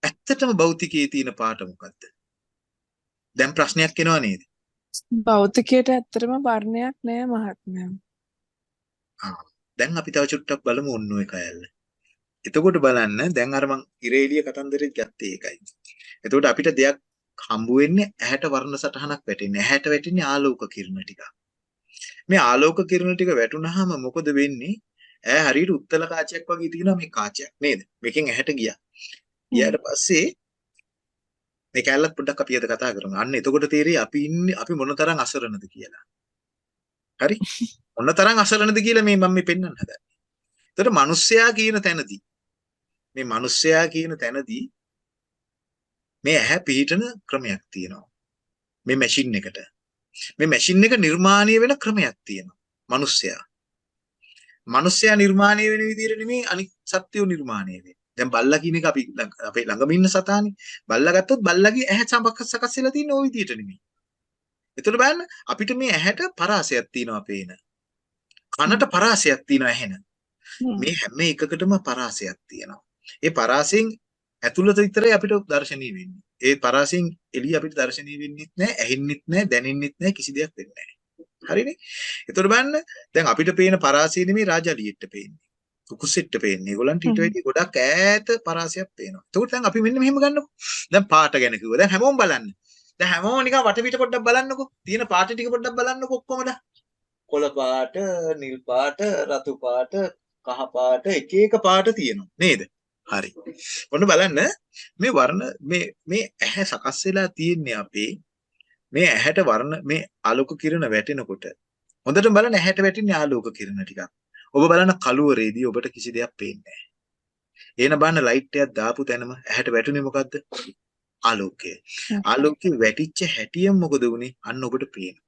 ඇත්තටම භෞතිකයේ තියෙන පාට මොකද්ද? දැන් ප්‍රශ්නයක් එනවා නේද? භෞතිකයට ඇත්තටම වර්ණයක් නෑ මහත්මයා. දැන් අපි තව චුට්ටක් බලමු ඔන්න ඔය කයල්ල. එතකොට බලන්න දැන් අර මං ඉරේලිය කතන්දරෙත් ගත්තේ ඒකයි. එතකොට අපිට දෙයක් හම්බ වෙන්නේ ඇහැට වර්ණ සටහනක් වැටෙන්නේ. ඇහැට වැටෙන්නේ ආලෝක කිරණ ටික. මේ ආලෝක කිරණ ටික වැටුනහම මොකද වෙන්නේ? ඈ හරියට උත්තල කාචයක් වගේ තියෙනවා මේ කාචයක් නේද? මේකෙන් ඇහැට ගියා. ගියාට පස්සේ මේ කැලලත් පොඩ්ඩක් අපි අද කතා කරමු. අන්න එතකොට තේරෙයි අපි ඉන්නේ අපි මොනතරම් අසරණද කියලා. හරි? මොනතරම් අසරණද කියලා මේ මම මේ පෙන්වන්න හදන්නේ. එතකොට මිනිස්සයා කියන තැනදී මේ මිනිස්සයා කියන තැනදී මේ ඇහැ පිහිටන ක්‍රමයක් තියෙනවා. මේ මැෂින් එකට. මේ මැෂින් එක නිර්මාණය වෙන ක්‍රමයක් තියෙනවා. මිනිස්සයා. මිනිස්සයා නිර්මාණය වෙන විදිහට නෙමෙයි අනිත් සත්ත්වෝ නිර්මාණය වෙන්නේ. දැන් බල්ලා කියන එක අපි අපේ ළඟම ඉන්න සතානේ. බල්ලා ගත්තොත් බල්ලාගේ ඇහැ සමක සකස් වෙලා තියෙන ওই විදිහට නෙමෙයි. එතකොට බලන්න අපිට මේ ඇහැට පරාසයක් තියෙනවා පේන. කනට පරාසයක් තියෙනවා ඇහෙන. මේ හැම එකකටම පරාසයක් තියෙනවා. ඒ පරාසයෙන් ඇතුළත විතරයි අපිට දර්ශනීය වෙන්නේ. ඒ පරාසයෙන් එළිය අපිට දර්ශනීය වෙන්නෙත් නැහැ, ඇහෙන්නෙත් නැහැ, දැනෙන්නෙත් නැහැ, කිසි දෙයක් වෙන්නේ නැහැ. හරිනේ? එතකොට බලන්න දැන් අපිට පේන පරාසය නෙමෙයි රාජාලියෙට පේන්නේ. කුකුසෙට්ට පේන්නේ. ඒගොල්ලන්ට ඊට. වැඩි ගොඩක් ඈත පරාසයක් පේනවා. එතකොට දැන් අපි මෙන්න මෙහෙම ගන්නකො. දැන් පාට ගැන කිව්වා. දැන් හැමෝම බලන්න. දැන් හැමෝම නිකන් වටපිට පොඩ්ඩක් බලන්නකො. තියෙන පාට ටික පොඩ්ඩක් බලන්නකො ඔක්කොමද? කොළ පාට, නිල් පාට, රතු පාට, කහ පාට එක එක පාට තියෙනවා නේද? හරි. ඔන්න බලන්න මේ වර්ණ මේ මේ ඇහැ සකස් වෙලා තියෙන්නේ අපේ මේ ඇහැට වර්ණ මේ ආලෝක කිරණ වැටෙනකොට හොඳට බලන්න ඇහැට වැටෙන්නේ ආලෝක කිරණ ටිකක්. ඔබ බලන්න කළුවරේදී ඔබට කිසි දෙයක් පේන්නේ නැහැ. එන බලන්න ලයිට් එකක් දාපු තැනම ඇහැට වැටුනේ මොකද්ද? ආලෝකය. ආලෝකය වැටිච්ච හැටියෙන් මොකද වුනේ? අන්න ඔබට පේනවා.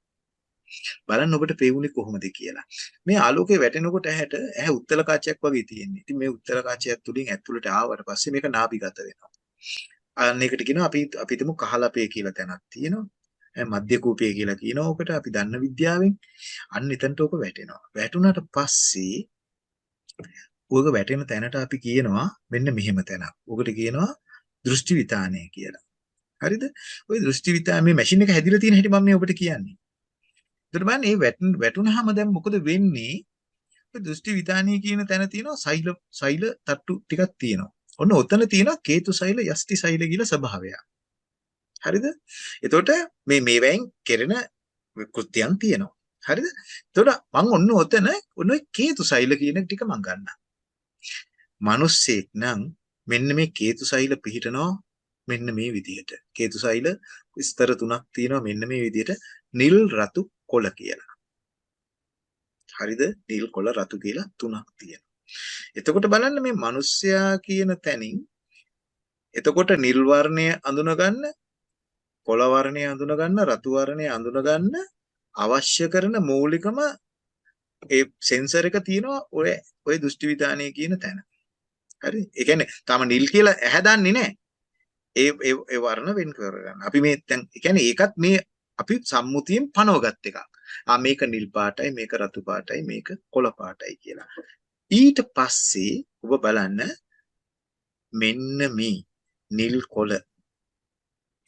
බලන්න ඔබට පෙවුනේ කොහොමද කියලා. මේ ආලෝකය වැටෙනකොට ඇහැට ඇහැ උත්තල කාචයක් වගේ තියෙන්නේ. ඉතින් මේ උත්තල කාචයක් තුලින් ඇතුළට ආවට පස්සේ මේක නාභිගත වෙනවා. අන්න ඒකට කියනවා අපි අපි හිතමු කහලපේ කියලා තැනක් තියෙනවා. ඈ මධ්‍ය කූපය කියලා කියනවා ඔකට අපි දන්න විද්‍යාවෙන්. අන්න එතනට ඔක වැටෙනවා. වැටුණාට පස්සේ ඔයක වැටෙන තැනට අපි කියනවා මෙන්න මෙහෙම තැනක්. ඔකට කියනවා දෘෂ්ටි විතානය කියලා. හරිද? ওই දෘෂ්ටි විතාන මේ මැෂින් එක හැදිලා තියෙන හැටි මම මේ ඔබට කියන්නේ. එතකොට බලන්න මේ වැටුන වැටුනහම දැන් මොකද වෙන්නේ? ඔය දෘෂ්ටි විතානීය කියන තැන තියෙනවා සෛල සෛල තට්ටු ටිකක් තියෙනවා. ඔන්න ඔතන තියෙනවා කේතු සෛල යස්ති සෛල කියලා ස්වභාවයක්. හරිද? එතකොට මේ මේවැයින් කෙරෙන කෘත්‍යයන් තියෙනවා. හරිද? එතකොට මම ඔන්න ඔතන ඔන්න ඔය කේතු සෛල කියන ටික මම ගන්නවා. මිනිස්සෙක් නම් මෙන්න මේ කේතු සෛල පිහිටනවා මෙන්න මේ විදිහට. කේතු සෛල ස්තර තුනක් තියෙනවා මෙන්න මේ විදිහට නිල් රතු කොළ කියලා. හරිද? නිල් කොළ රතු කියලා තුනක් තියෙනවා. එතකොට බලන්න මේ මිනිස්සයා කියන තැනින් එතකොට නිල් වර්ණය අඳුනගන්න කොළ වර්ණය අඳුනගන්න රතු වර්ණය අඳුනගන්න අවශ්‍ය කරන මූලිකම ඒ සෙන්සර් එක තියෙනවා ඔය ඔය දෘෂ්ටි විධානය කියන තැන. හරි? ඒ කියන්නේ තාම නිල් කියලා ඇහැ දන්නේ නැහැ. ඒ ඒ ඒ වර්ණ වෙන් කරගන්න. අපි මේ දැන් ඒ කියන්නේ ඒකත් මේ අපි සම්මුතියෙන් පනවගත් එකක්. ආ මේක නිල් පාටයි මේක රතු පාටයි මේක කොළ පාටයි කියලා. ඊට පස්සේ ඔබ බලන්න මෙන්න මේ නිල් කොළ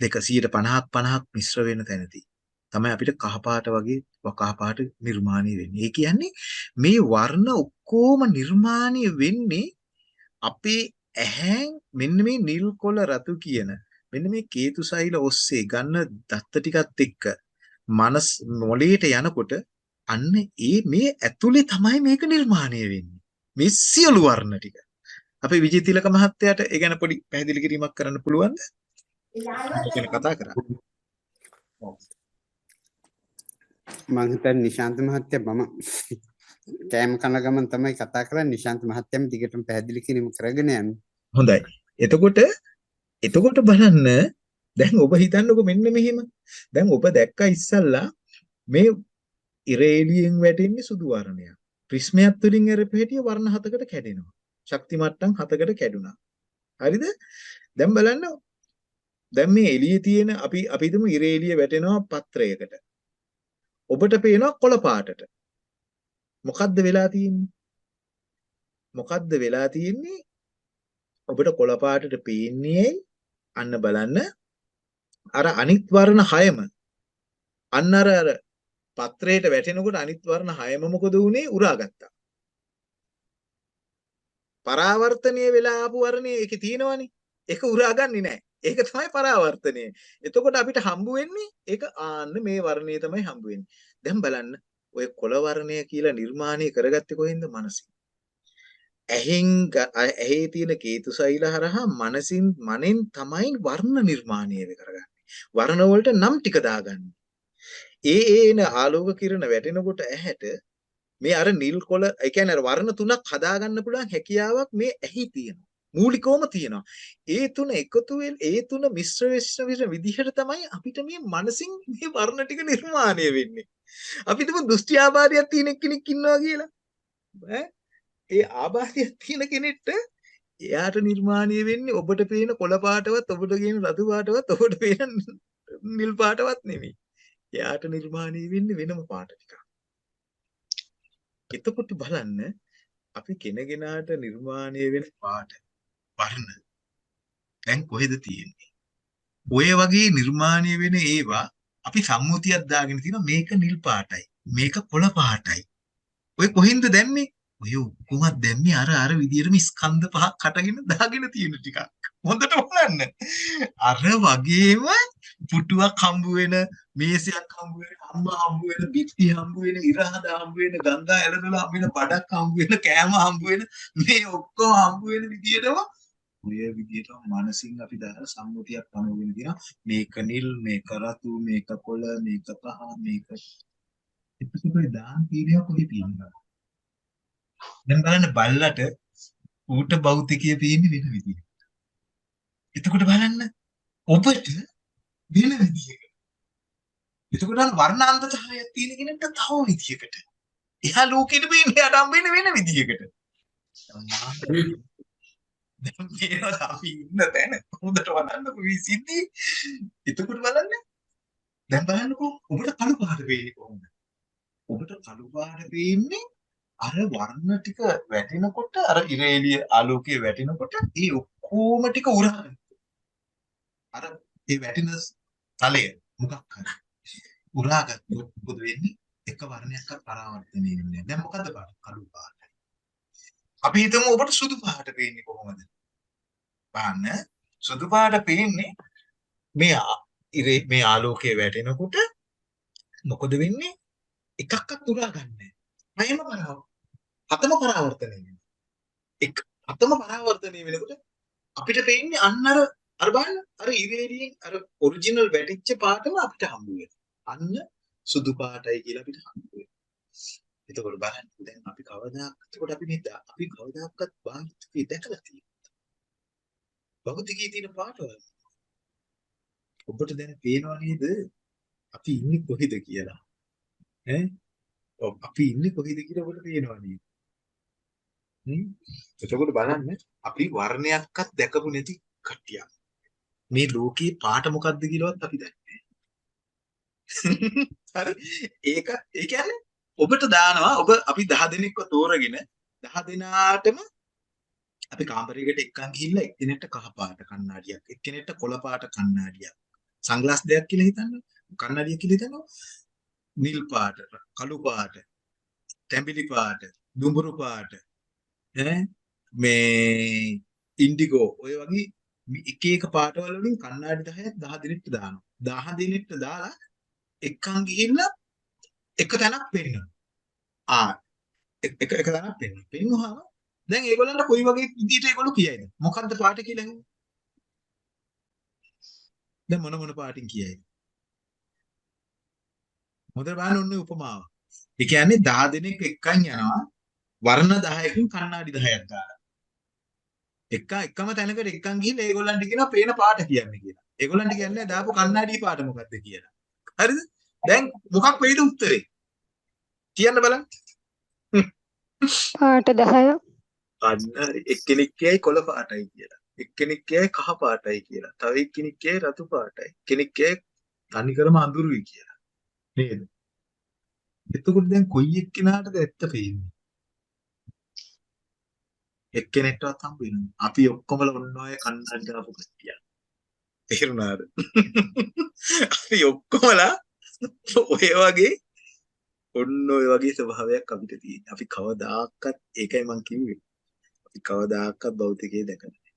දෙක 50ක් 50ක් මිශ්‍ර වෙන තැනදී තමයි අපිට කහ පාට වගේ කහ පාට නිර්මාණය වෙන්නේ. ඒ කියන්නේ මේ වර්ණ ඔක්කොම නිර්මාණය වෙන්නේ අපේ ඇහැන් මෙන්න මේ නිල් කොළ රතු කියන මෙන්න මේ කේතු සෛල ඔස්සේ ගන්න දත්ත ටිකත් එක්ක මනස් මොළයට යනකොට අන්න ඒ මේ ඇතුලේ තමයි මේක නිර්මාණය වෙන්නේ. මේ සියලු වර්ණ ටික. අපේ විජේතිලක මහත්තයාට ඒ ගැන පොඩි පැහැදිලි කිරීමක් කරන්න පුළුවන්ද? ගැන කතා කරා. මං හිතන්නේ නිශාන්ත මහත්තයා මම කෑම කන ගමන් තමයි කතා කරන්නේ නිශාන්ත මහත්තයම දිගටම පැහැදිලි කිරීම කරගෙන යන්න. හොඳයි. එතකොට එතකොට බලන්න දැන් ඔබ හිතන්නකෝ මෙන්න මෙහෙම. දැන් ඔබ දැක්ක ඉස්සල්ලා මේ ඉරේලියෙන් වැටෙන්නේ සුදු වර්ණයක්. ප්‍රිස්මයක් තුලින් එරපු හැටිය වර්ණ හතකට කැඩෙනවා. ශක්ති මට්ටම් හතකට කැඩුනා. හරිද? දැන් බලන්න දැන් මේ එළියේ තියෙන අපි අපි හිතමු ඉරේලිය වැටෙනවා පත්‍රයකට. ඔබට පේනවා කොළ පාටට. මොකද්ද වෙලා තියෙන්නේ? මොකද්ද වෙලා තියෙන්නේ? ඔබට කොළ පාටට පේන්නේ අන්න බලන්න අර අනිත් වර්ණ හයම අන්න අර අර පත්‍රයට වැටෙනකොට අනිත් වර්ණ හයම මොකද වුනේ උරාගත්තා. පරාවර්තනීය වෙලා ආපු වර්ණේ ඒකේ තියෙනවනේ. ඒක උරාගන්නේ නැහැ. ඒක තමයි පරාවර්තනය. එතකොට අපිට හම්බ වෙන්නේ ඒක ආන්න මේ වර්ණය තමයි හම්බ වෙන්නේ. දැන් බලන්න ඔය කොළ වර්ණය කියලා නිර්මාණය කරගත්තේ කොහෙන්ද? මනසින්. ඇහෙන් ඇහි තියෙන කේතු සෛල හරහා මනසින් මනෙන් තමයි වර්ණ නිර්මාණය කරගන්නේ. වර්ණ වලට නම් ටික දාගන්නේ. ඒ ඒන ආලෝක කිරණ වැටෙනකොට ඇහැට මේ අර නිල් කොළ ඒ කියන්නේ අර වර්ණ තුනක් හදාගන්න පුළුවන් හැකියාවක් මේ ඇහි තියෙනවා. මූලිකවම තියෙනවා. ඒ තුන එකතු වෙල් ඒ තුන මිශ්‍ර වෙච්ච විදිහට තමයි අපිට මේ මනසින් මේ වර්ණ ටික නිර්මාණය වෙන්නේ. අපිට දෘෂ්ටි ආබාධයක් තියෙන කෙනෙක් ඉන්නවා කියලා. ඈ ඒ ආබාධයක් තියෙන කෙනෙක්ට එයාට නිර්මාණය වෙන්නේ ඔබට පේන කොළ පාටවත් ඔබට කියන රතු පාටවත් ඔබට පේන නිල් පාටවත් නෙමෙයි. එයාට නිර්මාණය වෙන්නේ වෙනම පාට ටිකක්. එතකොට බලන්න අපි කෙනගෙනාට නිර්මාණය වෙන පාට වර්ණ දැන් කොහෙද තියෙන්නේ? ඔය වගේ නිර්මාණය වෙන ඒවා අපි සම්මුතියක් දාගෙන තියෙනවා මේක නිල් පාටයි මේක කොළ පාටයි. ඔය කොහෙන්ද දැම්මේ? ඔය ඔක්කොමත් දැම්මේ අර අර විදියටම ස්කන්ධ පහක් කටගෙන දාගෙන තියෙන ටිකක්. හොඳට බලන්න. අර වගේම පුටුවක් හම්බ වෙන, මේසයක් හම්බ වෙන, අම්ම හම්බ වෙන, පිටි හම්බ වෙන, ඉරහඳ හම්බ වෙන, ගංගා ඇලදොල හම්බ වෙන, බඩක් හම්බ වෙන, කෑම හම්බ වෙන මේ ඔක්කොම හම්බ වෙන විදියටම ඔය විදිහටම මානසින් අපි දාන සම්මුතියක් පනවගෙන තියෙනවා. මේක නිල් මේක රතු මේක කොළ මේක පහ මේක එතකොට දාන කීරියා කොහෙ තියෙනවද දැන් බලන්න බල්ලට ඌට භෞතිකය පේන්නේ වෙන විදිහකට එතකොට බලන්න ඔබට වෙන විදිහකට. එතකොට අර වර්ණාන්ත ඡායයක් තියෙන කෙනෙක්ට තව විදිහකට. එහා ලෝකෙට පේන්නේ එයාට හම්බ වෙන විදිහකට. දැන් මේවා අපි ඉන්න තැන හොඳට බලන්නකො මේ සිද්ධි. එතකොට බලන්න. දැන් බලන්නකො ඔබට කළු පාට පේන්නේ කොහොමද? ඔබට කළු පාට පේන්නේ අර වර්ණ ටික වැටෙනකොට අර ඉරේලිය ආලෝකයේ වැටෙනකොට ඒ ඔක්කොම ටික උරහන. අර ඒ වැටෙන තලය මොකක් හරි උරාගත්තොත් මොකද වෙන්නේ? එක වර්ණයක් පරාවර්තනය වෙන්නේ. දැන් මොකද්ද පාට? කළු පාට. අපි හිතමු ඔබට සුදු පාට පේන්නේ කොහොමද? බලන්න සුදු පාට පේන්නේ මේ ඉරේ මේ ආලෝකයේ වැටෙනකොට මොකද වෙන්නේ? එකක්වත් උරා ගන්නෑ. අයම පරාව. හතම පරාවර්තනය වෙනවා. එක හතම පරාවර්තනය වෙනකොට අපිට පේන්නේ අන්න අර අර බලන්න අර ඉරේලියෙන් අර ඔරිජිනල් වැටිච්ච පාටම අපිට හම්බ වෙනවා. අන්න සුදු පාටයි කියලා අපිට හම්බ වෙනවා. එතකොට බලන්න දැන් අපි කවදාක එතකොට අපි මේ දා- අපි කවදාකවත් භෞතිකී දැකලා තියෙනවා. භෞතිකී තියෙන පාටවල. ඔබට දැන් පේනවා නේද? අපි ඉන්නේ කොහෙද කියලා. ඈ? ඔව් අපි ඉන්නේ කොහෙද කියලා ඔබට පේනවා නේද? හ්ම්? එතකොට බලන්න අපි වර්ණයක්වත් දැකපු නැති කට්ටියක්. මේ ලෝකේ පාට මොකද්ද කියලාවත් අපි දන්නේ නැහැ. හරි? ඒක ඒ කියන්නේ ඔබට දානවා ඔබ අපි 10 දෙනෙක්ව තෝරගෙන 10 දෙනාටම අපි කාමරයකට එක්කන් ගිහිල්ලා එක්කෙනෙක්ට කහ පාට කණ්ණාඩියක් එක්කෙනෙක්ට කොළ පාට කණ්ණාඩියක්. සන්ග්ලාස් දෙකක් කියලා හිතන්න? කණ්ණාඩියක් කියලා හිතන්න? නිල් පාට කළු පාට තැඹිලි පාට දුඹුරු පාට ඈ? මේ ඉන්ඩිගෝ ඔය වගේ මේ එක එක පාටවල වලින් කණ්ණාඩි 10ක් 10 දිනෙකට දානවා. 10 දිනෙකට දාලා එක්කන් ගිහිල්ලා එක තැනක් පෙන්වනවා ආ එක එක එක තැනක් පෙන්වනවා පෙන්වුවාම දැන් ඒගොල්ලන්ට කොයි වගේ විදිහට ඒගොල්ලෝ කියයිද? මොකද්ද පාට කියලා ඇහුවා? දැන් මොන මොන පාටින් කියයිද? හොඳට බලන්න ඔන්නේ උපමාව. ඒ කියන්නේ 10 දිනක් එක්කන් යනවා වර්ණ 10කින් කණ්ණාඩි 10ක් දාලා. එක එකම තැනකට එක්කන් ගිහිල්ලා ඒගොල්ලන්ට කියනවා පේන පාට කියන්නේ කියලා. ඒගොල්ලන්ට කියන්නේ දාපු කණ්ණාඩි පාට මොකද්ද කියලා. හරිද? දැන් මොකක් වෙයිද උත්තරේ? කියන්න බලන්න. පාට 10ක් අන්න. එක්කෙනෙක් කියයි කොළ පාටයි කියලා. එක්කෙනෙක් කියයි කහ පාටයි කියලා. තව එක්කෙනෙක් කියයි රතු පාටයි. කෙනෙක් කියයි තනිකරම අඳුරුයි කියලා. නේද? එතකොට දැන් කොයි එක්කෙනාටද ඇත්ත පේන්නේ? එක්කෙනෙක්ටවත් හම්බ වෙන්නේ. අපි ඔක්කොමල ඔන්න ඔය කන්නඩි දාපු කට්ටිය. තේරුණාද? අපි ඔක්කොමලා ඔය වගේ ඔන්න ඔය වගේ ස්වභාවයක් අපිට තියෙන. අපි කවදාකවත් ඒකයි මං කිව්වේ. අපි කවදාකවත් භෞතිකයේ දැකලා නැහැ.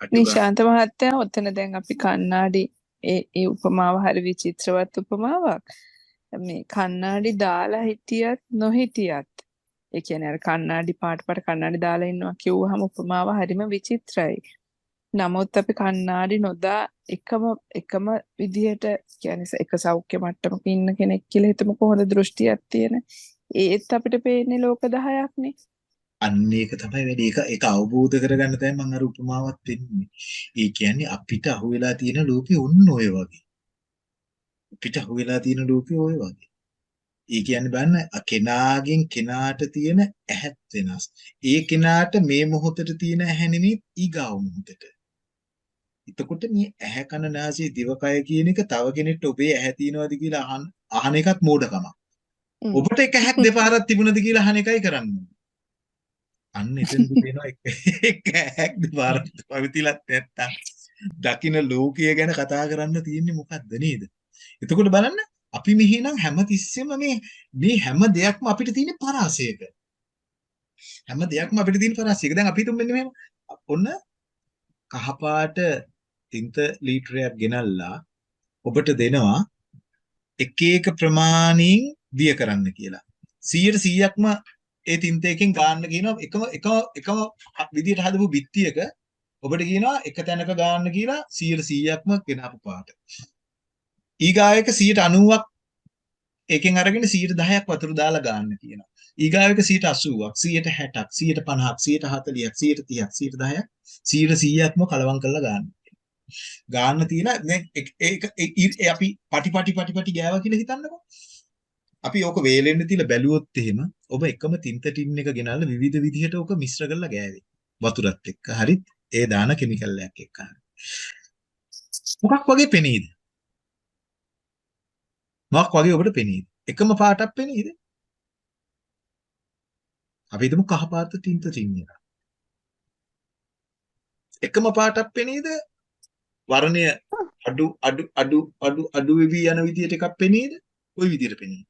අටුගා- නිශාන්ත මහත්තයා ඔතන දැන් අපි කන්නාඩි ඒ ඒ උපමාව හරි විචිත්‍රවත් උපමාවක්. මේ කන්නාඩි දාලා හිටියත් නොහිටියත් ඒ කියන්නේ අර කන්නාඩි පාට පාට කන්නාඩි දාලා ඉන්නවා කිව්වහම උපමාව හරිම විචිත්‍රයි. නමුත් අපි කන්නාඩි නොදා එකම එකම විදිහට කියන්නේ එක සෞඛ්‍ය මට්ටමක ඉන්න කෙනෙක් කියලා හිතමු කොහොමද දෘෂ්ටියක් තියෙන. ඒත් අපිට පේන්නේ ලෝක 10ක් නේ. අන්න ඒක තමයි වැඩි. ඒක ඒක අවබෝධ කරගන්න තමයි මම අර උපමාවක් දෙන්නේ. ඒ කියන්නේ අපිට අහුවෙලා තියෙන ලෝකේ ඔන්න ඔය වගේ. අපිට අහුවෙලා තියෙන ලෝකේ ඔය වගේ. ඒ කියන්නේ බලන්න අ කෙනාගෙන් කෙනාට තියෙන ඇහත් වෙනස්. ඒ කෙනාට මේ මොහොතේ තියෙන ඇහැ නෙමෙයි ඊගාව මොහොතට. එතකොට මේ ඇහැ කන නාසය දිවකය කියන එක තව කෙනෙක්ට ඔබේ ඇහැ තියෙනවද කියලා අහන අහන එකත් මෝඩකමක්. ඔබට එක ඇහක් දෙපාරක් තිබුණද කියලා අහන එකයි කරන්නේ. අන්න එතනදි වෙනවා එක ඇහක් දෙපාරක් පවිතිලත් නැත්තම් දකින්න ලෝකය ගැන කතා කරන්න තියෙන්නේ මොකද්ද නේද? එතකොට බලන්න අපි මෙහෙනම් හැමතිස්සෙම මේ මේ හැම දෙයක්ම අපිට තියෙන පරාසයක. හැම දෙයක්ම අපිට තියෙන පරාසයක. දැන් අපි හිතමු මෙන්න මෙහෙම. ඔන්න කහපාට තින්ත ලීටරයක් ගෙනල්ලා ඔබට දෙනවා එක එක ප්‍රමාණයෙන් දිය කරන්න කියලා. 100ට 100ක්ම ඒ තින්තයකින් ගන්න කියනවා එකම එකම එකම විදියට හදපු බිත්තියක ඔබට කියනවා එක තැනක ගන්න කියලා 100ට 100ක්ම ගෙනපු පාට. ඊගායක 190ක් ඒකෙන් අරගෙන 110ක් වතුර දාලා ගන්න කියනවා. ඊගායක 180ක් 160ක් 150ක් 140ක් 130ක් 110ක් 100%ක්ම කලවම් කරලා ගන්න. ගන්න තියලා දැන් ඒක ඒක අපි පටි පටි පටි පටි ගෑවා කියලා හිතන්නකෝ. අපි ඕක වේලෙන්න තියලා බැලුවොත් එහෙම ඔබ එකම තින්ත ටින් එක ගෙනල්ලා විවිධ විදිහට ඕක මිශ්‍ර කරලා ගෑවේ. වතුරත් එක්ක හරිත් ඒ දාන කිමිකල් එකක් එක්ක. මොකක් වගේ පෙනීද? මොකක් වගේ ඔබට පෙනීද? එකම පාටක් පෙනීද? අපි හිතමු කහ පාට තින්ත ටින් එක. එකම පාටක් පෙනීද? වර්ණය අඩු අඩු අඩු අඩු අඩු වෙවි යන විදිහට එකක් පෙනීද? ওই විදිහට පෙනීද?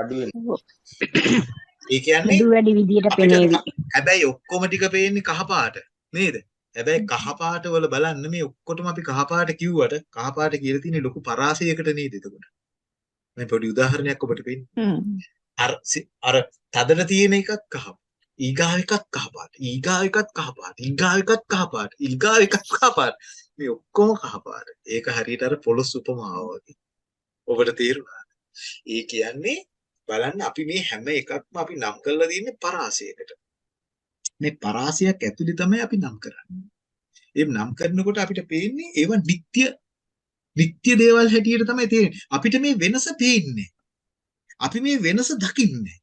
අඩු වෙන ඒ කියන්නේ අඩු වැඩි විදියට පෙනේවි. හැබැයි ඔක්කොම ටික පේන්නේ කහ පාට නේද? හැබැයි කහ පාට වල බලන්න මේ ඔක්කොටම අපි කහ පාට කිව්වට කහ පාට කියලා තියෙන ලොකු පරාසයකට නේද එතකොට? මේ පොඩි උදාහරණයක් ඔබට. හ්ම්. අර අර තදට තියෙන එකක් කහ. ඊගාව එකක් කහ පාට. ඊගාව එකක් කහ පාට. ඊගාව එකක් කහ පාට. ඊගාව එකක් කහ පාට. මේ ඔක්කොම කහ පාට. ඒක හරියට අර පොළොස් උපමාව වගේ. ඔබට තේරුණාද? ඒ කියන්නේ බලන්න අපි මේ හැම එකක්ම අපි නම් කරලා තියෙන්නේ පරාසයකට. මේ පරාසයක් ඇතුලේ තමයි අපි නම් කරන්නේ. ඒ නම් කරනකොට අපිට පේන්නේ ඒව නිට්ටය නිට්ටය දේවල් හැටියට තමයි තේරෙන්නේ. අපිට මේ වෙනස පේන්නේ. අපි මේ වෙනස දකින්නේ.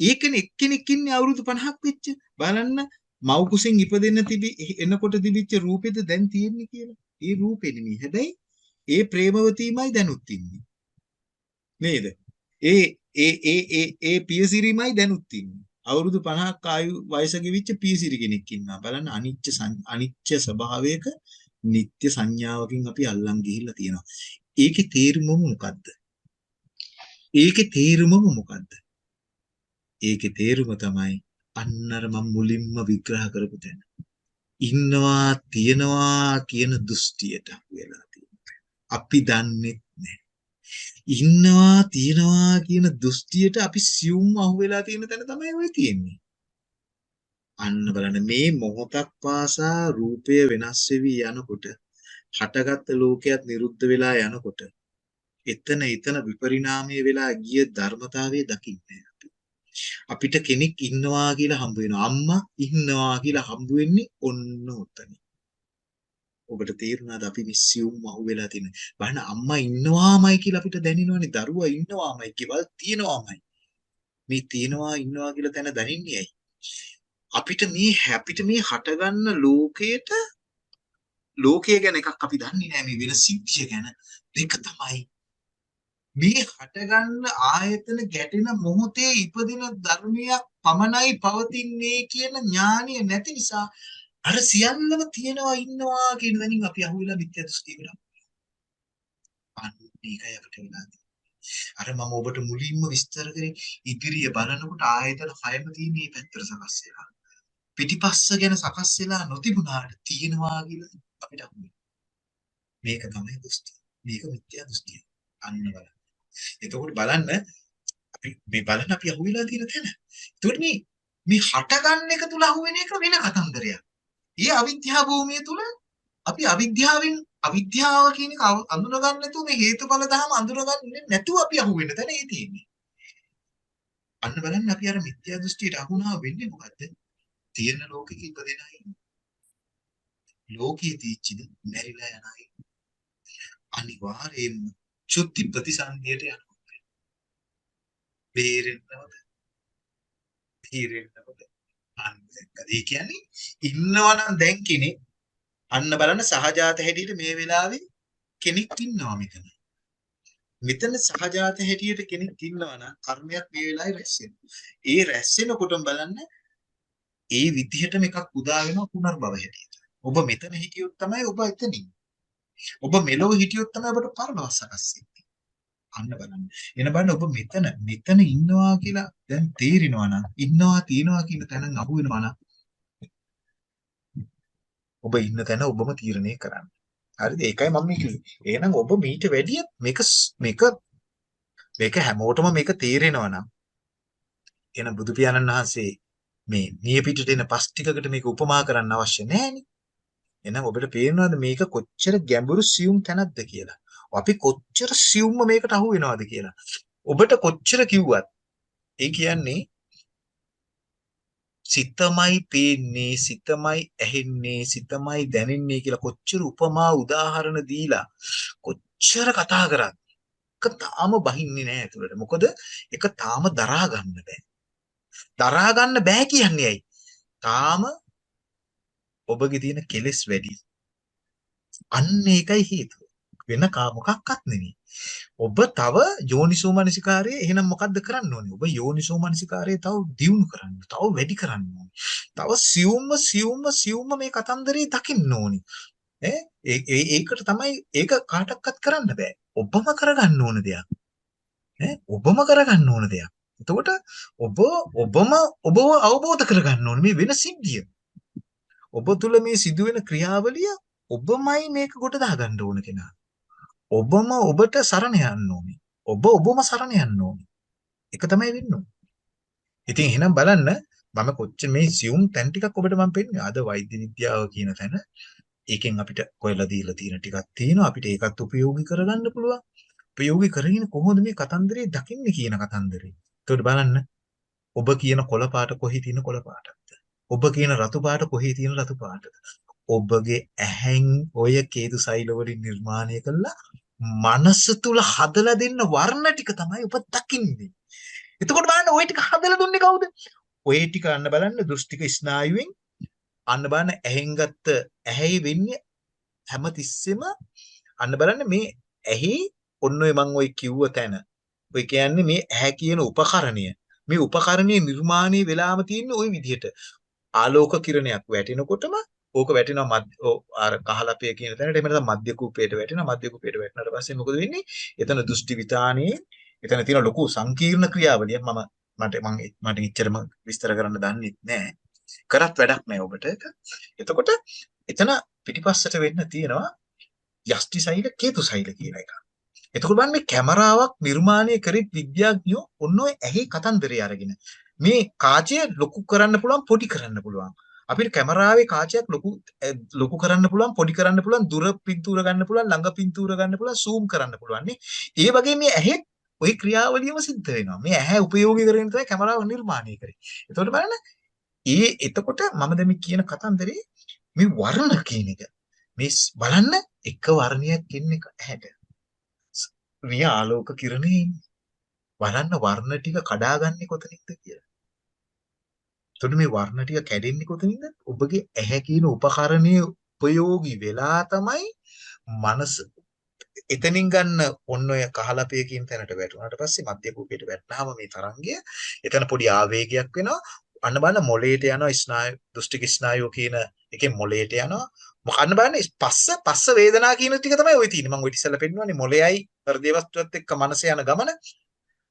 ඒකනේ එක්කෙනෙක් ඉන්නේ අවුරුදු 50ක් වෙච්ච බලන්න මව් කුසෙන් ඉපදෙන්න තිබි එනකොට තිබිච්ච රූපෙද දැන් තියෙන්නේ කියලා. ඒ රූපෙ නෙමෙයි. හැබැයි ඒ ප්‍රේමවතීමයි දැනුත් ඉන්නේ. නේද? ඒ ඒ ඒ ඒ ඒ පියසිරිමයි දැනුත් ඉන්නේ. අවුරුදු 50ක් ආයු වයස ගෙවිච්ච පියසිරි කෙනෙක් ඉන්නවා. බලන්න අනිච්ච අනිච්ච ස්වභාවයක නিত্য සංඥාවකින් අපි අල්ලන් ගිහිල්ලා තියෙනවා. ඒකේ තේරුම මොකද්ද? ඒකේ තේරුම මොකද්ද? ඒකේ තේරුම තමයි අන්නර මම මුලින්ම විග්‍රහ කරපු තැන. ඉන්නවා තියනවා කියන දෘෂ්ටියට වෙලා තියෙනවා. අපි දන්නේ නැහැ. ඉන්නවා තියනවා කියන දෘෂ්ටියට අපි සියුම් අහුවෙලා තියෙන තැන තමයි ඔය තියෙන්නේ. අන්න බලන්න මේ මොහොතක් පාසා රූපය වෙනස් වෙවි යනකොට හටගත්ත ලෝකයක් නිරුද්ධ වෙලා යනකොට එතන එතන විපරිණාමය වෙලා ගිය ධර්මතාවය දකින්නේ අපි. අපිට කෙනෙක් ඉන්නවා කියලා හම්බ වෙනවා. අම්මා ඉන්නවා කියලා හම්බ වෙන්නේ ඔන්න උතන. ඔබට තේරුණාද අපි මිස්සියුම් අහු වෙලා තියෙන. බලන්න අම්මා ඉන්නවාමයි කියලා අපිට දැනෙනවනේ. දරුවා ඉන්නවාමයි, ගෙවල් තියෙනවාමයි. මේ තියෙනවා ඉන්නවා කියලා තැන දැනින්නේ ඇයි? අපිට මේ අපිට මේ හටගන්න ලෝකයට ලෝකය ගැන එකක් අපි දන්නේ නැහැ මේ වෙන සිද්ධිය ගැන දෙක තමයි මේ හටගන්න ආයතන ගැටෙන මොහොතේ ඉපදින ධර්මයක් පමණයි පවතින්නේ කියන ඥානිය නැති නිසා අර සියල්ලම තියෙනවා ඉන්නවා කියන දැනින් අපි අහුවෙලා මිත්‍යා දෘෂ්ටියකට අන්න ඒකයි අපිට වෙලා අර මම ඔබට මුලින්ම විස්තර කරේ ඉදිරිය බලනකොට ආයතන හයම තියෙන මේ පැත්තට සකස් වෙලා. පිටිපස්ස ගැන සකස් වෙලා නොතිබුණාට තියෙනවා කියලා අපිට අහුවෙනවා. මේක තමයි දෘෂ්ටි. මේක මිත්‍යා දෘෂ්ටිය. අන්න බලන්න. එතකොට බලන්න අපි මේ බලන්න අපි අහුවෙලා තියෙන තැන. එතකොට මේ මේ හටගන්න එක තුල අහුවෙන එක වෙන කතන්දරයක්. ඊ අවිද්‍යා භූමිය තුල අපි අවිද්‍යාවෙන් අවිද්‍යාව කියන එක අඳුනගන්න නැතුව මේ හේතුඵල ධර්ම අඳුනගන්නේ නැතුව අපි අහුවෙන තැන ඒ තියෙන්නේ. අන්න බලන්න අපි අර මිත්‍යා දෘෂ්ටියට අහුණා වෙන්නේ මොකද්ද? තියෙන ලෝකෙක ඉපදෙන අය. ලෝකයේ තීච්චිද මැරිලා යන අය. අනිවාර්යයෙන්ම චුත්ති ප්‍රතිසන්දියට යනවා. බේරෙන්නවද? බේරෙන්නවද? අන්න ඒ කියන්නේ ඉන්නවනම් දැන් කෙනෙක් අන්න බලන්න සහජාත හැටියට මේ වෙලාවේ කෙනෙක් ඉන්නවා මෙතන. මෙතන සහජාත හැටියට කෙනෙක් ඉන්නවා නම් කර්මයක් මේ වෙලාවේ රැස් වෙනවා. ඒ රැස් වෙනකොටම බලන්න ඒ විදිහටම එකක් උදා වෙනවා පුනර්භව හැටියට. ඔබ මෙතන හිටියොත් තමයි ඔබ එතනින්. ඔබ මෙලොව හිටියොත් තමයි ඔබට පරලොව සකස් වෙන්නේ. අන්න බලන්න. එන බලන්න ඔබ මෙතන මෙතන ඉන්නවා කියලා දැන් තේරෙනවා නම් ඉන්නවා තියනවා කියන තැන අහු වෙනවා නම් ඔබ ඉන්න තැන ඔබම තීරණය කරන්න. හරිද? ඒකයි මම මේ කිව්වේ. එහෙනම් ඔබ මීට වැඩිය මේක මේක මේක හැමෝටම මේක තේරෙනවා නම් එන බුදු පියාණන් වහන්සේ මේ නිය පිටට එන පස් ටිකකට මේක උපමා කරන්න අවශ්‍ය නැහැනේ. එහෙනම් ඔබට පේනවද මේක කොච්චර ගැඹුරු සියුම් තැනක්ද කියලා. අපි කොච්චර සියුම්ම මේකට අහු වෙනවද කියලා. ඔබට කොච්චර කිව්වත් ඒ කියන්නේ සිතමයි පේන්නේ සිතමයි ඇහෙන්නේ සිතමයි දැනෙන්නේ කියලා කොච්චර උපමා උදාහරණ දීලා කොච්චර කතා කරත් එක තාම බහින්නේ නැහැ ඇතුළට. මොකද ඒක තාම දරා ගන්න බෑ. දරා ගන්න බෑ කියන්නේ ඇයි? තාම ඔබගේ තියෙන කෙලෙස් වැඩි. අන්න ඒකයි හේතුව. වෙන කා මොකක්වත් නෙමෙයි. ඔබ තව යෝනිසෝ මනසිකාරයේ එහෙනම් මොකද්ද කරන්න ඕනේ? ඔබ යෝනිසෝ මනසිකාරයේ තව දියුණු කරන්න, තව වැඩි කරන්න ඕනේ. තව සියුම්ම සියුම්ම සියුම්ම මේ කතන්දරේ දකින්න ඕනේ. ඈ ඒකට තමයි ඒක කාටවත් කරන්න බෑ. ඔබම කරගන්න ඕන දෙයක්. ඈ ඔබම කරගන්න ඕන දෙයක්. එතකොට ඔබ ඔබම ඔබව අවබෝධ කරගන්න ඕනේ මේ වෙන සිද්ධිය. ඔබ තුල මේ සිදුවෙන ක්‍රියාවලිය ඔබමයි මේක කොට දාගන්න ඕන කෙනා. ඔබම ඔබට සරණ යන්න ඕනේ. ඔබ ඔබම සරණ යන්න ඕනේ. ඒක තමයි වෙන්න ඕනේ. ඉතින් එහෙනම් බලන්න මම කොච්චර මේ සියුම් තැන් ටිකක් ඔබට මම පෙන්නන්නේ. අද වෛද්‍ය විද්‍යාව කියන තැන ඒකෙන් අපිට කොහෙලා දීලා තියෙන ටිකක් තියෙනවා. අපිට ඒකත් උපයෝගී කරගන්න පුළුවන්. ප්‍රයෝගී කරගෙන කොහොමද මේ කතන්දරේ දකින්නේ කියන කතන්දරේ. එතකොට බලන්න ඔබ කියන කොළ පාට කොහේ තියෙන කොළ පාටක්ද? ඔබ කියන රතු පාට කොහේ තියෙන රතු පාටද? ඔබගේ ඇහෙන් ඔය කේතු සෛල වලින් නිර්මාණය කළා මනස තුල හදලා දෙන්න වර්ණ ටික තමයි ඔබ දකින්නේ. එතකොට බලන්න ওই ටික හදලා දුන්නේ කවුද? ඔය ටික අන්න බලන්න දෘෂ්ටික ස්නායුවෙන් අන්න බලන්න ඇහෙන් ගත්ත ඇහැයි වෙන්නේ හැමතිස්සෙම අන්න බලන්න මේ ඇහි ඔන්න ඔය මං ඔය කිව්ව තැන ඔය කියන්නේ මේ ඇහැ කියන උපකරණය මේ උපකරණයේ නිර්මාණය වෙලාම තියෙන්නේ ওই විදිහට ආලෝක කිරණයක් වැටෙනකොටම ඕක වැටෙනවා මධ්‍ය අර කහලපය කියන තැනට එහෙම නැත්නම් මධ්‍ය කූපයට වැටෙනවා. මධ්‍ය කූපයට වැටෙනාට පස්සේ මොකද වෙන්නේ? එතන දෘෂ්ටි විතානේ එතන තියෙන ලොකු සංකීර්ණ ක්‍රියාවලියක් මම මට මම මට ඉච්චරම විස්තර කරන්න දන්නේ නැහැ. කරත් වැඩක් නැහැ ඔබට එතකොට එතන පිටිපස්සට වෙන්න තියෙනවා යෂ්ටි සෛල කේතු සෛල කියන එක. එතකොට බලන්න මේ කැමරාවක් නිර්මාණය කරෙත් විද්‍යාඥයෝ ඔන්න ඔය ඇහි කතන්දරය අරගෙන. මේ කාචය ලොකු කරන්න පුළුවන් පොඩි කරන්න පුළුවන්. අපිට කැමරාවේ කාචයක් ලොකු ලොකු කරන්න පුළුවන් පොඩි කරන්න පුළුවන් දුර පින්තූර ගන්න පුළුවන් ළඟ පින්තූර ගන්න පුළුවන් zoom කරන්න පුළුවන් නේ. ඒ වගේ මේ ඇහි ওই ක්‍රියාවලියම සිද්ධ වෙනවා. මේ ඇහැ උපයෝගී කරගෙන තමයි කැමරාව නිර්මාණය කරේ. එතකොට බලන්න ඒ එතකොට මම දැන් මේ කියන කතන්දරේ මේ වර්ණ කියන එක මේ බලන්න එක වර්ණයක් ඉන්නේ ඇහැට. මේ ආලෝක කිරණේ ඉන්නේ. බලන්න වර්ණ ටික කඩාගන්නේ කොතනින්ද කියලා. එතකොට මේ වර්ණ ටික කැඩෙන්නේ කොතනින්ද? ඔබගේ ඇහැ කියන උපකරණයේ උපයෝගී වෙලා තමයි මනස එතනින් ගන්න ඔන්න ඔය කහලපය කියන තැනට වැටුණාට පස්සේ මධ්‍ය කූපයට වැටුනහම මේ තරංගය එතන පොඩි ආවේගයක් වෙනවා අන්න බලන්න මොලේට යනවා ස්නායු දෘෂ්ටික ස්නායුව කියන එකෙන් මොලේට යනවා මොකන්න බලන්න පස්ස පස්ස වේදනා කියන ටික තමයි ওই තියෙන්නේ මම ඔය ඉතිසලා පෙන්නන්නේ මොලේයි හෘදේ වස්තුවත් එක්ක මනස යන ගමන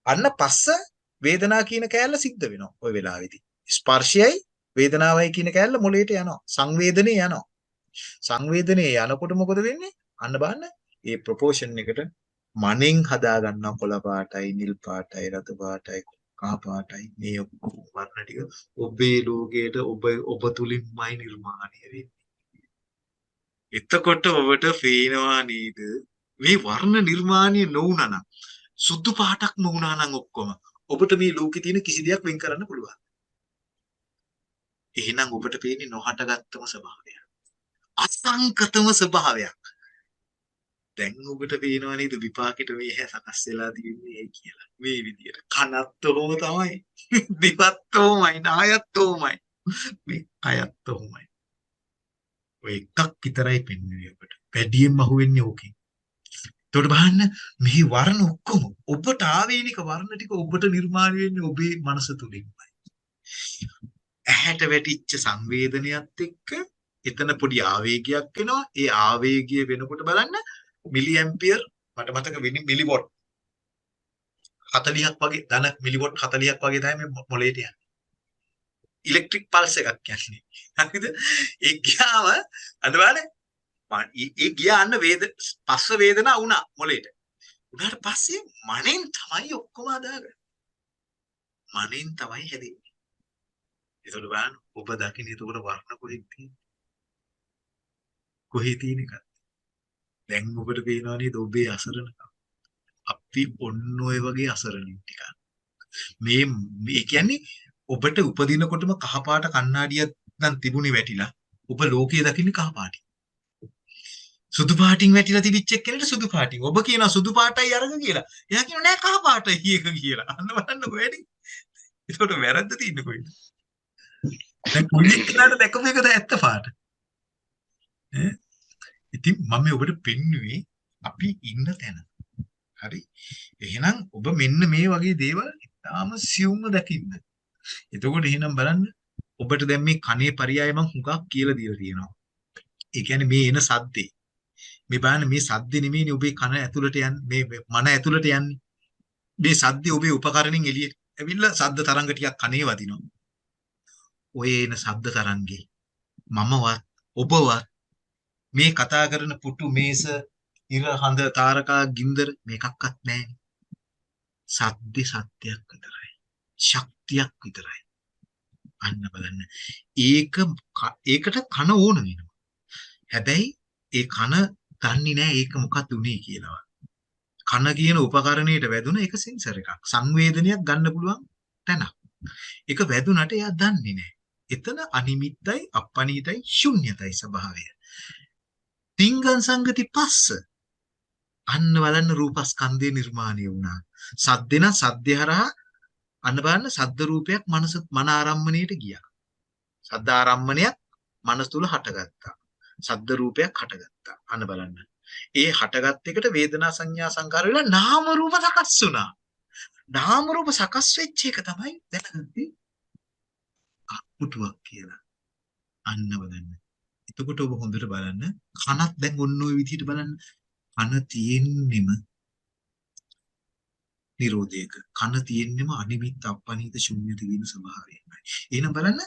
අන්න පස්ස වේදනා කියන කෑල්ල සිද්ධ වෙනවා ওই වෙලාවේදී. ස්පර්ශයයි වේදනාවයි කියන කෑල්ල මොලේට යනවා. සංවේදනේ යනවා. සංවේදනේ යනකොට මොකද වෙන්නේ? අන්න බලන්න ඒ ප්‍රොපෝෂන් එකට මනෙන් හදා ගන්නවා කොළ පාටයි නිල් පාටයි රතු පාටයි කහ පාටයි මේ ඔක්කොම වර්ණ ටික ඔබේ ලෝකයට ඔබ ඔබ තුලින්මයි නිර්මාණය වෙන්නේ. එතකොට ඔබට පේනවා නේද? මේ වර්ණ නිර්මාණය නොවුනා නම් සුදු පාටක් නොවුනා නම් ඔක්කොම ඔබට මේ ලෝකේ තියෙන කිසි දෙයක් වෙන් කරන්න පුළුවන්. එහෙනම් ඔබට පේන්නේ නොහටගත්තම ස්වභාවයක්. අසංකතම ස්වභාවයක්. දැන් ඔබට පේනවා නේද විපාකෙට මේ හැ සකස් වෙලා තියෙන්නේ කියලා. මේ විදියට. කනත් ඔහොම තමයි. දිවත් ඔහොමයි, නායත් ඔහොමයි. මේ කයත් ඔහොමයි. ඔය එකක් විතරයි පෙන්වන්නේ ඔබට. වැඩියෙන්ම අහුවෙන්නේ ඕකෙන්. එතකොට බලන්න මෙහි වර්ණ ඔක්කොම ඔබට ආවේනික වර්ණ ටික ඔබට නිර්මාණය වෙන්නේ ඔබේ මනස තුලින්මයි. ඇහැට වැටිච්ච සංවේදනයත් එක්ක එතන පොඩි ආවේගයක් වෙනවා. ඒ ආවේගය වෙනකොට බලන්න මිලි ඇම්පියර් මට මතක මිලිවොට් 40ක් වගේ ධන මිලිවොට් 40ක් වගේ තමයි මේ මොලේට යන්නේ. ඉලෙක්ට්‍රික් පල්ස් එකක් යන්නේ. හරිද? ඒ ගියාම අද බලන්න ඒ ගියා අන්න වේද පස්ස වේදනා වුණා මොලේට. උනාට පස්සේ මනෙන් තමයි ඔක්කොම අදාගන්නේ. මනෙන් තමයි හැදෙන්නේ. ඒතකොට බලන්න ඔබ දකින්න ඒතකොට වර්ණ කොහෙද තියෙන්නේ? කොහේ තියෙන එකද? දැන් ඔබට පේනවා නේද ඔබේ අසරණකම. අපි ඔන්න ඔය වගේ අසරණින් ටිකක්. මේ මේ කියන්නේ ඔබට උපදිනකොටම කහපාට කණ්ණාඩියක් නම් තිබුණේ වැටිලා ඔබ ලෝකයේ දකින්නේ කහපාටි. සුදු පාටින් වැටිලා තිබිච්ච එක්කෙනෙක් සුදු පාටින්. ඔබ කියනවා සුදු පාටයි අරග කියලා. එයා කියනවා නෑ කහ පාටයි එක කියලා. අන්න බලන්න වැඩි. ඒකට වැරද්ද තියෙන්නේ කොහෙද? දැන් කුලික් කියලාට දැකපු එකද ඇත්ත පාට. ඈ ඉතින් මම මේ ඔබට පෙන්නුවේ අපි ඉන්න තැන. හරි. එහෙනම් ඔබ මෙන්න මේ වගේ දේවල් ඉතාම සියුම්ව දකින්න. එතකොට එහෙනම් බලන්න ඔබට දැන් මේ කනේ පරයය මම හුඟක් කියලා දීලා තියෙනවා. ඒ කියන්නේ මේ එන සද්දේ. මේ බලන්න මේ සද්දේ නෙමෙයිනේ ඔබේ කන ඇතුළට යන්නේ මේ මන ඇතුළට යන්නේ. මේ සද්දේ ඔබේ උපකරණෙන් එළියට ඇවිල්ලා සද්ද තරංග ටිකක් කනේ වදිනවා. ඔය එන සද්ද තරංගේ මමවත් ඔබවත් මේ කතා කරන පුටු මේස ඉර හඳ තාරකා ගින්දර මේකක්වත් නැහැ. සද්දේ සත්‍යයක් විතරයි. ශක්තියක් විතරයි. අන්න බලන්න. ඒක ඒකට කන ඕන වෙනවා. හැබැයි ඒ කන දන්නේ නැහැ ඒක මොකක්ද උනේ කියලා. කන කියන උපකරණයට වැදුන එක සෙන්සර් එකක්. සංවේදනයක් ගන්න පුළුවන් තැනක්. ඒක වැදුනට එයා දන්නේ නැහැ. එතන අනිමිත්තයි අපනිතයි ශුන්‍යතයි ස්වභාවය. තිංගං සංගති පස්ස අන්න බලන්න රූපස්කන්ධය නිර්මාණය වුණා. සද්දෙන සද්දය හරහා අන්න බලන්න සද්ද රූපයක් මනස මන ආරම්මණයට ගියා. සද්ද ආරම්මණයක් මනස තුල හටගත්තා. සද්ද රූපයක් හටගත්තා. අන්න බලන්න. ඒ හටගත් එකට වේදනා සංඥා සංකාර වෙලා නාම රූප සකස් වුණා. නාම රූප සකස් වෙච්ච එක තමයි දැනගත්තේ අකුටුවක් කියලා. අන්න බලන්න. එතකොට ඔබ හොඳට බලන්න කනත් දැන් ඔන්න ඔය විදිහට බලන්න කන තියෙන්නෙම නිරෝධයක කන තියෙන්නෙම අනිමිත් අපනිත ශුන්‍යත කියන ස්වභාවයමයි එහෙනම් බලන්න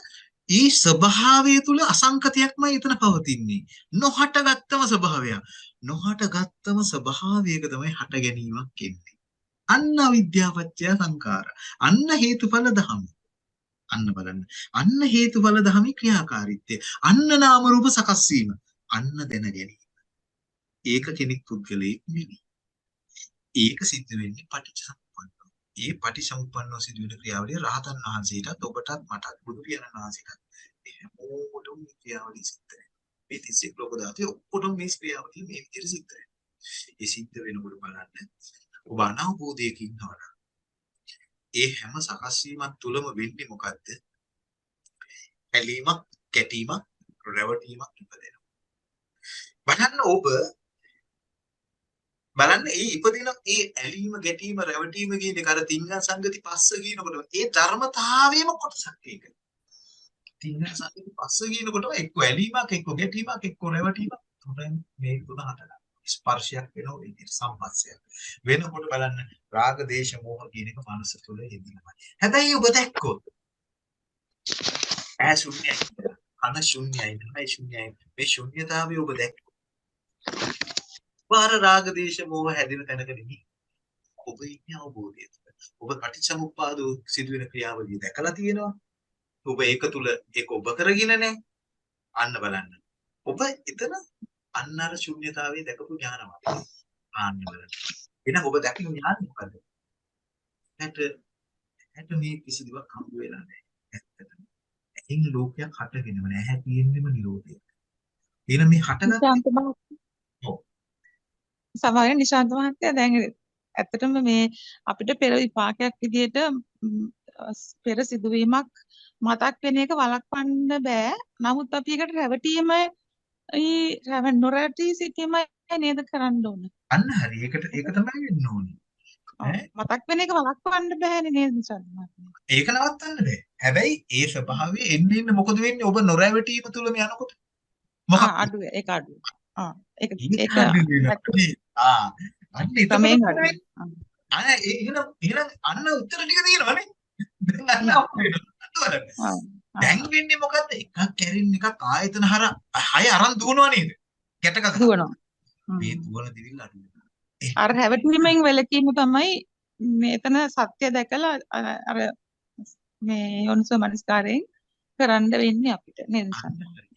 ඒ ස්වභාවය තුල අසංකතයක්මයි එතන පවතින්නේ. නොහටගත්තම ස්වභාවයක් නොහටගත්තම ස්වභාවයක තමයි හට ගැනීමක් එන්නේ. අන්න අවිද්‍යාවච්චය සංකාර අන්න හේතුඵල ධම අන්න බලන්න. අන්න හේතුඵල ධමී ක්‍රියාකාරීත්වය. අන්න නාම රූප සකස් වීම. අන්න දැන ගැනීම. ඒක කෙනෙක් පුද්ගලයෙක් නෙවෙයි. ඒක සිද්ධ වෙන්නේ පටිච්චසමුප්පන්නව. ඒ පටිච්චසමුප්පන්නව සිදුවෙන ක්‍රියාවලිය රහතන් වහන්සේටත් ඔබටත් මටත් බුදු පියාණන් වහන්සේටත් මේ හැමෝටම මේ ක්‍රියාවලිය සිද්ධ වෙනවා. මේ 31 ලෝක ධාතුවේ ඔක්කොටම මේ ක්‍රියාවලිය මේ විදිහට සිද්ධ වෙනවා. ඒ සිද්ධ වෙනකොට බලන්න ඔබ අනවබෝධයක ඉන්නවා ඒ හැම සකස් වීමක් තුලම වෙන්නේ මොකද්ද? ඇලීමක්, කැටීමක්, රැවටීමක් ඉපදෙනවා. බලන්න ඔබ බලන්න ඒ ඉපදින ඒ ඇලීම ගැටීම රැවටීම කියන එක අර තිංග සංගති පස්ස කියනකොට ඒ ධර්මතාවයේම කොටසක් ඒක. තිංග සංගති පස්ස කියනකොට එක්ක ඇලීමක් එක්ක ගැටීමක් එක්ක රැවටීමක් තුනෙන් මේ තුන හටගන්නවා. ස්පර්ශයක් වෙනවා විදිහට සම්පස්සයක්. වෙනකොට බලන්න රාග දේශ මොහ කියන එක මනස තුළ යෙදෙනවා. හැබැයි ඔබ දැක්කොත් ඈ ශුන්‍යයි. කන ශුන්‍යයි. නයි ශුන්‍යයි. මේ ශුන්‍යතාවය ඔබ දැක්කොත් පාර රාග දේශ මොහ හැදෙන තැනක නෙමෙයි. ඔබ ඉන්නේ අවබෝධය තුළ. ඔබ පටිච්චසමුප්පාද සිදුවෙන ක්‍රියාවලිය දැකලා තියෙනවා. ඔබ ඒක තුල ඒක ඔබ කරගෙන නැහැ. අන්න බලන්න. ඔබ එතන අන්න අර ශුන්‍යතාවයේ දැකපු ඥානවත්. ආන්න බලන්න. එහෙනම් ඔබ දැකපු ඥාන මොකද්ද? ඇට ඇට මේ කිසිදුවක් හම්බ වෙලා නැහැ. ඇත්තටම. එයින් ලෝකයක් හටගෙනම නැහැ. ඇහැ තියෙන්නම නිරෝධය. එහෙනම් මේ හටගත් නිශාන්ත මහත්තයා ඔව්. සමහර නිශාන්ත මහත්තයා දැන් ඇත්තටම මේ අපිට පෙර විපාකයක් විදිහට පෙර සිදුවීමක් මතක් වෙන එක වළක්වන්න බෑ. නමුත් අපි ඒකට රැවටීම ඊ රැව නොරැවටී සිටීමයි නේද කරන්න ඕන. අන්න හරි. ඒකට ඒක තමයි වෙන්න ඕනේ. මතක් වෙන එක වළක්වන්න බෑනේ නේද. ඒක නවත්තන්න බෑ. හැබැයි ඒ ස්වභාවය එන්නේ එන්නේ මොකද වෙන්නේ? ඔබ නොරැවටීම තුලම යනකොට මොකක් ආ අඩු ඒක අඩු. ආ ඒක ඒක. ආ අන්න වෙනවා. අන එහෙනම් එහෙනම් අන්න උත්තර ටික තියෙනවනේ. දැන් අන්න. දැන් වෙන්නේ මොකද්ද? එකක් කැරින් එකක් ආයතන හර හය අරන් දුවනවා නේද? ගැටක. දුවනවා. මේ. දුවන දිවිල්ල අඩු අර හැවටීමෙන් වැළකීම තමයි මෙතන සත්‍ය දැකලා අර අර මේ යොන්සෝ මනස්කාරයෙන් කරන්න වෙන්නේ අපිට නේද.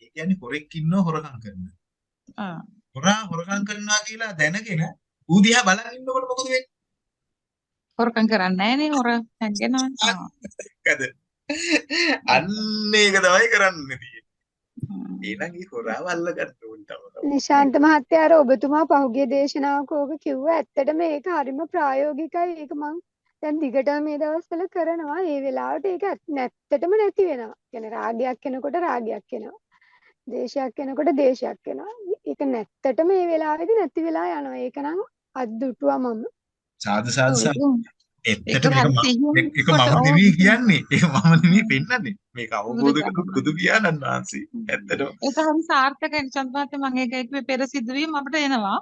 ඒ කියන්නේ හොරෙක් ඉන්නව හොරකම් කරනවා. හොරා හොරකම් කරනවා කියලා දැනගෙන ඌ දිහා බලන් ඉන්නකොට මොකද වෙන්නේ? හොරකම් කරන්නේ නැහනේ හොර. මොකද? අන්න ඒක තමයි කරන්න තියෙන්නේ. එහෙනම් ඒ හොරාව අල්ල ගන්න ඕන තව. නිශාන්ත මහත්තයා අර ඔබතුමා පහුගිය දේශනාවක ඕක කිව්වා ඇත්තටම ඒක හරිම ප්‍රායෝගිකයි ඒක මං දැන් දිගටම මේ දවස්වල කරනවා ඒ වෙලාවට ඒක නැත්තටම නැති වෙනවා කියන්නේ රාගයක් එනකොට රාගයක් එනවා දේශයක් එනකොට දේශයක් එනවා ඒක නැත්තටම මේ වෙලාවේදී නැති වෙලා යනවා ඒක නම් අද්දුටුවා මම සාදු සාදු සාදු. ඒක එත්තට ඒක මේක ඒක ඒක මම ඕ නෙවෙයි කියන්නේ. ඒක මම නෙවෙයි පෙන්නන්නේ. මේක අවබෝධ කරපු බුදු පියාණන් වහන්සේ. හ්ම්. ඇත්තටම. ඒක හරි සාර්ථකයි චන්ද්‍රාත් මම ඒක කිව්වේ පෙර සිදුවීම් අපිට එනවා.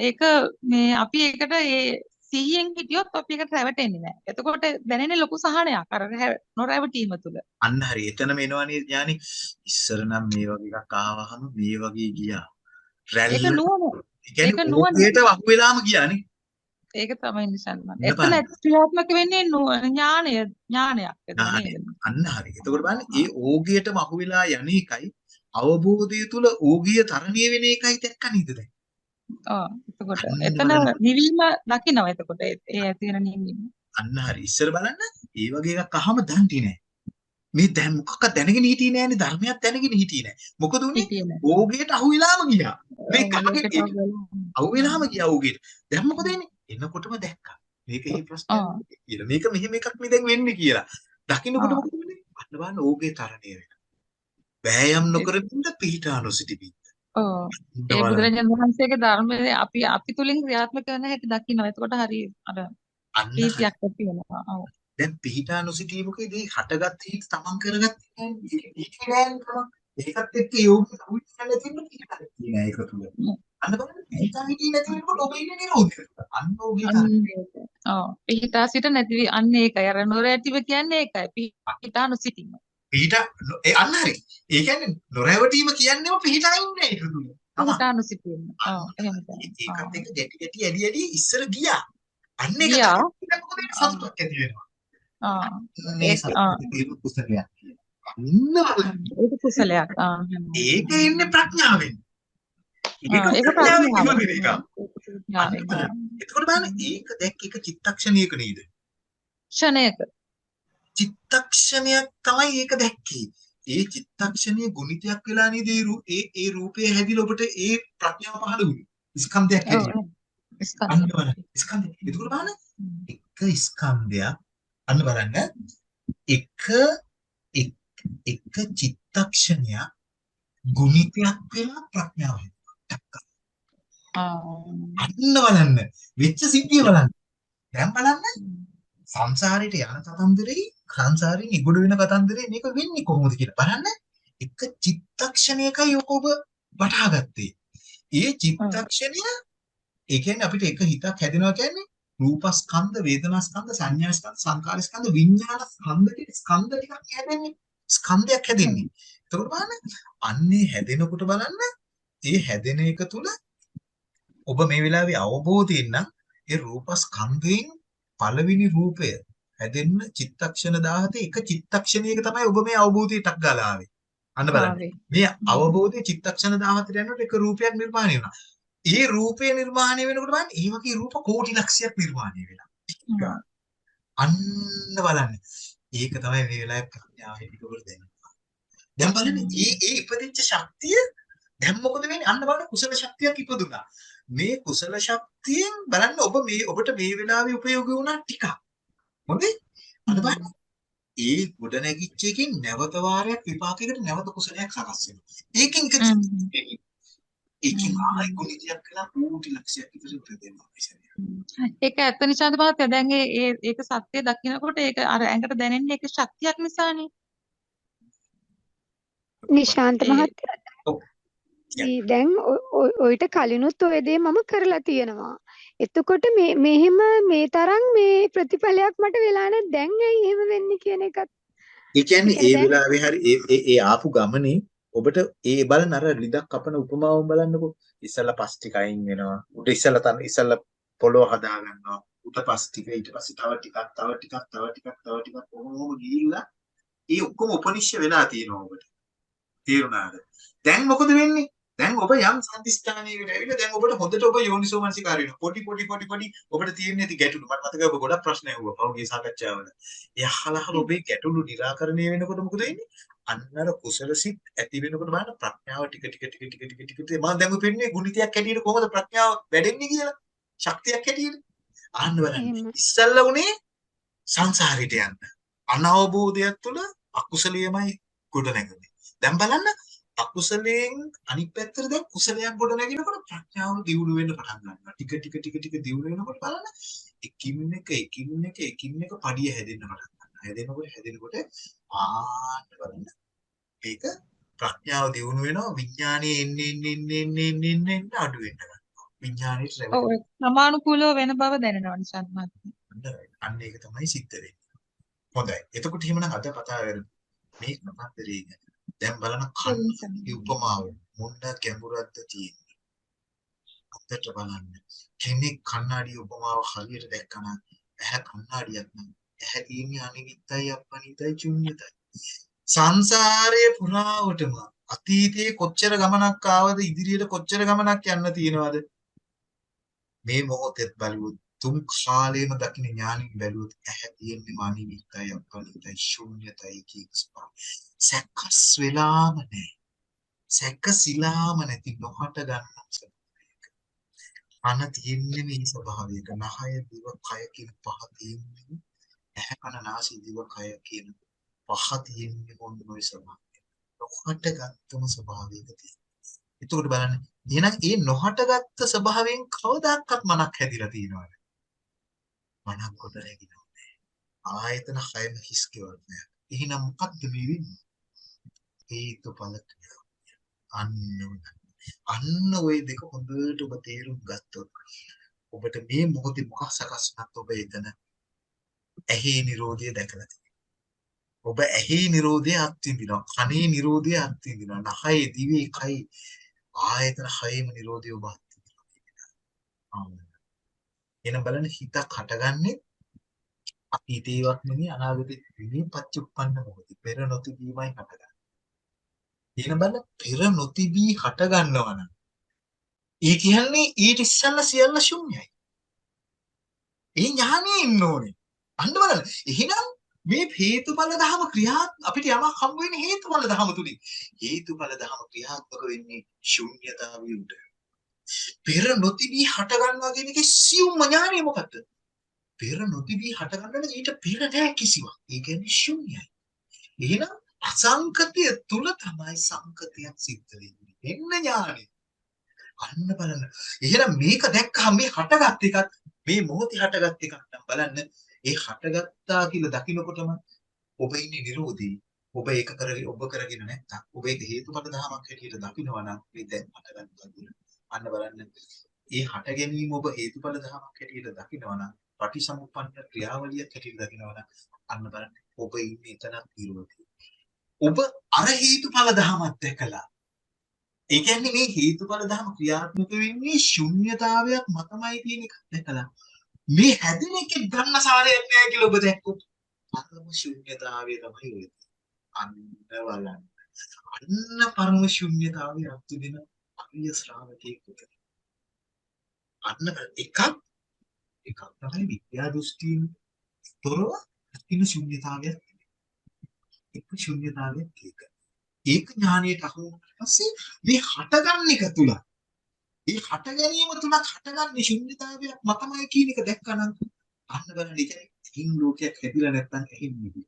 ඒක මේ අපි ඒකට ඒ සිහියෙන් හිටියොත් අපි ඒකට රැවටෙන්නේ නැහැ. එතකොට දැනෙන්නේ ලොකු සහනයක් අර නොරැවටීම තුල. අන්න හරි. එතනම එනවනේ ඥානි. ඉස්සර නම් මේ වගේ එකක් ආවහම මේ වගේ ගියා. රැල්ල නුවණ. ඒ ඒක කියන්නේ නුවණ. ඕකේට වහු වෙලාම ගියානේ. ඒක තමයි නිසන්මන්. අන්න එතන. ක්‍රියාත්මක වෙන්නේ ඥානය ඥානයක්? අන්න හරි. එතකොට බලන්න ආ. ඒ ඕගියටම අහු වෙලා යන එකයි අවබෝධය තුල ඕගිය තරණය වෙන එකයි දැක්ක නේද දැන්? ඔව් එතකොට එතන. නිවීම දකින්නවා එතකොට ඒ ඒ ඇති වෙන නිවීම. අන්න හරි ඉස්සර බලන්න ඒ වගේ එකක් අහම දන්නේ නැහැ. මේ දැන් මොකක්ද දැනගෙන හිටියේ නෑනේ ධර්මයක් දැනගෙන හිටියේ නෑ. මොකද උනේ? ඕගේට අහු වෙලාම ගියා. මේ ඔයගොල්ලෝ අහු වෙලාම ගියා ඕගේට. දැන් මොකද වෙන්නේ? එනකොටම දැක්කා. මේක හේ ප්‍රශ්නයක් කියලා. මේක මෙහෙම එකක් නේ දැන් වෙන්නේ කියලා. දකින්නකොට මොකද වෙන්නේ? අන්න බලන්න ඕගේ තරණය වෙනවා. වෑයම් නොකර බින්ද පිහිටා නොසිටි බින්ද. ඔව් අන්න ඒ. බුදුරජාණන් වහන්සේගේ ධර්මයේ අපි අපි තුලින් ක්‍රියාත්මක කරන හැටි දකින්නවා. එතකොට හරි අර. ප්‍රීතියක් ඇති වෙනවා. දැන් පිහිටා නොසිටීමකදී හටගත් හිත තමන් කරගත්තේ නෑනේ. ඒක නෑනේ තමන්. ඒකත් එක්ක යෝගී සමුච්චය නැතිනම් පිහිටා තියෙන ඒක තුල. අන්න බලන්න පිහිටා හිටියේ නැති වෙනකොට ඔබ ඉන්නේ නිරෝධයකට. අන්න. ඒක. ඔව් පිහිටා සිට නැති අන්න ඒකයි. අර නොරැටිව කියන්නේ ඒකයි. පිහිටා නොසිටීම. පිහිටා ඒ අන්න හරි. ඒ කියන්නේ නොරැවටීම කියන්නේම පිහිටා ඉන්නේ ඒක තුල. පිහිටා නොසිටීම. ඔව් එහෙම තමයි. ඒකත් එක්ක ගැටි ගැටි ඇඩි ඇඩි ඉස්සර ගියා. අන්න ඒක. තමයි මොකද? සතුටක් ඇති වෙනවා. මේ ඒක තියෙන කුසලයක් කියලා. බලන්න. ඒක කුසලයක්. ඒක එන්නේ ප්‍රඥාවෙන්. ඒක ඒක ප්‍රඥාවෙන්. එතකොට බලන්න ඒක දැක්ක එක චිත්තක්ෂණයක නේද? ක්ෂණයක. චිත්තක්ෂණයක් තමයි ඒක දැක්කේ. ඒ චිත්තක්ෂණයේ ගුණිතයක් වෙලා නේද ඒ ඒ රූපය හැදිලා ඔබට ඒ ප්‍රඥාව පහළ වුනේ. ස්කන්ධයක් හැදිලා. ස්කන්ධය. ස්කන්ධය. එතකොට බලන්න. එක ස්කන්ධයක් අන්න බලන්න එක එක්- එක චිත්තක්ෂණයක් ගුණිතයක් වෙලා ප්‍රඥාව හැදෙනවා. ආ. අන්න බලන්න වෙච්ච සිද්ධිය බලන්න. දැන් බලන්න සංසාරේට යන කතන්දරේ සංසාරයෙන් ඉගොඩ වෙන කතන්දරේ මේක වෙන්නේ කොහොමද කියලා බලන්න. එක චිත්තක්ෂණයකයි ඔක ඔබ වටහා ගත්තේ. ඒ චිත්තක්ෂණය ඒ කියන්නේ අපිට එක හිතක් හැදෙනවා කියන්නේ රූපස්කන්ධ, වේදනාස්කන්ධ, සංඥාස්කන්ධ, සංකාරස්කන්ධ, විඤ්ඤාණස්කන්ධ කියන ස්කන්ධ ටිකක් හැදෙන්නේ. ස්කන්ධයක් හැදෙන්නේ. එතකොට බලන්න අන්නේ හැදෙනකොට බලන්න ඒ හැදෙන එක තුල ඔබ මේ වෙලාවේ අවබෝධයෙන් නම් ඒ රූපස්කන්ධයෙන් පළවෙනි රූපය හැදෙන්න චිත්තක්ෂණ 17 එක චිත්තක්ෂණයක තමයි ඔබ මේ අවබෝධයටක් ගාලා ආවේ. අන්න බලන්න. මේ අවබෝධයේ චිත්තක්ෂණ 17 යනකොට එක රූපයක් නිර්මාණය වුණා. ඒ රූපය නිර්මාණය වෙනකොට බලන්න ඒ වගේ රූප කෝටි ලක්ෂයක් නිර්මාණය වෙලා. අන්න බලන්න. ඒක තමයි මේ වෙලාවේ ප්‍රඥාව හිතවල දෙන්නේ. දැන් බලන්න මේ ඒ ඉපදිච්ච ශක්තිය දැන් මොකද වෙන්නේ? අන්න බලන්න කුසල ශක්තියක් ඉපදුනා. මේ කුසල ශක්තියෙන් බලන්න ඔබ මේ ඔබට මේ වෙලාවේ උපයෝගී වුණා ටිකක්. හොඳේ? අන්න බලන්න. ඒ ගොඩ නැගිච්ච එකෙන් නැවත වාරයක් විපාකයකට නැවත කුසලයක් සකස් වෙනවා. ඒකෙන් එක හ්ම්. ඒකෙන් ආයි ගුණිතයක් කළා කෝටි ලක්ෂයක් විතර උපදිනවා ඉතින්. ඒක ඇත්ත නිසාද මහත්තයා දැන් ඒ ඒක සත්‍ය දකිනකොට ඒක අර ඇඟට දැනෙන්නේ ඒක ශක්තියක් නිසානේ. නිශාන්ත මහත්තයා දැන් ඔයිට කලිනුත් ඔය දේ මම කරලා තියෙනවා. එතකොට මේ මෙහෙම මේ තරම් මේ ප්‍රතිඵලයක් මට වෙලා නැහැ. දැන් ඇයි එහෙම වෙන්නේ කියන එකත් ඒ කියන්නේ ඒ වෙලාවේ හරි ඒ ඒ ආපු ගමනේ ඔබට ඒ බලන අර ලිදක් කපන උපමාවම බලන්නකෝ. ඉස්සල්ලා පස් ටික අයින් වෙනවා. උඩ ඉස්සල්ලා තන ඉස්සල්ලා පොළොව හදා ගන්නවා. උඩ පස් ටික ඊට පස්සේ තව ටිකක් තව ටිකක් තව ටිකක් තව ටිකක් කොහොමම ගිහිල්ලා ඒ ඔක්කොම උපනිශ්‍ය වෙලා තියෙනවා ඔබට. තේරුණාද? දැන් මොකද වෙන්නේ? දැන් ඔබ යම් සම්දිස්ථානයකට ඇවිල්ලා දැන් ඔබට හොඳට ඔබ යෝනිසෝ මනසිකාරය වෙනවා. පොඩි පොඩි පොඩි පොඩි ඔබට තියෙන ඇති ගැටලු. මට මතකයි ඔබ ගොඩක් ප්‍රශ්න ඇහුවා පහුගිය සාකච්ඡාවල. ඒ අහලා ඔබේ ගැටලු निराකරණය වෙනකොට මොකද වෙන්නේ? අන්න අර කුසල සිත් ඇති වෙනකොට බලන්න ප්‍රඥාව ටික ටික ටික ටික ටික ටික ටික මම දැන් උපෙන්නේ ගුණිතයක් හැටියට කොහොමද ප්‍රඥාව වැඩෙන්නේ කියලා? ශක්තියක් හැටියට? අහන්න බලන්න. ඉස්සල්ලා උනේ සංසාරයට යන්න. අනවබෝධයක් තුළ අකුසලියමයි ගොඩ නැගෙන්නේ දැන් බලන්න අකුසලයෙන් අනිත් පැත්තට දැන් කුසලයක් ගොඩ නැගෙනකොට ප්‍රඥාව දියුණු වෙන්න පටන් ගන්නවා. ටික ටික ටික ටික දියුණු වෙනකොට බලන්න එකින් එක එකින් එක එකින් එක පඩිය හැදෙන්න පටන් ගන්නවා හැදෙනකොට හැදෙනකොට ආන්න බලන්න. මේක ප්‍රඥාව දියුණු වෙනවා විඥානයේ එන්නේ එන්නේ එන්නේ එන්නේ එන්නේ අඩු වෙන්න ගන්නවා. විඥානයේ ඔව් රැවටෙනවා ඒක සමානුකූලව වෙන බව දැනෙනවා නිශාන්ත මහත්මයා. අන්න ඒක තමයි සිද්ධ වෙන්නේ. හොඳයි. එතකොට එහෙමනම් අද කතා කරමු මේ කතන්දරේ ගැන දැන් බලන කන්නගේ උපමාව මොන ගැඹුරක්ද තියෙන්නේ? හොඳට බලන්න. කෙනෙක් කණ්ණාඩි උපමාව හරියට දැක්කම ඇහැ කණ්ණාඩියක් නම් ඇහැ තියෙන්නේ අනිමිත්තයි අපනිතයි ශුන්‍යතයි සංසාරයේ පුරාවටම අතීතයේ කොච්චර ගමනක් ආවද ඉදිරියට කොච්චර ගමනක් යන්න තියෙනවද මේ මොහොතෙත් බලුවොත් තුන් කාලේම දකින්න ඥානින් බැලුවොත් ඇහැ තියෙන්නේ මානිමිත්තයි අපනිතයි ශුන්‍යතයි කියන ස්වභාවය. සැකස් වෙලාම නැහැ. සැකසිලාම නැති නොහට ගන්න ස්වභාවයක. අන තියෙන්නේ මේ ස්වභාවයක. නහය දිව කය කියන පහ තියෙන්නේ ඇහැ කන නාසය දිව කය කියන පහ තියෙන්නේ මොන මොයි ස්වභාවයක. නොහට ගත්තම ස්වභාවයක තියෙන්නේ. එතකොට බලන්න එහෙනම් ඒ නොහට ගත්ත ස්වභාවයෙන් කවදාකවත් මනක් හැදිලා තියෙනවද? මනක් කොට නැගිනව නෑ. ආයතන හයම හිස් කෙවල් නෑ. එහෙනම් මොකද්ද මේ වෙන්නේ? හේතුඵල ක්‍රියාව. අන්න උන. අන්න ওই දෙක හොඳට ඔබ තේරුම් ගත්තොත් ඔබට මේ මොහොතේ මොකක් සකස් වුණත් ඔබ එතන ඇහි Nirodha දැකලා තියෙනවා. ඔබ ඇහි Nirodha අත්විඳිනවා. කනේ Nirodha අත්විඳිනවා. නහයේ දිවේ කයි ආයතන හයේම Nirodha ඔබ අත්විඳිනවා. එහෙනම් බලන්න හිතක් හටගන්නේ අතීතේවත් නෙමෙයි අනාගතේ නෙමෙයි පච්චුප්පන්න මොහොතේ පෙර නොතිබීමයි හටගන්නේ. එහෙනම් බලන්න පෙර නොතිබී හට ගන්නවා නම් ඒ කියන්නේ ඊට ඉස්සෙල්ලා සියල්ල ශුන්‍යයි. ඒ ඥානෙ ඉන්න ඕනේ. අන්න බලන්න. එහෙනම් මේ හේතුඵල ධම ක්‍රියා අපිට යමක් හම්බ වෙන්නේ හේතුඵල ධම තුලින්. හේතුඵල ධම ක්‍රියාත්මක වෙන්නේ ශුන්‍යතාවිය උඩ. පෙර නොතිබී හට ගන්නවා කියන එකේ සියුම් ඥානය මොකද්ද? පෙර නොතිබී හට ගන්න ඊට පෙර නැහැ කිසිවක්. ඒ කියන්නේ ශුන්‍යයි. එහෙනම් අසංකතය තුල තමයි සංකතයක් සිද්ධ වෙන්නේ. එන්න ඥානෙ. අන්න බලන්න. එහෙනම් මේක දැක්කම මේ හටගත් එකත් මේ මොහොතේ හටගත් එකක් නම් බලන්න ඒ හටගත්තා කියලා දකිනකොටම ඔබ ඉන්නේ නිරෝධී. ඔබ ඒක කරගෙන ඔබ කරගෙන නැත්තම් ඔබ ඒක හේතුඵල ධමයක් හැටියට දකිනවා නම් මේ දැන් හටගත්තා කියලා. අන්න බලන්න. ඒ හට ගැනීම ඔබ හේතුඵල ධමයක් හැටියට දකිනවා නම් පටිසමුප්පන්න ක්‍රියාවලියක් හැටියට දකිනවා නම් අන්න බලන්න ඔබ ඉන්නේ එතනක් නිරෝධී. ඔබ අර හේතුඵල ධමයක් දැකලා ඒ කියන්නේ මේ හේතුඵල ධම ක්‍රියාත්මක වෙන්නේ ශුන්්‍යතාවයක් මතමයි කියන එක දැකලා මේ හැදෙන එකේ ගන්න සාරයක් නැහැ කියලා ඔබ දැක්කොත් පරම ශුන්්‍යතාවය තමයි ඔය. අන්න බලන්න අන්න පරම ශුන්්‍යතාවය අත්තු දෙන අරිය ශ්‍රාවකයෙක් උතන අන්න එකක් එකක් තමයි විද්‍යා දෘෂ්ටියෙන් තොරව අත්ින ශුන්්‍යතාවයක්. එක ශුන්්‍යතාවයක් ඒක. ඒක ඥානයට අහු පස්සේ මේ හටගන්න එක තුල ඒ හට ගැනීම තුල හටගන්නේ ශුන්්‍යතාවයක් මතමයි කියන එක දැක්කනම් අන්න බලන්න ඉතින් හින් ලෝකයක් හැදිලා නැත්නම් එහෙම නෙවෙයි.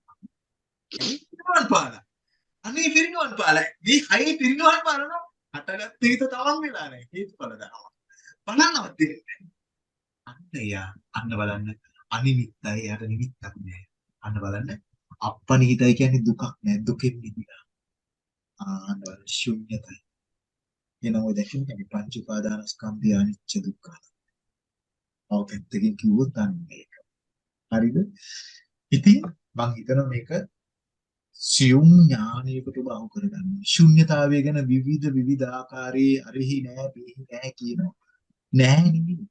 පිරිනවන් පාන. අනේ පිරිනවන් පාල. මේ හයේ පිරිනවන් පානවා හටගත්ත හිත තරම් වෙලා නැහැ. හේතුඵල දහම. බලන්නවත් දෙන්නේ අන්න යා අන්න බලන්න අනිමිත්තයි යට නිමිත්තක් නෑ. අන්න බලන්න අප්පනිහිතයි කියන්නේ දුකක් නෑ. දුකෙන් මිදිලා. ආන්න බලන්න ශුන්‍යතයි. එනවා ඔය දැකින්නේ පංච උපාදානස්කන්ධය අනිච්ච දුක්ඛ. ඔව් පැත්තකින් කිව්වොත් අන්න මේක. හරිද? ඉතින් මම හිතනවා මේක සියුම් ඥානයකට ඔබ අහු කරගන්න. ශුන්්‍යතාවය ගැන විවිධ විවිධ ආකාරයේ අරහි නෑ පිහි නෑ කියනවා. නෑ නෙමෙයි.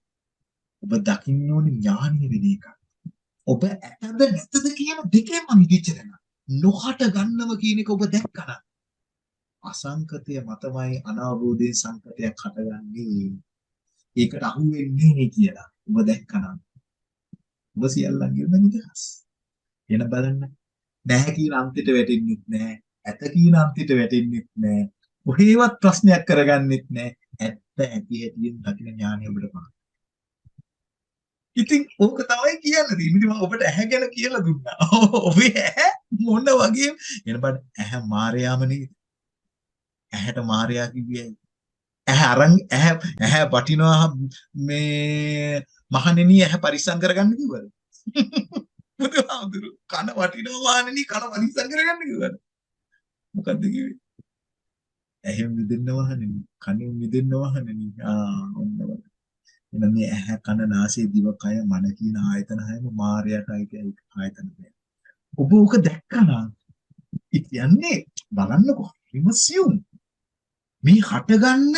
ඔබ දකින්න ඕනේ ඥානීය වෙන එක. ඔබ ඇතද නැතද කියන දෙකෙන්ම මිදිච්ච තැන. නොහට ගන්නව කියන එක ඔබ දැක්කනම් අසංකතය මතමයි අනාවබෝධයෙන් සංකතයක් හටගන්නේ. ඒකට අහු වෙන්නේ කියලා ඔබ දැක්කනම් ඔබ සියල්ලන්ගේම නිදහස්. එන බලන්න නැහැ කියන අන්තිට වැටෙන්නෙත් නැහැ. ඇත කියන අන්තිට වැටෙන්නෙත් නැහැ. කොහේවත් ප්‍රශ්නයක් කරගන්නෙත් නැහැ. ඇත්ත ඇති හැටියෙන් දකින ඥානය ඔබට පාන. ඉතින් ඕක තමයි කියන්න තියෙන්නේ. ඉතින් මම ඔබට ඇහැ ගැන කියලා දුන්නා. ඔබේ ඇහැ මොන වගේ එන බලන්න ඇහැ මායාම නේද? ඇහැට මායя කිව්වේ. ඇහැ අරන් ඇහැ ඇහැ වටිනවා මේ මහණෙනි ඇහැ පරිස්සම් කරගන්න කිව්වද? බුදුහාමුදුරු කන වටිනවා මහණෙනි කන පරිස්සම් කරගන්න කිව්වද? මොකද්ද කිව්වේ? ඇහෙන් මිදෙන්න මහණෙනි කනෙන් මිදෙන්න මහණෙනි. ආ ඔන්න බලන්න එහෙනම් මේ ඇහැ කන නාසය දිව කය මන කියන ආයතන හැම මායයටයි කියන ආයතන දෙක ඔබ ඕක දැක්කනම් ඉතියන්නේ බලන්නකො. විමසියුම්. මේ හටගන්න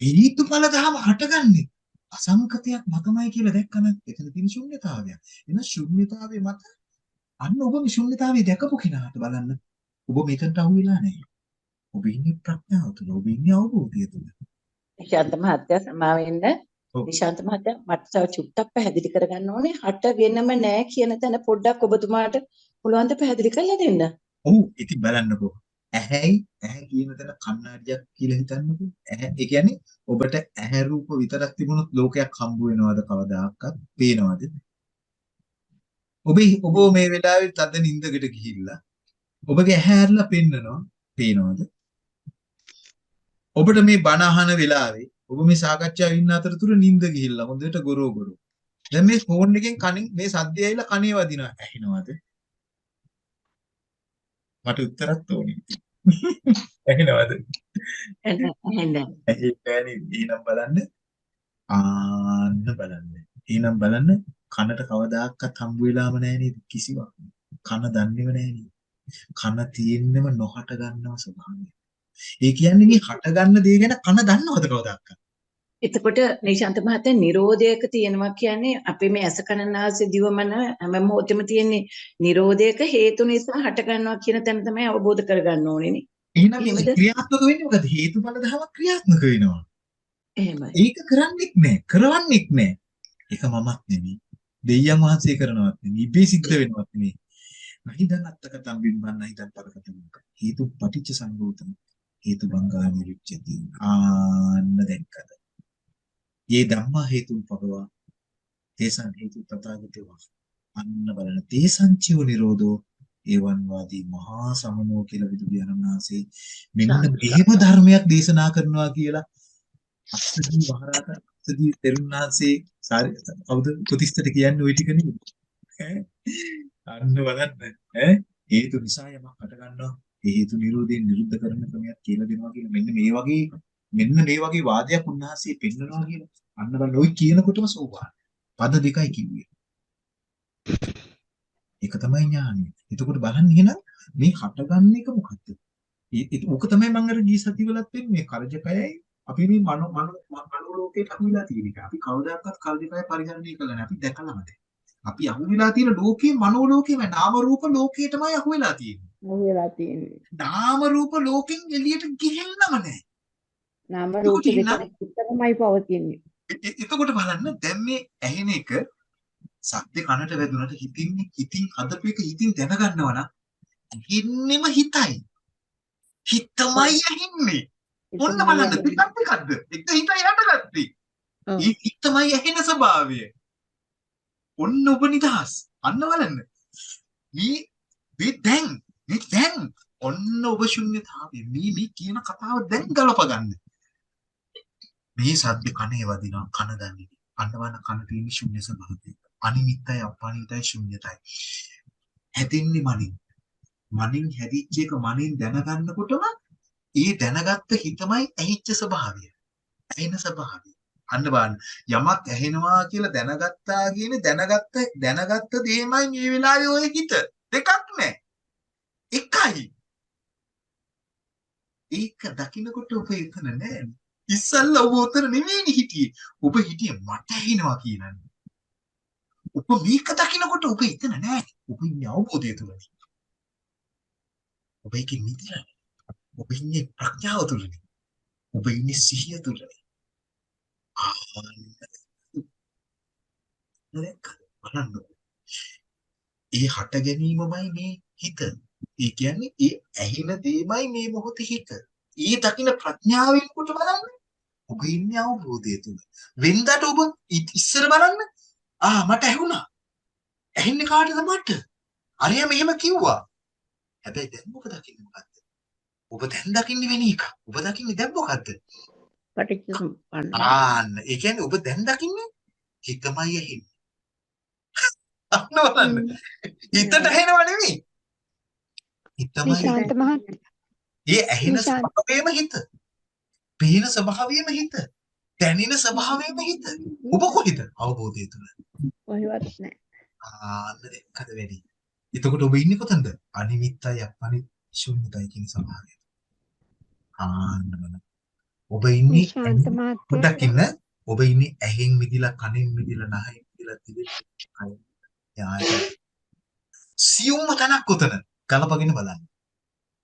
හේතුඵල ධම හටගන්නේ අසංකතයක් මතමයි කියලා දැක්කම එතන තියෙන ශුන්්‍යතාවයක්. එන ශුන්්‍යතාවයේ මත අන්න ඔබ මේ ශුන්්‍යතාවය දැකපු කෙනාට බලන්න. ඔබ මේකට අහු වෙලා නැහැ. ඔබ ඉන්නේ ප්‍රඥාව තුළ, ඔබ ඉන්නේ අවබෝධය තුළ. ශාන්ත මහත්තයා සමාවෙන්න ඔව්. නිශාන්ත මහත්තයා මට තව චුට්ටක් පැහැදිලි කරගන්න ඕනේ. හට වෙනම නෑ කියන තැන පොඩ්ඩක් ඔබතුමාට පුළුවන් ද පැහැදිලි කරලා දෙන්න? ඔව් ඉතින් බලන්නකෝ. ඇහැයි ඇහැ කියන තැන කණ්ණාඩියක් කියලා හිතන්නකෝ. ඇහැ ඒ කියන්නේ ඔබට ඇහැ රූප විතරක් තිබුණොත් ලෝකයක් හම්බ වෙනවද කවදාකවත්? පේනවද? ඔබ ඔබ මේ වෙලාවේ තද නිින්දකට ගිහිල්ලා ඔබගේ ඇහැ ඇරලා පෙන්නනවා. පේනවද? ඔබට මේ බණ අහන වෙලාවේ ඔබ මේ සාකච්ඡාව ඉන්න අතරතුර නිින්ද ගිහිල්ලා හොඳට ගොරෝ ගොරෝ. දැන් මේ ෆෝන් එකෙන් කනින් මේ සද්දය ඇවිල්ලා කනේ වදිනවා. ඇහෙනවද? මට උත්තරත් ඕනේ. ඇහෙනවද? ඇහෙන්නේ එහෙනම් බලන්න. ආන්න බලන්න. එහෙනම් බලන්න කනට කවදාකවත් හම්බ වෙලාම නැහැ නේද කිසිවක්. කන දන්නේව නැහැ නේද? කන තියෙන්නම නොහට ගන්නව ස්වභාවය. ඒ කියන්නේ මේ හට ගන්න දේ ගැන කන දන්නවද කවදාකවත්? එතකොට නිශාන්ත මහත්තයා නිරෝධයක තියෙනවා කියන්නේ අපි මේ ඇස කන නාසය දිව මන හැම මොහොතෙම තියෙන්නේ නිරෝධයක හේතු නිසා හට ගන්නවා කියන තැන තමයි අවබෝධ කරගන්න ඕනේ නේ. එහෙනම් මේ? ක්‍රියාත්මක වෙන්නේ මොකද? හේතුඵල ධමයක් ක්‍රියාත්මක වෙනවා. එහෙමයි. ඒක කරන්නෙක් නෑ. කරවන්නෙක් නෑ. ඒක මමත් නෙමෙයි. දෙවියන් වහන්සේ කරනවත් නෙමෙයි. ඉබේ සිද්ධ වෙනවත් නෙමෙයි. නහිදන් අත්තකතම් බිම්බන් නහිදන් පරකතම් හේතු පටිච්ච සම්භූතම හේතු බංගා නිරුච්චති ආන්න දැක්කද යේ ධම්මා හේතුන් පබවා තේසං හේතු තථාගතෝ අන්න බලන තේසං චිව නිරෝධෝ ඒවන් වාදී මහා සමනෝ කියලා බුදු පියාණන්වහන්සේ මෙන්න මෙහෙම ධර්මයක් දේශනා කරනවා කියලා අස්සදී මහරහතන් අස්සදී තෙරුණාංශේ සාරි කවුද ප්‍රතිස්තට කියන්නේ ওই ටික ඈ? අන්න බලන්න. ඈ? හේතු නිසා යමක් හට ගන්නවා ඒ හේතු නිරෝධයෙන් නිරුද්ධ කරන ක්‍රමයක් කියලා දෙනවා කියලා මෙන්න මේ වගේ මෙන්න මේ වගේ වාදයක් උන්වහන්සේ පෙන්නනවා කියලා. අන්න බලන්න ওই කියනකොටම සෝවාන් පද දෙකයි කිව්වේ. ඒක තමයි ඥානය. එතකොට බලන්න එහෙනම් මේ හටගන්න එක මොකද්ද? ඒ ඒ- ඕක තමයි මම අර ගී සතිවලත් මේ කරජකයයි අපි මේ මන මන මනෝ ලෝකයට අහුවිලා තියෙන එක. අපි කවදාකවත් කරජකය පරිහරණය කළා නැහැ අපි දැකලාම දැන් අපි අහුවිලා තියෙන ලෝකේ මනෝ ලෝකේම නාම රූප ලෝකයටමයි අහුවෙලා තියෙන්නේ. වෙලා තියෙන්නේ. නාම රූප ලෝකෙන් එළියට ගිහිල්ලම නැහැ. නාම රූප දෙක ඉන්න- විතරමයි පවතින්නේ. එතකොට බලන්න දැන් මේ ඇහෙන එක සද්ද කනට වැදුනට හිතින් හිතින් හදපු එක හිතින් දැනගන්නවා නම් ඇහෙන්නෙම හිතයි. හිතමයි ඇහෙන්නේ. ඔන්න බලන්න පිටත් එකක්ද? එක හිතයි හටගත්තේ. ඒ හිතමයි ඇහෙන ස්වභාවය. ඔන්න ඔබ නිදහස්. අන්න බලන්න. මේ මේ දැන් මේ දැන් ඔන්න ඔබ ශුන්‍යතාවය. මේ මේ කියන කතාව දැන් ගලප ගන්න. මේ සද්ද කනේ වදිනවා කන දන්නේ. අන්න බලන්න කන තියෙන ශුන්‍ය ස්වභාවය. අනිමිත්තයි අපනිතයි ශුන්‍යතයි. හැදෙන්නේ මනින්. මනින් හැදිච්ච එක මනින් දැනගන්නකොටම ඒ දැනගත්ත හිතමයි ඇහිච්ච ස්වභාවය. ඇහෙන ස්වභාවය. අන්න බලන්න යමක් ඇහෙනවා කියලා දැනගත්තා කියන දැනගත්ත දැනගත්ත දෙයමයි මේ වෙලාවේ ඔය හිත. දෙකක් නෑ. එකයි. ඒක දකින්නකොට ඔබ එතන නෑ. ඉස්සල්ලා ඔබ උතර නෙවෙයිනේ හිටියේ. ඔබ හිටියේ මට ඇහෙනවා කියනනේ. ඔබ මේක දකින්නකොට ඔබ එතන නෑ. ඔබ ඉන්නේ අවබෝධය තුල. ඔබ ඒකෙ නිදිලා. ඔබ ඉන්නේ ප්‍රඥාව තුලනේ. ඔබ ඉන්නේ සිහිය තුලනේ. බලන්න. ඒ හට ගැනීමමයි මේ හිත. ඒ කියන්නේ ඒ ඇහෙන දෙයමයි මේ මොහොතේ හිත. ඒ දකින ප්‍රඥාවෙන් කොට බලන්න. ඔබ ඉන්නේ අවබෝධය තුල. වෙන්දට ඔබ ඉස්සර බලන්න. ආ මට ඇහුණා. ඇහෙන්නේ කාටද මට? අරයා මෙහෙම කිව්වා. හැබැයි දැන් මොකද දකින්නේ මොකද්ද? ඔබ දැන් දකින්නේ වෙන එක. ඔබ දකින්නේ දැන් මොකද්ද? පටිච්ච සමුප්පන්න. ආන්න ඒ කියන්නේ ඔබ දැන් දකින්නේ හිතමයි ඇහෙන්නේ. අන්න බලන්න. හිතට ඇහෙනව නෙමෙයි. හිතමයි ඒ ඇහෙන. ස්වභාවයම හිත. පේන ස්වභාවයම හිත. දැනෙන ස්වභාවයම හිත. ඔබ කොහෙද? අවබෝධය තුල. කොහෙවත් නැහැ. ආන්න දෙකද වැඩි. එතකොට ඔබ ඉන්නේ කොතනද? අනිමිත්තයි අපනි ශුන්‍යතයි කියන ස්වභාවය. ආන්න බලන්න. ඔබ ඉන්නේ මහත්තයා දකින්න ඔබ ඉන්නේ ඇහෙන් මිදිලා කනෙන් මිදිලා නහයෙන් මිදිලා තිබෙන කය. යාය. සියුම්ම තැනක් උතන. ගලපගෙන බලන්න.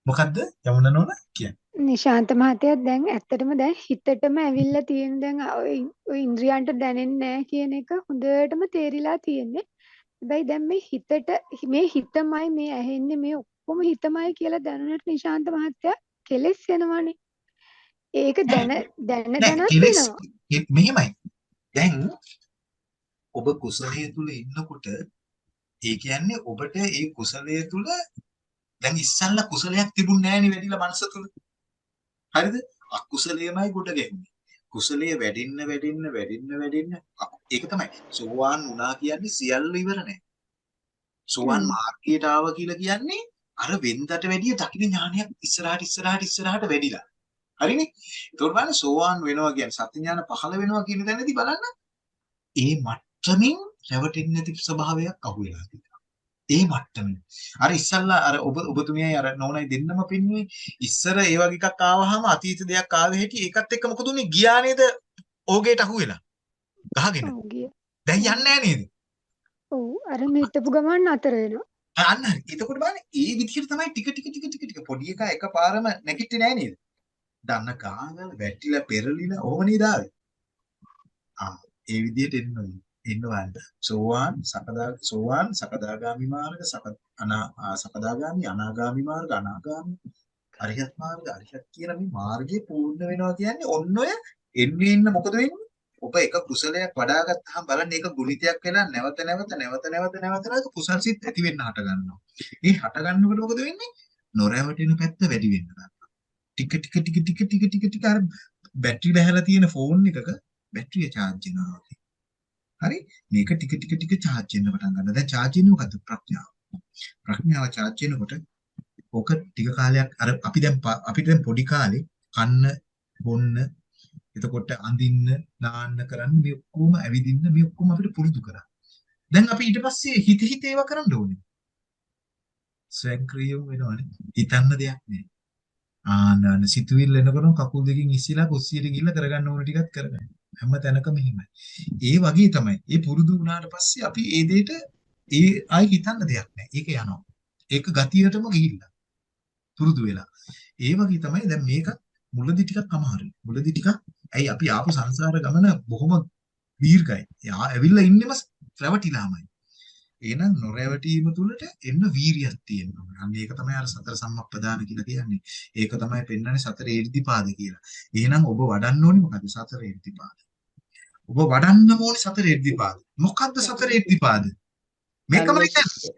මොකද්ද? යමුන නෝන කියන්නේ. නිශාන්ත මහත්තයා දැන් ඇත්තටම දැන් හිතටම ඇවිල්ලා තියෙන දැන් ඔය ඉන්ද්‍රියන්ට දැනෙන්නේ නැහැ කියන එක හොඳටම තේරිලා තියෙන්නේ. හැබැයි දැන් මේ හිතට මේ හිතමයි මේ ඇහෙන්නේ මේ ඔක්කොම හිතමයි කියලා දැනුණට නිශාන්ත මහත්තයා කෙලස් වෙනවනේ. ඒක දැන දැන නෑ දැනත් වෙනවා. මෙහෙමයි. දැන් ඔබ කුසලයේ තුල ඉන්නකොට ඒ කියන්නේ ඔබට ඒ කුසලයේ තුල දැන් ඉස්සල්ලා කුසලයක් තිබුණ නෑනේ වැඩිලා මනස තුල. හරිද? අකුසලයමයි ගොඩ ගැහුනේ. කුසලයේ වැඩින්න වැඩින්න වැඩින්න වැඩින්න ඒක තමයි. සෝවාන් වුණා කියන්නේ සියල්ල ඉවර නෑ. සෝවාන්. මාර්ගයට ආවා කියලා කියන්නේ අර වෙන්දට වැඩිය දකින ඥානයක් ඉස්සරහට ඉස්සරහට ඉස්සරහට වැඩිලා. හරිනේ? ඒතකොට බලන්න සෝවාන් වෙනවා කියන්නේ සත්‍ය ඥාන පහළ වෙනවා කියන තැනදී බලන්න ඒ මට්ටමින් රැවටෙන්නේ නැති ස්වභාවයක් අහුවෙලා තියෙනවා. ඒ මට්ටමින්. අර ඉස්සල්ලා අර ඔබ ඔබතුමියයි අර නෝනයි දෙන්නම පින්නුවේ ඉස්සර ඒ වගේ එකක් ආවහම අතීත දෙයක් ආවේ හැටි ඒකත් එක්ක මොකද උනේ ගියා නේද? ඕගේට අහුවෙලා. ගහගෙන. දැන් යන්නේ නැහැ නේද? ඔව් අර හිතපු ගමන් අතර වෙනවා. අන්න හරි. එතකොට බලන්න ඒ විදිහට තමයි ටික ටික ටික ටික ටික පොඩි එකා එකපාරම නැගිටින්නේ නැහැ නේද? දන්න ගානල වැටිලා පෙරලිලා ඔහොම නේද ආවේ? ආ ඒ විදිහට එන්න ඕනේ. එන්නවන්න. සෝවාන් සකදා සෝවාන් සකදාගාමි මාර්ග සක අනා ආ, සකදාගාමි අනාගාමි මාර්ග අනාගාමි අරිහත් මාර්ග අරිහත් කියන මේ මාර්ගය පූර්ණ වෙනවා කියන්නේ ඔන්න ඔය එන්නේ එන්න මොකද වෙන්නේ? ඔබ එක කුසලයක් වඩා ගත්තාම බලන්න ඒක ගුණිතයක් වෙලා නැවත නැවත නැවත නැවත නැවත නැවත කුසල් සිත් ඇති වෙන්න හට ගන්නවා. මේ හට ගන්නකොට මොකද වෙන්නේ? නොරැවටෙන පැත්ත වැඩි වෙන්න ගන්නවා. ටික ටික ටික ටික ටික ටික ටික අර බැටරි බහැලා තියෙන ෆෝන් එකක බැටරිය charge වෙනවා වගේ. හරි? මේක ටික ටික ටික charge වෙන්න පටන් ගන්නවා. දැන් charge වෙන්නේ මොකද්ද? ප්‍රඥාව. ප්‍රඥාව charge වෙනකොට ඕක ටික කාලයක් අර අපි දැන් ප- අපිට දැන් පොඩි කාලේ කන්න බොන්න එතකොට අඳින්න නාන්න කරන්න මේ ඔක්කොම ඇවිදින්න මේ ඔක්කොම අපිට පුරුදු කරා. දැන් අපි ඊට පස්සේ හිත හිත ඒවා කරන්න ඕනේ. ස්වයංක්‍රීයව වෙනවනේ. හිතන්න දෙයක් නෑ. ආනන සිතුවිල්ල එනකොට කකුල් දෙකින් ඉස්සිලා කුස්සියට ගිහිල්ලා කරගන්න ඕන ටිකත් කරගන්න. හැම තැනකම එහෙමයි. ඒ වගේ තමයි. ඒ පුරුදු වුණාට පස්සේ අපි ඒ දෙයට ඒ ආයි හිතන්න දෙයක් නෑ. ඒක යනවා. ඒක ගතියටම ගිහිල්ලා. පුරුදු වෙලා. ඒ වගේ තමයි දැන් මේක මුලදි ටිකක් අමාරුයි. මුලදි ටිකක් ඇයි අපි ආපු සංසාර ගමන බොහොම දීර්ඝයි. යා ඇවිල්ලා ඉන්නෙම රැවටිලාමයි. එහෙනම් නොරැවටීම තුළට එන්න වීරියක් තියෙනවා. අන්න ඒක තමයි අර සතර සම්මප්පදාන කියලා කියන්නේ. ඒක තමයි පෙන්වන්නේ සතර ඊර්ධිපාද කියලා. එහෙනම් ඔබ වඩන්න ඕනේ මොකද්ද? සතර ඊර්ධිපාද. ඔබ වඩන්න ඕනේ සතර ඊර්ධිපාද. මොකද්ද සතර ඊර්ධිපාද? මේකම කියන්නේ.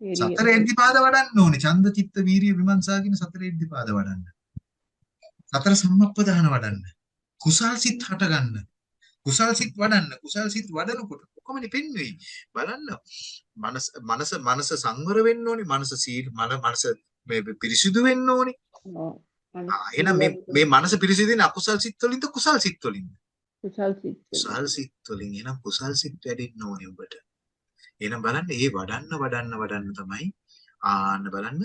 සතර ඊර්ධිපාද වඩන්න ඕනේ. ඡන්ද චිත්ත වීරිය විමර්ශා කියන සතර ඊර්ධිපාද වඩන්න. සතර සම්මප්පදාන වඩන්න. කුසල් සිත් හට ගන්න. කුසල් සිත් වඩන්න. කුසල් සිත් වඩනකොට කොහොමද පෙන්වෙයි? බලන්න. මනස මනස මනස සංවර වෙන්න ඕනේ. මනස සීල මන මනස මේ පිරිසිදු වෙන්න ඕනේ. ආ එහෙනම් මේ මේ මනස පිරිසිදු වෙන අකුසල් සිත් වලින්ද කුසල් සිත් වලින්ද? කුසල් සිත් කුසල් සිත් වලින් එහෙනම් කුසල් සිත් වැඩෙන්න ඕනේ ඔබට. එහෙනම් බලන්න මේ වඩන්න වඩන්න වඩන්න තමයි ආන්න බලන්න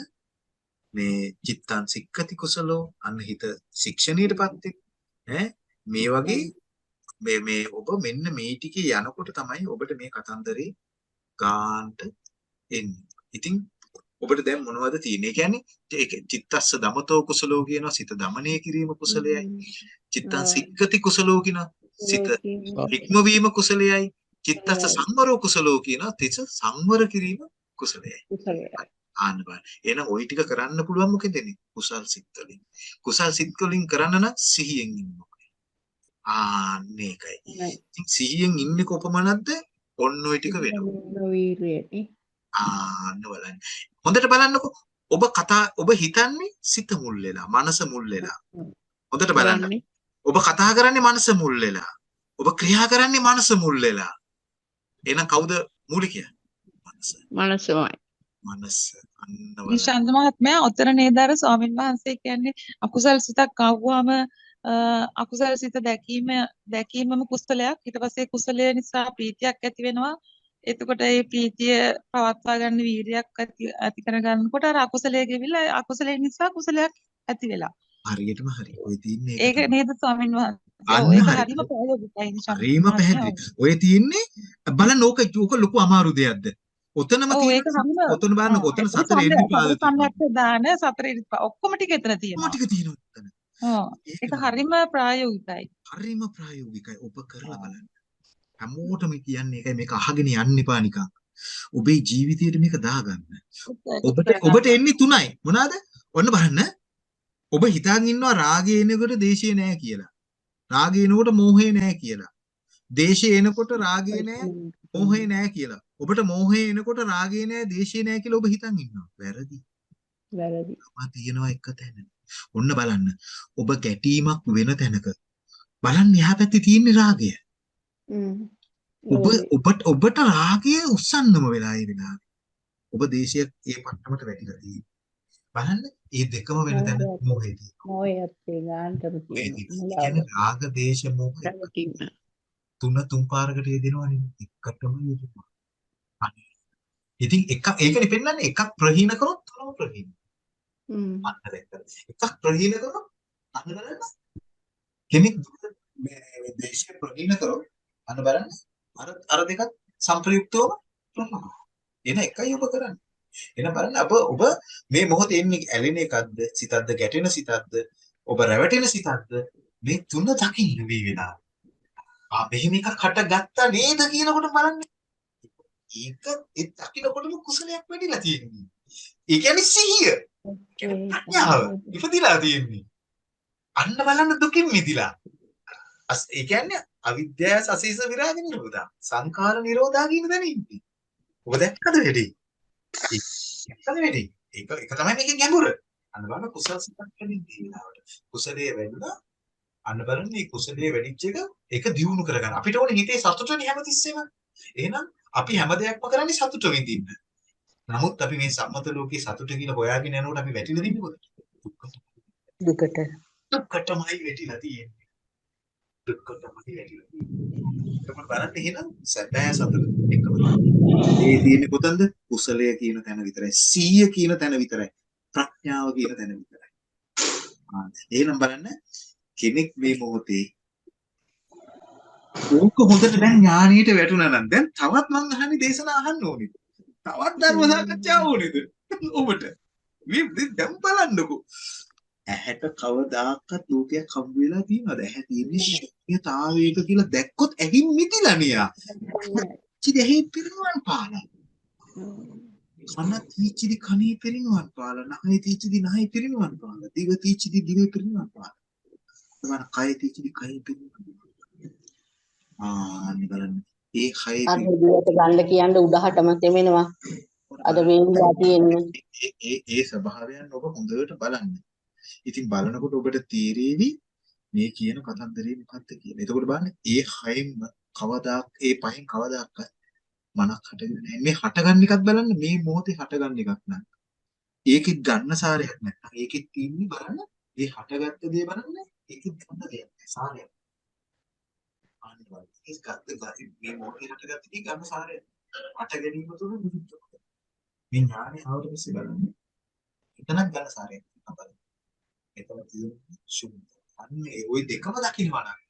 මේ චිත්තං සික්කති කුසලෝ අන්න හිත ශික්ෂණීයටපත් ඈ මේ වගේ මේ මේ ඔබ මෙන්න මේ ටිකේ යනකොට තමයි ඔබට මේ කතන්දරේ ගාන්ට එන්නේ. ඉතින් ඔබට දැන් මොනවද තියෙන්නේ? ඒ කියන්නේ ඒක චිත්තස්ස දමතෝ කුසලෝ කියනවා සිත දමනය කිරීම කුසලයයි. චිත්තං සික්කති කුසලෝ කියනවා සිත ඉක්මවීම කුසලයයි. චිත්තස්ස සංවරෝ කුසලෝ කියනවා තිස සංවර කිරීම කුසලයයි. ආන්න බලන්න. එහෙනම් ওই ටික කරන්න පුළුවන් මොකෙන්ද? කුසල් සිත් වලින්. කුසල් සිත් වලින් කරන්න නම් සිහියෙන් ඉන්න ඕනේ. ආන්න ඒකයි. ඉතින් සිහියෙන් ඉන්නේ කොපමණක්ද? ඔන්න ওই ටික වෙනවා. වීරියනේ ආන්න බලන්න. හොඳට බලන්නකෝ. ඔබ කතා ඔබ හිතන්නේ සිත මුල් වෙලා, මනස මුල් වෙලා. හොඳට බලන්න. ඔබ කතා කරන්නේ මනස මුල් වෙලා. ඔබ ක්‍රියා කරන්නේ මනස මුල් වෙලා. එහෙනම් කවුද මූලිකය? මනස. මනසමයි මනස. අන්න බලන්න. නිශාන්ත මහත්මයා ඔතන නේද අර ස්වාමින් වහන්සේ කියන්නේ අකුසල් සිතක් ආවම අකුසල් සිත දැකීම දැකීමම කුසලයක් ඊට පස්සේ කුසලය නිසා ප්‍රීතියක් ඇති වෙනවා එතකොට ඒ ප්‍රීතිය පවත්වා ගන්න වීරියක් ඇති ඇති කර ගන්නකොට අර අකුසලයේ ගෙවිලා අකුසලයේ නිසා කුසලයක් ඇති වෙලා හරියටම හරි. ඔය තියන්නේ ඒක නේද ස්වාමින් වහන්සේ. හරිම. පැහැදිලි. ඔය තියෙන්නේ බලන්න ඕක ඕක ලොකු අමාරු දෙයක්ද? ඔතනම තියෙන ඔතන බලන්න ඔතන සතර තියෙනවා. සම්‍යක් දාන සතර ඉරිපා ඔක්කොම ටික එතන ඔක්කොම තියෙනවා. ටික තියෙනවා ඔතන. ඔව් ඒක. හරිම ප්‍රායෝගිකයි. හරිම ප්‍රායෝගිකයි. ඔබ කරලා. බලන්න. හැමෝටම කියන්නේ ඒකයි මේක අහගෙන යන්න එපා නිකන්. ඔබේ ජීවිතයට මේක දාගන්න. ඔබට. ඔබට එන්නේ තුනයි. මොනවාද? ඔන්න බලන්න. ඔබ හිතාගෙන ඉන්නවා රාගය එනකොට දේශය නෑ කියලා. රාගය එනකොට මෝහය නෑ කියලා. දේශය එනකොට රාගය නෑ මෝහය නෑ කියලා. ඔබට මෝහය එනකොට රාගය නෑ දේශය නෑ කියලා ඔබ හිතන් ඉන්නවා. වැරදි. වැරදි. මම තියනවා එක තැන. ඔන්න බලන්න. ඔබ ගැටීමක් වෙන තැනක බලන්න එහා පැත්තේ තියෙන රාගය. ඔබ ඔබට ඔබට රාගය උස්සන්නම වෙලා ඒ වෙලාවේ. ඔබ දේශය ඒ පට්ටමට වැටිලා තියෙන්නේ. බලන්න මේ දෙකම වෙන තැන මොහේදී. මොයත් ඒ ගාන්ටම. තියෙන රාග දේශ මොහ රැවටීම. තුන තුන් පාරකට යෙදෙනවනේ. එකටම යෙදෙනවා. අනේ. ඉතින් එක ඒකනේ පෙන්වන්නේ එකක් ප්‍රහීන කරොත් තුනම ප්‍රහීන. හ්ම්. එකක් ප්‍රහීන කරොත් අන්න බලන්න. කෙනෙක් මේ දේශය ප්‍රහීන කරොත් අන්න බලන්න අර අර දෙකත් සංප්‍රයුක්තවම ප්‍රහීන. එන එකයි ඔබ කරන්නේ. එන බලන්න අප ඔබ මේ මොහොතේ ඉන්නේ ඇලෙන එකක්ද සිතක්ද ගැටෙන සිතක්ද ඔබ රැවටෙන සිතක්ද මේ තුන දකින්න මේ වෙලාව. ආ මෙහෙම එකක් හට ගත්තා නේද කියනකොට බලන්න. ඒක ඒ දකින්නකොටම කුසලයක් වෙඩිලා තියෙනවා. ඒ කියන්නේ සිහිය. කියන්නේ ප්‍රඥාව ඉපදිලා තියෙන්නේ. අන්න බලන්න දුකින් මිදිලා. අස් ඒ කියන්නේ අවිද්‍යාව සසීස විරාග නිරෝධා. සංඛාර නිරෝධා කියන තැන ඉන්නේ. ඔබ දැක්කද වැඩි? වැඩි? ඒක ඒක තමයි මේකේ ගැඹුර. අන්න බලන්න කුසල සිතක් වෙන්නේ ඊළාවට. කුසලයේ වැඩිලා අන්න බලන්න මේ කුසලයේ වැඩිච්ච එක ඒක දියුණු කරගන්න. අපිට ඕනේ හිතේ සතුටනේ හැමතිස්සෙම. එහෙනම් අපි හැම දෙයක්ම කරන්නේ සතුට විඳින්න. නමුත් අපි මේ සම්මත ලෝකේ සතුට කියලා හොයාගෙන යනකොට අපි වැටිලා තින්නේ කොහෙද? දුකට. දුක්කටමයි වැටිලා තියෙන්නේ. දුක්කටමයි වැටිලා තියෙන්නේ. බලන්න එහෙනම් සැබෑ සතුට එකම. ඒ තියෙන්නේ කොතනද? කුසලය කියන තැන විතරයි. සීය කියන තැන විතරයි. ප්‍රඥාව කියන තැන විතරයි. ආ එහෙනම් බලන්න කෙනෙක් මේ මොහොතේ ඕක හොඳට දැන් ඥානියට වැටුණා නම් දැන් තවත් මං අහන්නේ දේශනා අහන්න ඕනේද? තවත් ධර්ම සාකච්ඡා ඕනේද? ඔබට. මේ දැන් බලන්නකෝ. ඇහැට කවදාකවත් ලෝකයක් හම්බ වෙලා තියෙනවද? ඇහැ තියෙන්නේ ශූන්‍යතාවයක කියලා දැක්කොත් ඇහින් මිදිලා නියා. චිද ඇහි පිරිනුවන් පාලා. කන තීචිදි කනේ පිරිනුවන් පාලා. නහය තීචිදි නහය පිරිනුවන් පාලා. දිව තීචිදි දිවේ පිරිනුවන් පාලා. තමන කය තීචිදි කය පිරිනුවන්. ආන්න බලන්න. ඒ කය අර විදියට ගන්න කියන්න උඩහටම තෙමෙනවා. අද විලා තියෙන්නේ. ඒ ඒ ස්වභාවයන් ඔබ හොඳට බලන්න. ඉතින් බලනකොට ඔබට තීරේවි මේ කියන කතන්දරේ මොකක්ද කියලා. එතකොට බලන්න ඒ හයෙන් කවදාක් ඒ පහෙන් කවදාක්වත් මනක් හටගෙන නැහැ. මේ හටගන්න එකත් බලන්න මේ මොහොතේ හටගන්න එකක් නෑ. ඒකෙත් ගන්න සාරයක් නැහැ. ඒකෙත් තියෙන්නේ බලන්න ඒ හටගත්ත දේ බලන්න ඒකෙත් ගන්න දෙයක් නැහැ. සාරයක්. අනිත් බලන්න. ඒක ගත්ත ගති මේ මොහොතේ හටගත්ත දේ ගන්න සාරයක්. හට ගැනීම තුළ නිරුද්ධ මේ ඥානය ආවට පස්සේ බලන්න එතනක් ගන්න සාරයක් තමයි. එතන තියෙන ශුන්‍ය. අන්න ඒ ওই දෙකම දකින්නවා නම්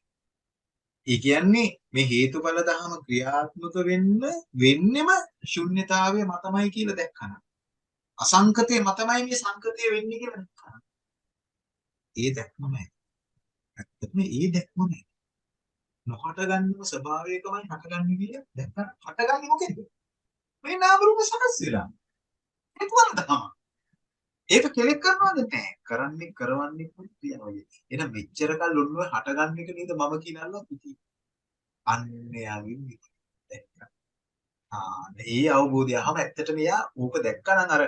ඒ කියන්නේ මේ හේතුඵල ධහම ක්‍රියාත්මක වෙන්න වෙන්නෙම ශුන්්‍යතාවය මතමයි කියලා දැක්කම. අසංකතය මතමයි මේ සංකතය වෙන්නේ කියලා දැක්කම. ඒ දැක්මමයි. ඇත්තටම ඒ දැක්මමයි. නොහට ගන්නම ස්වභාවයකමයි හටගන්නේ කියලා දැක්කම හටගන්නේ මොකෙන්ද? මේ නාම රූප සකස් වෙලා. හේතුඵල ධහම. ඒක කෙලෙක් කරනවද නැහැ. කරන්නේ කරවන්නේ කියනවා. එහෙනම් මෙච්චර කල් ඔන්නව හටගන්න එක නේද මම කියනල්ලා පිටි. අන්‍යයන්ගෙන් දැක්කා. ආ ඒ අවබෝධය අහම ඇත්තටම එයා ඌක දැක්කනම් අර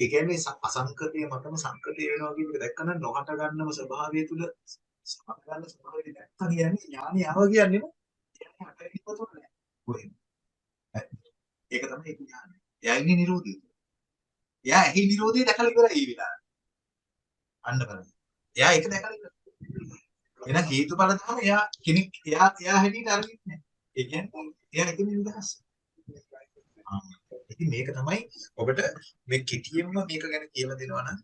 ඒ කියන්නේ ස- අසංකතය මතම සංකතය වෙනවා කියන එක දැක්කනම් නොහට ගන්නම ස්වභාවය තුල සමත ගන්න ස්වභාවය දැක්කා කියන්නේ ඥානය ආව කියන්නේ නේ. ඥානය හට නෑ. කොහෙද? ඒක තමයි ඒ ඥානය. එයා ඉන්නේ නිරෝධය. එයා ඇහි නිරෝධය දැකලා ඉවරයි ඒ වෙලාවේ. අන්න බලන්න. එයා ඒක දැකලා ඉවරයි. එහෙනම් හේතුඵල තමයි එයා කෙනෙක් එයා එයා හැටියට අරගෙන නැහැ. ඒ කියන්නේ එයා එතන නිදහස්. ආ. ඉතින් මේක තමයි ඔබට මේ කෙටියෙන්ම මේක ගැන කියලා දෙනවා නම්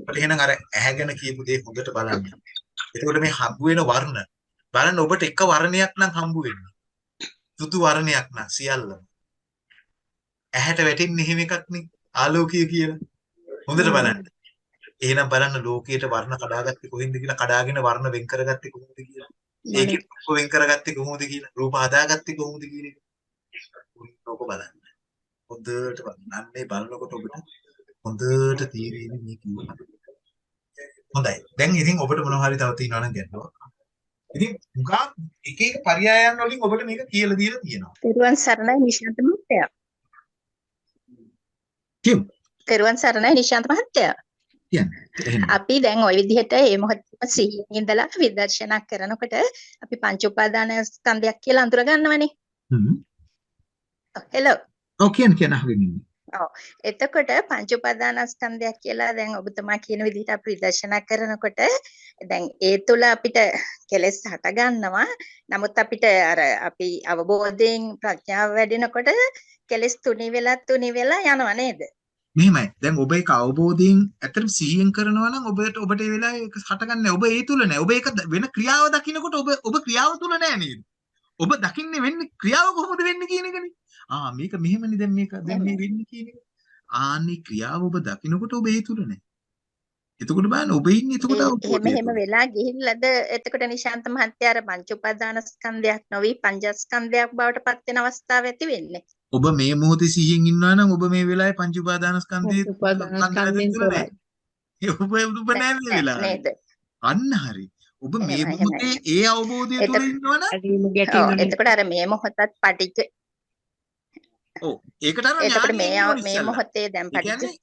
ඔබට එහෙනම් අර ඇහැ ගැන කියපු දේ හොඳට බලන්න. එතකොට මේ හම්බ වෙන වර්ණ බලන්න ඔබට එක වර්ණයක් නම් හම්බ වෙන්නේ. තුතු වර්ණයක් නා සියල්ලම. ඇහැට වැටෙන්නේ එහෙම එකක් නේ ආලෝකය කියලා. හොඳට බලන්න. එහෙනම් බලන්න ලෝකයට වර්ණ කඩාගත්තේ කොහෙන්ද කියලා කඩාගෙන වර්ණ වෙන් කරගත්තේ කොහොමද කියලා. ඒකේ රූප වෙන් කරගත්තේ කොහොමද කියලා. රූප හදාගත්තේ කොහොමද කියන එක. ඔක බලන්න. හොඳට බලන්න. අන්නේ බලනකොට ඔබට හොඳට තේරෙන්නේ මේ කිව්වා. හොඳයි. දැන් ඉතින් ඔබට මොනවා හරි තව තියෙනවා නම් ගැටලුවක්. ඉතින් මුගා එක එක පරයයන් වලින් ඔබට මේක කියලා දීලා තියෙනවා. තෙරුවන් සරණයි නිශාන්ත මහත්තයා. කියමු. තෙරුවන් සරණයි නිශාන්ත මහත්තයා. අපි දැන් ওই විදිහට මේ මොහොතේම සිහියෙන් ඉඳලා විදර්ශනා කරනකොට අපි පංච උපාදාන ස්කන්ධයක් කියලා අඳුර ගන්නවනේ. හ්ම්. හෙලෝ. ඔව් කියන්න කියන්න අහගෙන ඉන්නේ. ඔව්. එතකොට පංච උපාදානස්කන්ධයක් කියලා දැන් ඔබතුමා කියන විදිහට අපි විදර්ශනා කරනකොට දැන් ඒ තුල අපිට කෙලෙස් හට ගන්නවා. නමුත් අපිට අර අපි අවබෝධයෙන් ප්‍රඥාව වැඩෙනකොට කෙලෙස් තුනී වෙලා තුනී වෙලා යනවා නේද? මෙහෙමයි. දැන් ඔබ ඒක අවබෝධයෙන් ඇත්තටම සිහියෙන් කරනවා නම් ඔබට ඔබට ඒ වෙලාවේ ඒක හටගන්නේ ඔබ ඒ තුල නෑ. ඔබ ඒක වෙන ක්‍රියාව දකිනකොට ඔබ ඔබ ක්‍රියාව තුල නෑ නේද? ඔබ දකින්නේ වෙන්නේ ක්‍රියාව කොහොමද වෙන්නේ කියන එකනේ. ආ මේක මෙහෙමනේ දැන් මේක දැන් මේ වෙන්නේ කියන එක. ආන්නේ ක්‍රියාව ඔබ දකිනකොට ඔබ ඒ තුල නෑ. එතකොට බලන්න ඔබ ඉන්නේ එතකොට අවබෝධය එහෙම. වෙලා ගිහිල්ලාද එතකොට නිශාන්ත මහත්තයා අර පංච උපාදානස්කන්ධයක් නොවි පංචස්කන්ධයක් බවට පත් වෙන අවස්ථාව ඇති වෙන්නේ. ඔබ මේ මොහොතේ සිහියෙන් ඉන්නවා නම් ඔබ මේ වෙලාවේ පංච උපාදානස්කන්ධයේ. තොරයි. ඔබ ඔබ නෑ මේ වෙලාවේ. අන්න හරි. ඔබ මේ මොහොතේ ඒ අවබෝධය තුල ඔව් ගැටීම එතකොට අර මේ මොහොතත් පටිච්ච ඔව් ඒකට අර එතකොට මේ මේ. මොහොතේ දැන් පටිච්ච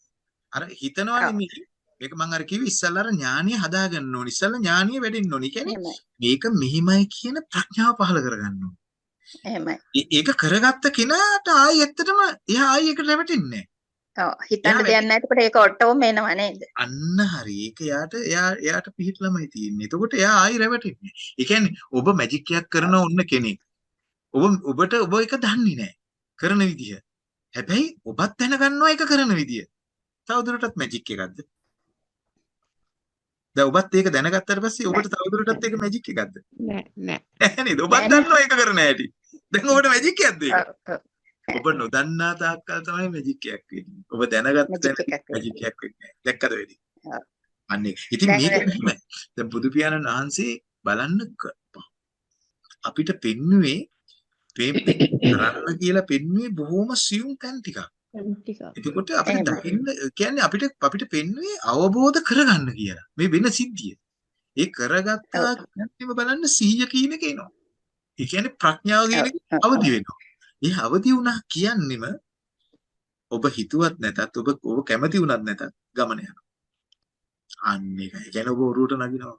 අර හිතනවා ඔව්. නෙමෙයි. මේක මම අර කිව්වේ ඉස්සල්ලා අර ඥානිය හදාගන්න ඕනේ. ඉස්සල්ලා ඥානිය වැඩෙන්න ඕනේ. කියන්නේ මේක මෙහිමයි කියන ප්‍රඥාව පහළ කරගන්න ඕනේ. එහෙමයි. ඒක කරගත්ත කෙනාට ආයි ඇත්තටම එයා ආයි ඒකට රැවටෙන්නේ නැහැ. ඔව් හිතන්න දෙයක් නැහැ එතකොට ඒක ඔටෝම එනවා නේද? අන්න හරි. ඒක එයාට එයා එයාට පිහිටලමයි තියෙන්නේ. එතකොට එයා ආයි රැවටෙන්නේ. ඒ කියන්නේ ඔබ මැජික් එකක් කරන ඔන්න කෙනෙක්. ඔබ ඔබට ඔබ ඒක දන්නේ නැහැ. කරන විදිහ. හැබැයි ඔබත් දැනගන්නවා ඒක කරන විදිය. තවදුරටත් මැජික් එකක්ද? දැන් ඔබත් ඒක දැනගත්තාට පස්සේ ඔබට තවදුරටත් ඒක මැජික් එකක්ද? නෑ නෑ. නැහැ නේද? ඔබත් නෑ නෑ. දන්නවා ඒක කරන හැටි. දැන් ඔබට මැජික් එකක්ද ඒක? ඔබ නොදන්නා තාක්කල් තමයි මැජික් එකක් වෙන්නේ. ඔබ දැනගත්ත මැජික් එකක් වෙන්නේ. දැක්කද? ඔව්. අන්න. ඉතින් මේක මෙහෙමයි. දැන් බුදු පියාණන් වහන්සේ බලන්න අපිට පෙන්නුවේ මේ කරන්න කියලා පෙන්නුවේ බොහොම සියුම් තැන් ටිකක්. එතකොට අපිට. දකින්න කියන්නේ අපිට අපිට පෙන්නුවේ අවබෝධ කරගන්න කියලා. මේ වෙන සිද්ධිය. ඒ කරගත්තා. කියන්නේම බලන්න සිහිය කියන එක එනවා. ඒ කියන්නේ ප්‍රඥාව කියන එක අවදි වෙනවා. ඒ අවදි වුණා කියන්නෙම ඔබ හිතුවත් නැතත් ඔබ ඔබ කැමති වුණත් නැතත් ගමන යනවා. අන්න ඒකයි. ඒ කියන්නේ ඔබ ඔරුවට නගිනවා.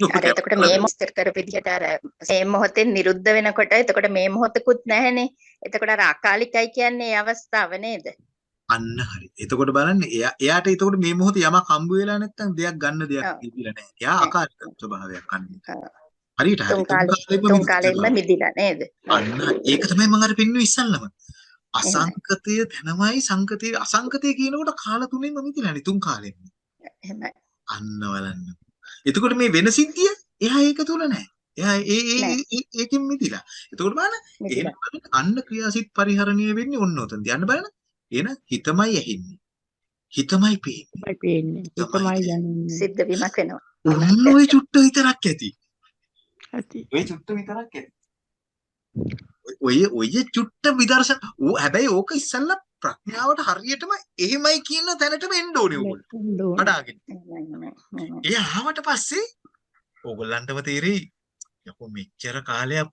එතකොට මේ වුණත් මොහොතේ කර විදිහට අර මේ මොහොතෙන් නිරුද්ධ වෙනකොට එතකොට මේ මොහොතකුත් නැහැනේ. එතකොට අර අකාලිකයි කියන්නේ ඒ අවස්ථාව නේද? අන්න හරි. එතකොට බලන්න එයා එයාට එතකොට මේ මොහොතේ යමක් හම්බ වෙලා නැත්නම් දෙයක් ගන්න දෙයක්. තිබිලා නැහැ. එයා. අකාලික ස්වභාවයක් අන්නේ. හරියට හරි. තුන් තුන් කාලේ කාලෙම කාලෙම. මිදිලා නේද? අන්න. ඒක තමයි මම අර පෙන්වුවේ ඉස්සල්ලාම. අසංකතය තනමයි සංකතය අසංකතය කියනකොට කාල තුනෙන්ම මිදිලානේ තුන් කාලෙන්න. එහෙමයි. අන්න බලන්න. එතකොට මේ වෙන සිද්ධිය එයා ඒක තුල නැහැ. එයා ඒ ඒකෙන් මිදිලා. එතකොට බලන්න. බලන්න අන්න ක්‍රියාසිට පරිහරණය වෙන්නේ ඔන්න ඔතනදී. අන්න බලන්න. එන හිතමයි ඇහෙන්නේ. හිතමයි පේන්නේ. පේන්නේ. තමයි හිතමයි දැනෙන්නේ. සිද්ධ වීමක් වෙනවා. ඔන්න ඔය චුට්ට විතරක් ඇති. ඇති. ඔය චුට්ට විතරක් ඇති. ඔය ඔය චුට්ට විදර්ශන හැබැයි ඕක ඉස්සල්ලා ප්‍රඥාවට හරියටම එහෙමයි කියන තැනටම එන්න ඕනේ ඕගොල්ලෝ. එහෙමයි. ඒ ආවට පස්සේ ඕගොල්ලන්ටම තේරෙයි යකෝ මෙච්චර කාලයක්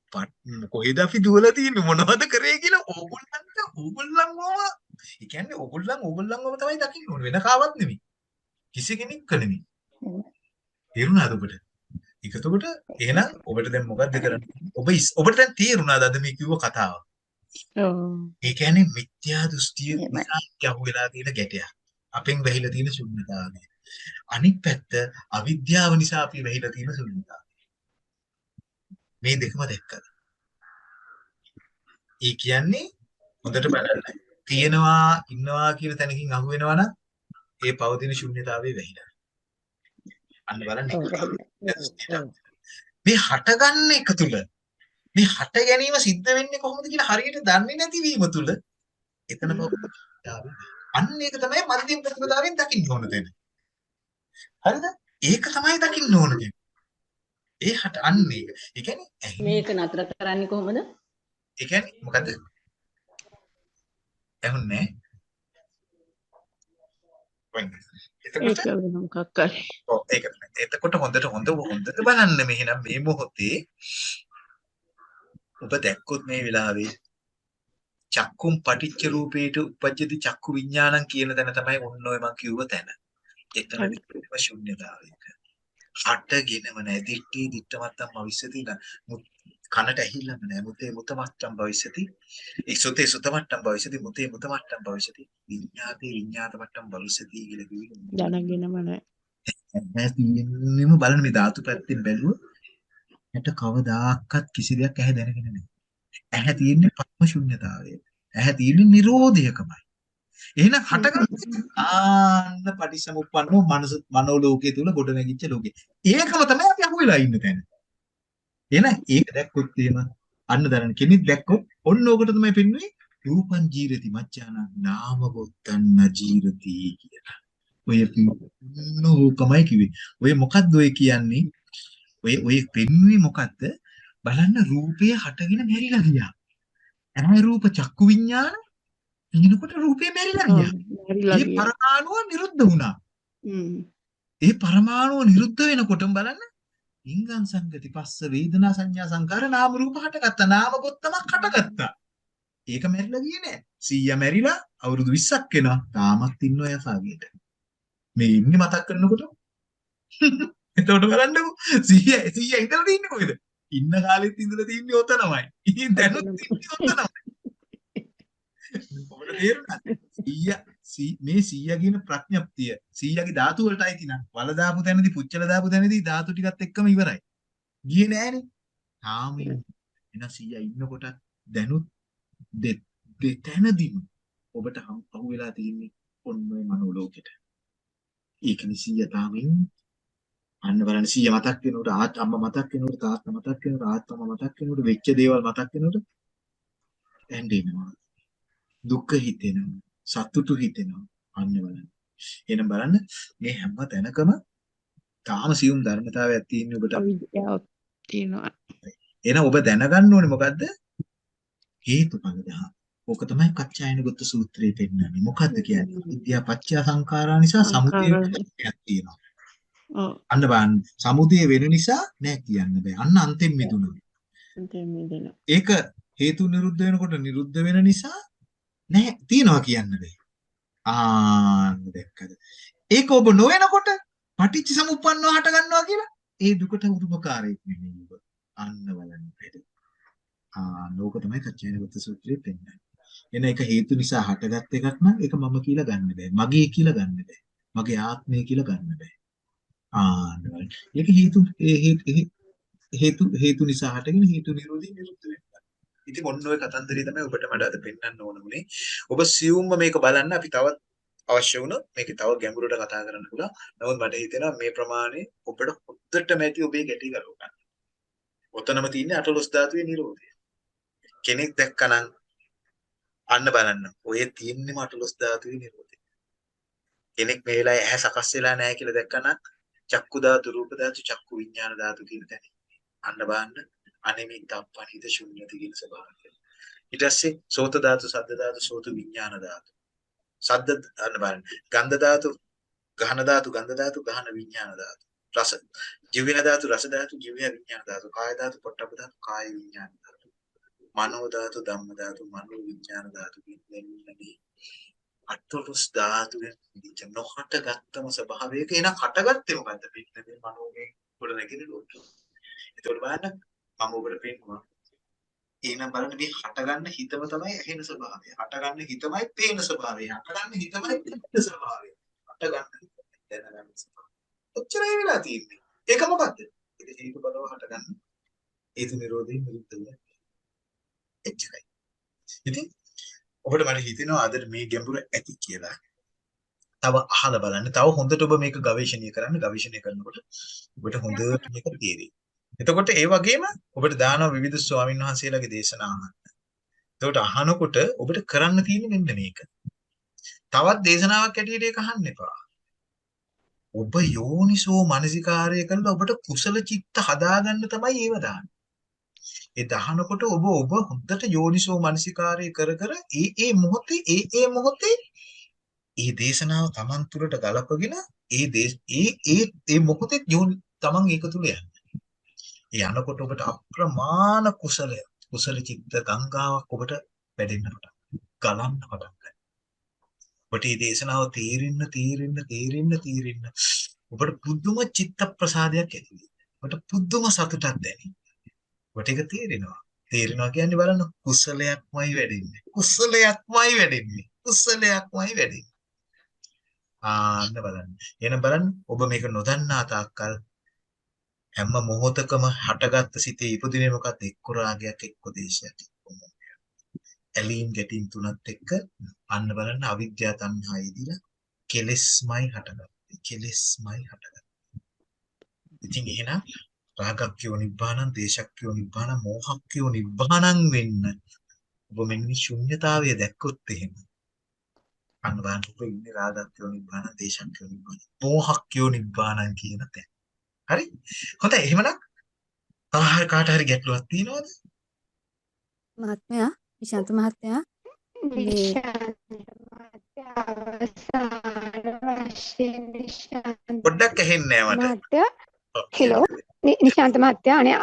කොහෙද අපි දුවලා තියෙන්නේ මොනවද කරේ කියලා ඕගොල්ලන්ට ඕගොල්ලන්වම ඒ කියන්නේ ඕගොල්ලන් ඕගොල්ලන්වම තමයි දකින්න ඕනේ වෙන කාවත් නෙමෙයි කිසි කෙනෙක් එහෙමයි. තේරුණාද ඔබට ඒක එතකොට එහෙනම් ඔබට දැන් මොකද්ද කරන්න ඔබ ඔබට දැන් තේරුණාද අද මේ කිව්ව කතාව. ඒ කියන්නේ මිත්‍යා දෘෂ්ටිය. නිසා යහුවෙලා තියෙන ගැටයක්. අපෙන් වැහිලා තියෙන ශුන්‍යතාවය. අනිත් පැත්ත අවිද්‍යාව නිසා අපි වැහිලා තියෙන ශුන්‍යතාවය. මේ දෙකම දැක්කද? ඒ කියන්නේ හොඳට බලන්න. තියෙනවා ඉන්නවා කියන තැනකින් අහු වෙනවා නම් ඒ පවතින ශුන්‍යතාවේ වැහිලා. අන්න බලන්න. මේ හටගන්න එක තුල මේ හට ගැනීම සිද්ධ වෙන්නේ කොහොමද කියලා හරියට දන්නේ නැතිවීම තුල එතන. අන්න ඒක තමයි මධ්‍යම ප්‍රතිපදාවෙන් දකින්න ඕන දෙන්න. හරිද? ඒක තමයි දකින්න ඕන දෙන්න. ඒ හට අන්න ඒක. ඒ කියන්නේ මේක නතර කරන්නේ කොහොමද? ඒ කියන්නේ මොකද? ඇහුන්නේ. එතකොට මොකක් කරේ ඔව් ඒක තමයි. එතකොට හොඳට හොඳ හොඳට බලන්න මෙහෙනම් මේ මොහොතේ ඔබ දැක්කොත් මේ වෙලාවේ චක්කුම් පටිච්ච රූපේට උපජ්ජති චක්කු විඥානං කියන තැන තමයි ඔන්න ඔය මං කිව්ව තැන. එතනදි ප්‍රේම ශුන්‍යතාවයක. හටගෙනම නැහැ. දිට්ඨි දිට්ඨමත්තම් භවිෂ්‍යති න. මු- කනට ඇහිල්ලම නැහැ. මුතේ මුතමත්තම් භවිෂ්‍යති. ඒ සුතේ සුතමත්තම් භවිෂ්‍යති. මුතේ මුතමත්තම් භවිෂ්‍යති. විඤ්ඤාතේ විඤ්ඤාතමත්තම් භවිෂ්‍යති කියලා කිව්වේ. දැනගෙනම නැහැ ඇහැ තියෙන්නෙම බලන්න මේ ධාතු පැත්තෙන් බැලුවොත් ඇට කවදාකවත් කිසි දෙයක් ඇහැ දැනගෙන නැහැ. ඇහැ තියෙන්නේ පරම ශුන්‍යතාවය. ඇහැ තියෙන්නේ නිරෝධයකමයි. එහෙනම් හටගන්නේ ආන්න පටිසමුප්පන්නෝ මනස මනෝ ලෝකයේ තුල ගොඩ නැගිච්ච ලෝකේ. ඒකම තමයි අපි අහුවෙලා ඉන්න තැන. එහෙනම් ඒක දැක්කොත් එහෙම අන්න දරන කෙනෙක් දැක්කොත් ඔන්න ඕකට තමයි පෙන්වන්නේ රූපං ජීරති මච්චාන නාම ගොත්තන්න ජීරති කියලා. ඔය නෝකමයි කිව්වේ. ඔය මොකද්ද ඔය කියන්නේ? ඔය ඔය පෙන්වුවේ මොකද්ද? බලන්න රූපය හටගෙන මැරිලා ගියා. ඇහැ රූප චක්කු විඤ්ඤාණ ඊනකොට රූපය මැරිලා ගියා. ඒ පරමාණුව නිරුද්ධ වුණා. ඒ පරමාණුව නිරුද්ධ වෙනකොටම බලන්න ඉංගං සංගති පස්ස වේදනා සංඥා සංකාර නාම රූප හටගත්තා. නාම ගොත්තමක් හටගත්තා. ඒක මැරිලා ගියේ නෑ. 100 මැරිලා අවුරුදු 20ක් වෙනවා. තාමත් ඉන්න ඔය යාසාගේට. මේ ඉන්නේ මතක් කරනකොට එතකොට බලන්නකෝ 100 100 ඉඳලා තින්නේ කොහෙද? ඉන්න කාලෙත් ඉඳලා තින්නේ ඔතනමයි. ඉතින් දැනුත් තින්නේ ඔතනමයි. ඔබට තේරුණාද? 100 සී- මේ 100 කියන ප්‍රඥප්තිය 100ගේ ධාතු වලටයි තිනා. වල දාපු තැනදී පුච්චල දාපු තැනදී ධාතු ටිකත් එක්කම ඉවරයි. ගියේ නෑනේ. තාම එන 100 ඉන්නකොට දැනුත් දෙතැනදීම ඔබට අහු වෙලා තියෙන්නේ ඔන්න ඔය මනෝලෝකෙට. ඒකනේ 100 තාම ඉන්නේ. අන්න බලන්න 100 මතක් වෙනකොට ආත් අම්මා මතක් වෙනකොට තාත්තා මතක් වෙනකොට ආත්තම්මා මතක් වෙනකොට වෙච්ච දේවල් මතක් වෙනකොට ඇඬෙනවා. දුක හිතෙනවා. සතුටු හිතෙනවා. අන්න බලන්න. එහෙනම් බලන්න මේ හැම තැනකම තාම සියුම් ධර්මතාවයක් තියෙන ඔබට. තියෙනවා එහෙනම් ඔබ දැනගන්න ඕනේ මොකද්ද? හේතුඵල දහම්. ඕක තමයි කච්චායනගත සූත්‍රයේ පෙන්නන්නේ. මොකද්ද කියන්නේ? විද්‍යා පත්‍ය සංඛාරා නිසා සමුදය. තියෙනවා. අන්න බලන්න සමුදය වෙන නිසා නෑ කියන්න බෑ. අන්න අන්තෙන් මිදුණා. දැන් මෙතන ඒක හේතු නිරුද්ධ වෙනකොට නිරුද්ධ වෙන නිසා නෑ තියනවා කියන්න බෑ. ආන්න දැක්කද? ඒක ඔබ නොවනකොට පටිච්ච සමුප්පන්නව හට ගන්නවා කියලා ඒ දුකට උරුමකාරයෙක් නෙමෙයි ඔබ. අන්න බලන්න බැරි. ආ ලෝක තමයි කච්චේනගත සූත්‍රයේ පෙන්නන්නේ. එන එක හේතු නිසා හටගත් එකක් නම් ඒක මම කියලා ගන්න බෑ. මගේ කියලා ගන්න බෑ. මගේ ආත්මය කියලා ගන්න බෑ. ආන්න බලන්න. ඒක හේතු ඒ හේතු හේතු හේතු නිසා හටගෙන හේතු නිරෝධී නිරුද්ධ වෙනවා. ඉතින් ඔන්න ඔය කතන්දරය තමයි ඔබට මට අද පෙන්වන්න ඕන උනේ. ඔබ සියුම්ම මේක බලන්න අපි තවත් අවශ්‍ය වුණොත් මේක තව ගැඹුරට කතා කරන්න පුළුවන්. නමුත් මට හිතෙනවා මේ ප්‍රමාණය ඔබට හොද්දටම ඇති ඔබේ ගැටි ගලව ගන්න. ඔතනම තියෙන්නේ අටලොස් ධාතුවේ නිරෝධය. කෙනෙක් දැක්කනම් අන්න බලන්න. ඔය තියෙන්නේම අටලොස් ධාතුවේ නිරෝධය. කෙනෙක් මේ වෙලාවේ ඇහැ සකස් වෙලා නැහැ කියලා දැක්කනම් චක්කු ධාතු, රූප ධාතු, චක්කු විඥාන ධාතු කියන තැන. අන්න බලන්න අනිමිත් අපනිත ශුන්‍යති කියන ස්වභාවය. ඊට පස්සේ සෝත ධාතු, සද්ද ධාතු, සෝත විඥාන ධාතු. සද්ද අන්න බලන්න. ගන්ධ ධාතු, ගහන ධාතු, ගන්ධ ධාතු, ගහන විඥාන ධාතු. රස ජීවන ධාතු, රස ධාතු, ජීව විඥාන ධාතු, කාය ධාතු, පොට්ටබ්බ ධාතු, කාය විඥාන ධාතු. මනෝ ධාතු, ධම්ම ධාතු, මනෝ විඥාන ධාතු කියන දෙන්නේ අටලොස් ධාතුවෙන් නිච්ච නොහට ගත්තම ස්වභාවයක එන හටගත්තේ මොකද්ද? පිටනේ මනෝමය ගොඩ නැගින ලෝක. ඒතකොට බලන්න මම ඔබට පෙන්නවා. එහෙනම් බලන්න මේ හටගන්න හිතම තමයි ඇහෙන ස්වභාවය. හටගන්න හිතමයි පේන ස්වභාවය. හටගන්න හිතමයි පේන ස්වභාවය. හටගන්න දැනගන්න ස්වභාවය. ඔච්චරයි වෙලා තියෙන්නේ. ඒක මොකද්ද? ඒක හේතු බලව හටගන්න. හේතු නිරෝධයෙන් නිරුද්ධ වෙන. එච්චරයි. ඉතින් ඔබට මට හිතෙනවා අද මේ ගැඹුර ඇති කියලා. තව අහලා බලන්න. තව හොඳට ඔබ මේක ගවේෂණය කරන්න. ගවේෂණය කරනකොට ඔබට හොඳට මේක තේරෙයි. එතකොට ඒ වගේම ඔබට දානවා විවිධ ස්වාමින් වහන්සේලාගේ දේශනා අහන්න. එතකොට අහනකොට ඔබට කරන්න තියෙන්නේ මෙන්න මේක. තවත් දේශනාවක් ඇටියට ඒක අහන්න එපා. ඔබ යෝනිසෝ මනසිකාරය කරලා ඔබට කුසල චිත්ත හදාගන්න තමයි ඒව දාන්නේ. ඒ දහනකොට ඔබ ඔබ හොඳට යෝනිසෝ මනසිකාරය කර කර ඒ ඒ මොහොතේ ඒ ඒ මොහොතේ ඒ දේශනාව Taman තුරට ගලපගෙන ඒ ඒ ඒ ඒ මොහොතේ යෝනි Taman ඒක තුල යන්න. ඒ යනකොට ඔබට අප්‍රමාණ කුසලය කුසල චිත්ත ගංගාවක් ඔබට වැඩෙන්න පටන් ගලන්න පටන් ගන්නවා. ඔබට මේ දේශනාව තීරින්න තීරින්න තීරින්න තීරින්න ඔබට පුදුම චිත්ත ප්‍රසාදයක් ඇති වෙනවා. ඔබට පුදුම සතුටක් දැනෙනවා. ඔබට ඒක තේරෙනවා. තේරෙනවා කියන්නේ බලන්න කුසලයක්මයි වැඩෙන්නේ. කුසලයක්මයි වැඩෙන්නේ. කුසලයක්මයි වැඩෙන්නේ. ආන්න බලන්න. එහෙනම් බලන්න ඔබ මේක නොදන්නා තාක්කල් හැම මොහොතකම හටගත්ත සිතේ ඉපදුනේ මොකක්ද එක්ක රාගයක් එක්ක දේශයක් එක්ක මොහයක්. ඇලීම් ගැටීම් තුනත් එක්ක අන්න බලන්න අවිද්‍යාව තණ්හා ඉදිලා කෙලෙස්මයි හටගත්තේ. කෙලෙස්මයි හටගත්තේ. ඉතින් එහෙනම් රාගක්ඛයෝ නිබ්බානං දේශක්ඛයෝ නිබ්බානං මෝහක්ඛයෝ නිබ්බානං වෙන්න. ඔබ මෙන්න ශුන්්‍යතාවය දැක්කොත් එහෙම. අන්න බලන්න ඔබ ඉන්නේ රාගක්ඛයෝ නිබ්බානං දේශක්ඛයෝ නිබ්බානං මෝහක්ඛයෝ නිබ්බානං කියන තැන. හරි? හොඳයි. එහෙමනම් ආහාර කාට හරි ගැටලුවක් තියෙනවද? මහත්මයා විශාන්ත මහත්තයා මේ නිශාන්ත මහත්තයා අවසාන වශයෙන් නිශාන්ත පොඩ්ඩක් ඇහෙන්නේ නැහැ මට හෙලෝ නිශාන්ත මහත්තයා අනේ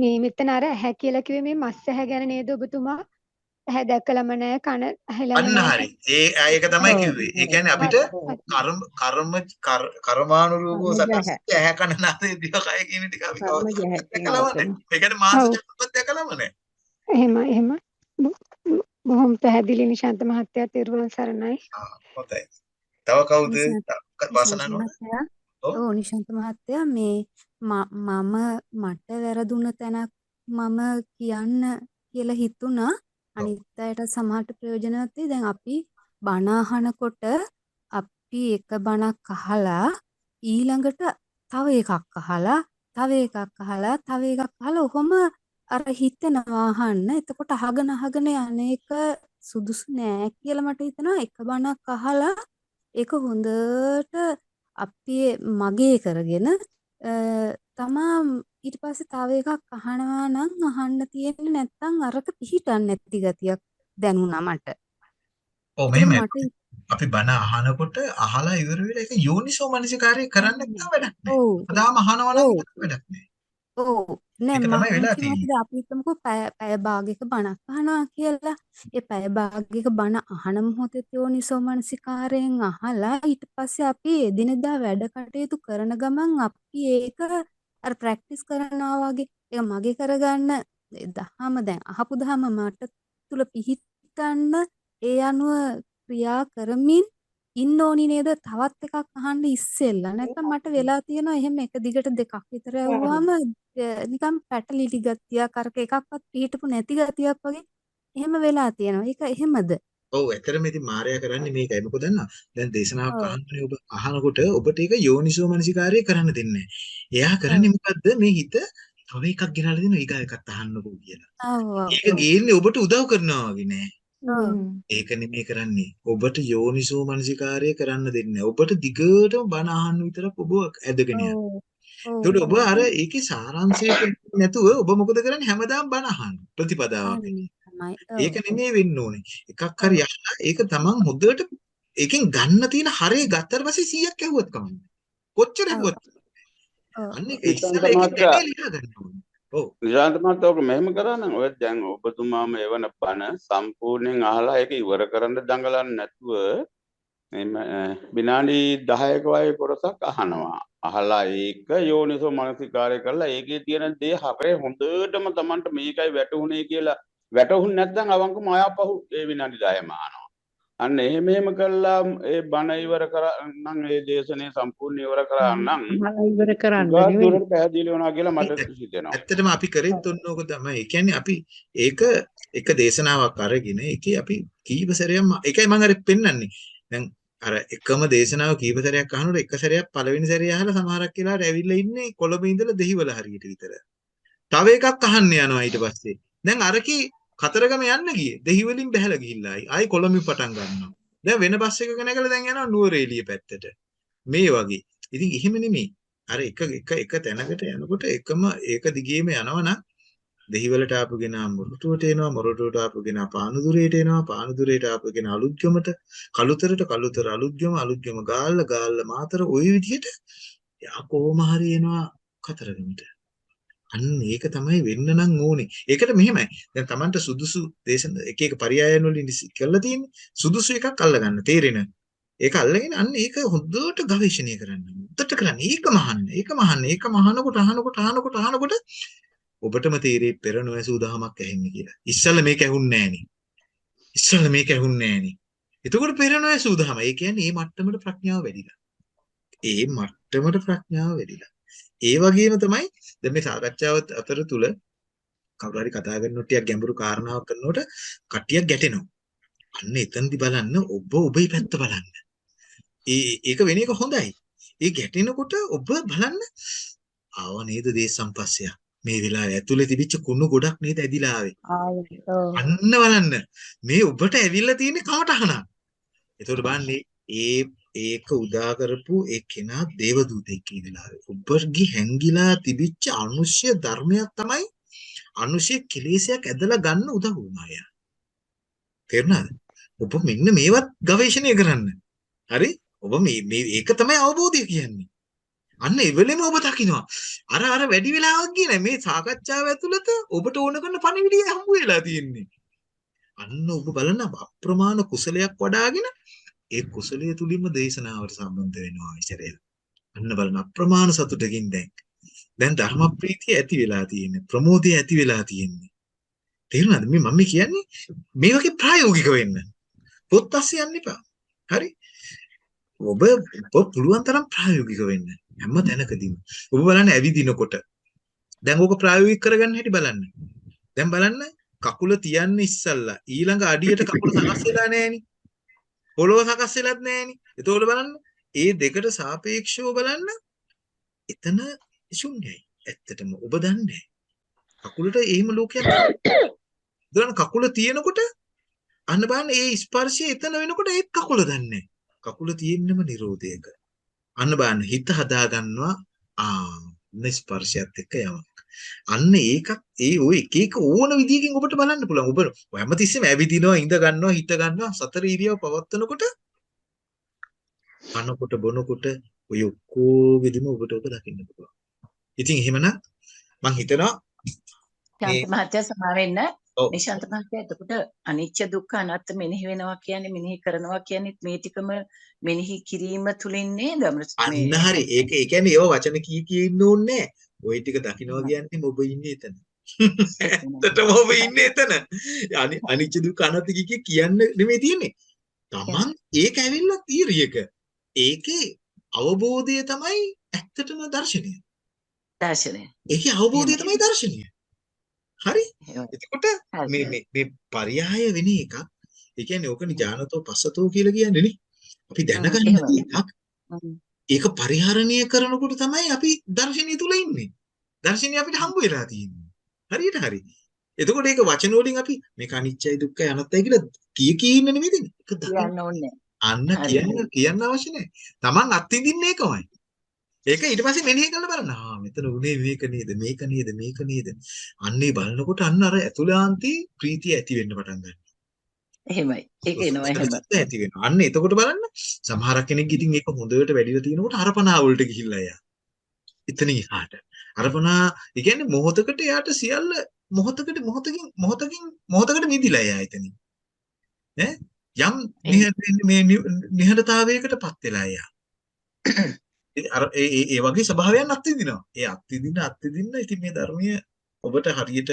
මේ මෙතන අර ඇහැ කියලා කිව්වේ මේ මස් ඇහැ ගැන නේද ඔබතුමා? ඇහැ දැකලම නැහැ කන ඇහෙලම අන්න හරි. ඒ ඒක තමයි කිව්වේ. ඒ කියන්නේ අපිට කර්ම කර්ම කර- කර්මානුරූපව සකස් ඇහැ කන නාසය දිව කය කියන ටික අපි දැකලම නැහැ ඒ කියන්නේ මාස ඔව්. ජන්මත් දැකලම නැහැ එහෙම එහෙම බොහොම පැහැදිලි නිශාන්ත මහත්තයා තෙරුවන් සරණයි. හොඳයි. තව කවුද? මහත්තයා ඔව්. නිශාන්ත මහත්තයා මේ මම මට වැරදුන තැනක් මම කියන්න කියලා හිතුණා. අනිත් අයට සමහරට ප්‍රයෝජනවත් වෙයි. දැන් අපි බණ අහනකොට අපි එක බණක් අහලා ඊළඟට තව එකක් අහලා තව එකක් අහලා තව එකක් අහලා ඔහොම අර හිතෙනවා අහන්න. එතකොට අහගෙන අහගෙන යන්නේක සුදුසු නෑ කියලා මට හිතෙනවා. එක බණක් අහලා ඒක හොඳට අපි මගේ කරගෙන තමා ඊට පස්සේ තව එකක් අහනවා නම් අහන්න තියෙන්නේ නැත්තම් අරක පිහිටන්නේ නැති ගතියක් දැනුණා මට. ඔව් මට අපි බණ අහනකොට අහලා ඉවර වෙලා ඒක යෝනිසෝ මනසිකාරය කරන්න නැත්නම් වැඩක් නැහැ. අදාම අහනවා නම් වැඩක් නැහැ. ඔව් නෑ ඒක මම තමයි වෙලා කිව්වට තියෙන්නේ. අපි හිතමුකෝ පැය පැය භාගයක බණක් අහනවා කියලා. ඒ පැය භාගයක බණ අහන මොහොතේ යෝනිසෝ මනසිකාරයෙන් අහලා ඊට පස්සේ අපි එදිනෙදා වැඩ කටයුතු කරන ගමන් අපි ඒක අර ප්‍රැක්ටිස් කරනවා වගේ ඒක මගේ කරගන්න දහම දැන් අහපු දහම මට තුල පිහිටන්න ඒ අනුව ක්‍රියා කරමින් ඉන්න ඕනි නේද තවත් එකක් අහන්න ඉස්සෙල්ලා නැත්නම් මට වෙලා තියෙනවා එහෙම එක දිගට දෙකක් විතර ඇහුවාම නිකන් පැටලිලි ගතියක් අරක එකක්වත් පිහිටපු නැති ගතියක් වගේ එහෙම වෙලා තියෙනවා. ඒක එහෙමද? ඔව් ඇත්තටම ඉතින් මායя කරන්නේ මේකයි. මොකද දන්නා දැන් දේශනාවක්. අහන්නේ ඔබ අහනකොට ඔබට ඒක යෝනිසෝ මනසිකාරය කරන්න දෙන්නේ. එයා කරන්නේ මොකද්ද මේ හිත තව එකක් ගෙනල්ලා දෙනවා ඊගා එකත් අහන්නකෝ කියලා. ඒක ගේන්නේ ඔබට උදව් කරනවා වගේ නෑ. ඒක නෙමෙයි කරන්නේ. ඔබට යෝනිසෝ මනසිකාරය කරන්න දෙන්නේ. ඔබට දිගටම බණ අහන්න විතරක් ඔබ ඇදගෙන යනවා. ඔබ අර. ඒකේ සාරාංශය නැතුව ඔබ මොකද කරන්නේ හැමදාම බණ අහන්න ප්‍රතිපදාවක්. ඒක. නෙමෙයි වෙන්න ඕනේ. එකක් හරි අහලා ඒක තමන් හොඳට ඒකෙන් ගන්න තියෙන හරය ගත්තට පස්සේ 100ක් ඇහුවත් කමන්නේ. කොච්චර. ඇහුවත්. අන්න ඒක ඉස්සෙල්ලා ඒකේ ගන්න ඕනේ. ඔව්. නිශාන්ත මහත්තයා ඔක මෙහෙම කරා නම් ඔය දැන් ඔබතුමාම එවන බණ සම්පූර්ණයෙන් අහලා ඒක ඉවර කරන්න දඟලන්නේ නැතුව එම විනාඩි 10ක වගේ කොටසක් අහනවා. අහලා ඒක යෝනිසෝ මනසිකාරය කරලා ඒකේ තියෙන දේ හරේ හොඳටම Tamanට මේකයි වැටුනේ කියලා වැටහුන්නේ නැත්නම් අවංකම ආයපහු ඒ විනාඩි 10ම අහනවා. අන්න එහෙම එහෙම කළා ඒ බණ ඉවර කරා නම් ඒ දේශනේ සම්පූර්ණ ඉවර කරා නම් අහලා ඉවර කරන්න. දුරට පැහැදිලි වුණා කියලා මට හිතෙනවා. ඇත්තටම අපි කරෙත් ඔන්න ඕක තමයි. ඒ කියන්නේ අපි ඒක එක දේශනාවක් අරගෙන ඒකේ අපි කීප සැරයක් ඒකයි මම අර පෙන්වන්නේ. දැන් අර එකම දේශනාව කීප සැරයක් අහනකොට එක සැරයක් පළවෙනි සැරේ අහලා සමහරක් වෙලාවට ඇවිල්ලා ඉන්නේ කොළඹ ඉඳලා දෙහිවල හරියට විතර. තව එකක් අහන්න යනවා ඊට පස්සේ. දැන් අරකී කතරගම යන්න ගියේ. දෙහි වලින් බැහැලා ගිහිල්ලා ආයි. ආයි කොළඹින් පටන් ගන්නවා. දැන් වෙන බස් එකක නැගලා දැන් යනවා නුවරඑළිය පැත්තට. මේ වගේ. ඉතින් එහෙම නෙමෙයි. අර එක එක එක තැනකට යනකොට එකම ඒක දිගේම යනවනම් දෙහිවලට ආපු ගෙනා මොරටුවට එනවා මොරටුවට ආපු ගෙනා පානදුරේට එනවා පානදුරේට ආපු ගෙනා අලුත්ගමට කළුතරට කළුතර අලුත්ගම අලුත්ගම ගාල්ල ගාල්ල මාතර ওই විදිහට යා කොහොම හරි එනවා කතරගමට අන්න ඒක තමයි වෙන්න නම් ඕනේ. ඒකට මෙහෙමයි. දැන් Tamanට සුදුසු දේශන එක එක පරයයන් වලින් කරලා තියෙන්නේ. සුදුසු එකක් අල්ලගන්න තේරෙන. ඒක අල්ලගෙන අන්න ඒක හොඳට ගවේෂණය කරන්න. හොඳට කරන්න. ඒකම අහන්න. ඒකම අහන්න. ඒකම අහනකොට අහනකොට අහනකොට අහනකොට ඔබටම තේරෙයි පෙර නොඇසූ දහමක් ඇහෙන්නේ කියලා. ඉස්සල්ලා මේක ඇහුන්නේ නෑනේ. ඉස්සල්ලා මේක ඇහුන්නේ නෑනේ. එතකොට පෙර නොඇසූ දහම. ඒ කියන්නේ මේ මට්ටමට ප්‍රඥාව වැඩිලා. ඒ මට්ටමට ප්‍රඥාව වැඩිලා. ඒ වගේම තමයි දැන් මේ සාකච්ඡාව අතර තුල කවුරු හරි කතා කරනකොට ටිකක් ගැඹුරු කාරණාවක් කරනකොට කට්ටියක් ගැටෙනවා. අන්න එතනදි බලන්න ඔබ ඔබේ පැත්ත බලන්න. ඒ ඒක වෙන එක හොඳයි. ඒ ගැටෙනකොට ඔබ බලන්න ආව නේද දේ සම්පස්සය. මේ වෙලාවේ ඇතුලේ තිබිච්ච කුණු ගොඩක් නේද ඇදිලා ආවේ. අන්න බලන්න මේ ඔබට ඇවිල්ලා තියෙන කමටහනක්. එතකොට බලන්නේ ඒ ඒක උදා කරපු ඒ කෙනා දේවදූතෙක් ඒ වෙලාවේ. ඔබගේ හැංගිලා තිබිච්ච අනුශය ධර්මයක් තමයි අනුශය කෙලෙසයක් ඇදලා ගන්න උදව් වුණා යා. තේරුණාද? ඔබ මෙන්න මේවත් ගවේෂණය කරන්න. හරි? ඔබ මේ මේ ඒක තමයි අවබෝධය කියන්නේ. අන්න ඒ වෙලෙම ඔබ දකිනවා. අර අර වැඩි වෙලාවක් ගියේ නැහැ. මේ සාකච්ඡාව ඇතුළත ඔබට ඕන කරන පණිවිඩය හම්බ වෙලා තියෙන්නේ. අන්න ඔබ බලන අප්‍රමාණ කුසලයක් වඩාගෙන ඒ කුසලයේ තුලින්ම දේශනාවට සම්බන්ධ වෙනවා ඉතරේ. අන්න බලන අප්‍රමාණ සතුටකින් දැන් දැන් ධර්ම ප්‍රීතිය ඇති වෙලා තියෙන්නේ. ප්‍රමෝදය ඇති වෙලා තියෙන්නේ. තේරුණාද? මේ මම කියන්නේ මේ වගේ ප්‍රායෝගික වෙන්න. පොත් අස්සේ යන්න එපා. හරි? ඔබ ඔබ පුළුවන් තරම් ප්‍රායෝගික වෙන්න. හැම තැනකදීම. ඔබ බලන්න ඇවිදිනකොට. දැන් ඕක ප්‍රායෝගික කරගන්න හැටි බලන්න. දැන් බලන්න කකුල තියන්න ඉස්සල්ලා ඊළඟ අඩියට කකුල සකස් වෙලා නැහෙනි. පොළොව සකස් වෙලත් නැහෙනි. එතකොට බලන්න ඒ දෙකට සාපේක්ෂව බලන්න එතන ශුන්‍යයි. ඇත්තටම ඔබ දන්නේ කකුලට එහෙම ලෝකයක් දුරන කකුල තියෙනකොට අන්න බලන්න ඒ ස්පර්ශය එතන වෙනකොට ඒත් කකුල දන්නේ කකුල තියෙන්නම නිරෝධයක අන්න බලන්න හිත හදා ගන්නවා ආ ස්පර්ශයත් එක්ක යමක් අන්න ඒකත් ඒ ඔය එක එක ඕන විදියකින් ඔබට බලන්න පුළුවන්. ඔබ හැමතිස්සෙම ඇවිදිනවා ඉඳ ගන්නවා හිට ගන්නවා සතර ඉරියව පවත්වනකොට කනකොට බොනකොට ඔය ඔක්කොගෙදිම ඔබට ඔබ දකින්න පුළුවන්. ඉතින් එහෙමනම් මං හිතනවා ශාන්ත මහත්තයා සමා වෙන්න. ඔව්. නිශාන්ත මහත්තයා එතකොට අනිච්ච දුක්ඛ අනාත්ම මෙනෙහි වෙනවා කියන්නේ මෙනෙහි කරනවා කියන්නේ මේ ටිකම මෙනෙහි කිරීම තුලින් නේද? අන්න හරි. ඒක ඒ කියන්නේ ඒව වචන කී කී ඉන්න ඕනේ ඔය ටික දකින්නවා කියන්නේ ඔබ ඉන්නේ එතන ඇත්තටම ඔබ ඉන්නේ එතන අනි- අනිච්ච දුක්ඛ අනාත්ම කී කී කියන්න නෙමෙයි තියෙන්නේ Taman ඒක ඇවිල්ලා තීරියක ඒකේ අවබෝධය තමයි ඇත්තටම දර්ශනය දර්ශනය ඒකේ අවබෝධය තමයි දර්ශනය හරි. එතකොට මේ මේ මේ පරයය වෙන එකක් ඒ කියන්නේ ඕකනේ ඥානතෝ පස්සතෝ කියලා කියන්නේ නේ අපි දැනගන්න. එකක්. ඒක පරිහරණය කරනකොට තමයි අපි දර්ශනීය තුල ඉන්නේ. දර්ශනීය අපිට හම්බ වෙලා තියෙන්නේ. හරියට හරි. එතකොට ඒක වචන වලින් අපි මේක අනිච්චයි දුක්ඛයි අනාත්තයි කියලා කී කී ඉන්න නෙමෙයිද? ඒක දකින්න. කියන්න ඕනේ අන්න කියන්න කියන්න අවශ්‍ය නැහැ. Taman අත්විඳින්නේ ඒකමයි. ඒක ඊට පස්සේ මෙනෙහි කරලා බලන්න. ආ මෙතන උනේ මේක නේද? මේක නේද? මේක නේද? අන්නේ බලනකොට අන්න අර ඇතුළාන්තී ප්‍රීතිය ඇති වෙන්න පටන් ගන්නවා. එහෙමයි ඒක එනවා එහෙම ඇති වෙනවා. අන්න එතකොට බලන්න සමහර කෙනෙක් ඉතින් ඒක හොඳට වැඩිලා තිනකොට අරපනා වලට ගිහිල්ලා එයා. එතන ඉහාට. අරපනා ඒ කියන්නේ මොහොතකට එයාට සියල්ල මොහොතකට මොහොතකින් මොහොතකින් මොහොතකට මිදිලා එයා එතනින්. ඈ යම් මේ නිහඬතාවයකටපත් වෙලා එයා. අර ඒ ඒ වගේ ස්වභාවයන් අත්විඳිනවා. ඒ අත්විඳින්න අත්විඳින්න ඉතින් මේ ධර්මීය ඔබට හරියට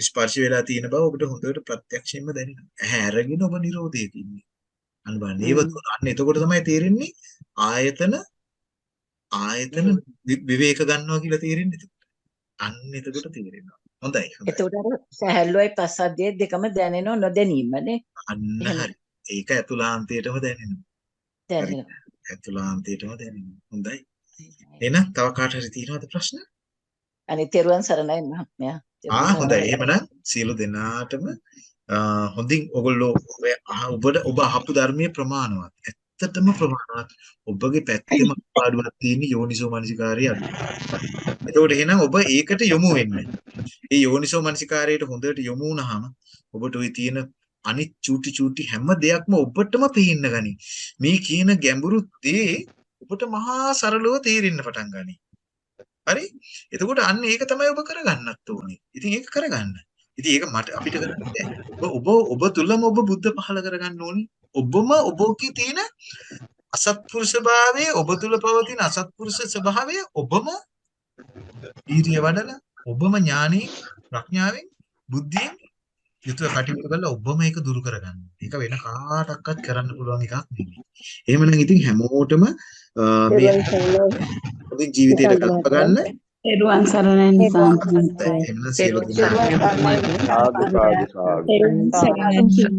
ස්පර්ශ වෙලා තියෙන බව ඔබට හොඳට ප්‍රත්‍යක්ෂයෙන්ම දැනෙනවා. ඇහැ අරගෙන ඔබ නිරෝධයක ඉන්නේ. අන්න බලන්න. ඒව අන්න එතකොට තමයි තේරෙන්නේ ආයතන ආයතන විවේක ගන්නවා කියලා තේරෙන්නේ එතකොට. අන්න එතකොට තේරෙනවා. හොඳයි. එතකොට අර සහැල්ලුවයි පස්සද්ධියයි දෙකම දැනෙනව නොදැනීමනේ අන්න. හරි. ඒක ඇතුළාන්තයටම දැනෙනවා. දැනෙනවා ඇතුළාන්තයටම දැනෙනවා. හොඳයි. එහෙනම් තව කාට හරි තියෙනවද ප්‍රශ්න? අනේ තෙරුවන් සරණයි මහත්මයා. ආ හොඳයි. එහෙමනම් සියලු දෙනාටම හොඳින් අහ- ඔබට ඔබ අහපු ධර්මයේ ප්‍රමාණවත්. ඇත්තටම ප්‍රමාණවත්. ඔබගේ පැත්තෙම අඩුවක් තියෙන යෝනිසෝ මනසිකාරය අඩු. එතකොට එහෙනම් ඔබ ඒකට යොමු වෙන්න. ඒ යෝනිසෝ මනසිකාරයට හොඳට යොමු වුණාම ඔබට ওই තියෙන අනිත් චූටි චූටි හැම දෙයක්ම ඔබටම පේන්න ගනි. මේ කියන ගැඹුරු දේ ඔබට මහා සරලව තේරෙන්න පටන් ගනි. හරි? එතකොට අන්න ඒක තමයි ඔබ කරගන්නත් ඕනේ. ඉතින් ඒක කරගන්න. ඉතින් ඒක මට අපිට කරන්න බෑ. ඔබ ඔබ ඔබ තුලම ඔබ බුද්ධ පහල කරගන්න ඕනේ. ඔබම ඔබකේ තියෙන අසත්පුරුෂ භාවයේ ඔබ තුල පවතින අසත්පුරුෂ ස්වභාවය ඔබම ඊරිය වඩලා ඔබම ඥානෙ ප්‍රඥාවෙන් බුද්ධියෙන් යුතුව කටයුතු කරලා ඔබම ඒක දුරු කරගන්න. ඒක වෙන කාටවත් කරන්න පුළුවන් එකක් නෙමෙයි. එහෙමනම් ඉතින් හැමෝටම මේ හොඳින් ජීවිතයට ගලප ගන්න. එරුවන් සරණයි සාදු සාදු සරණයි.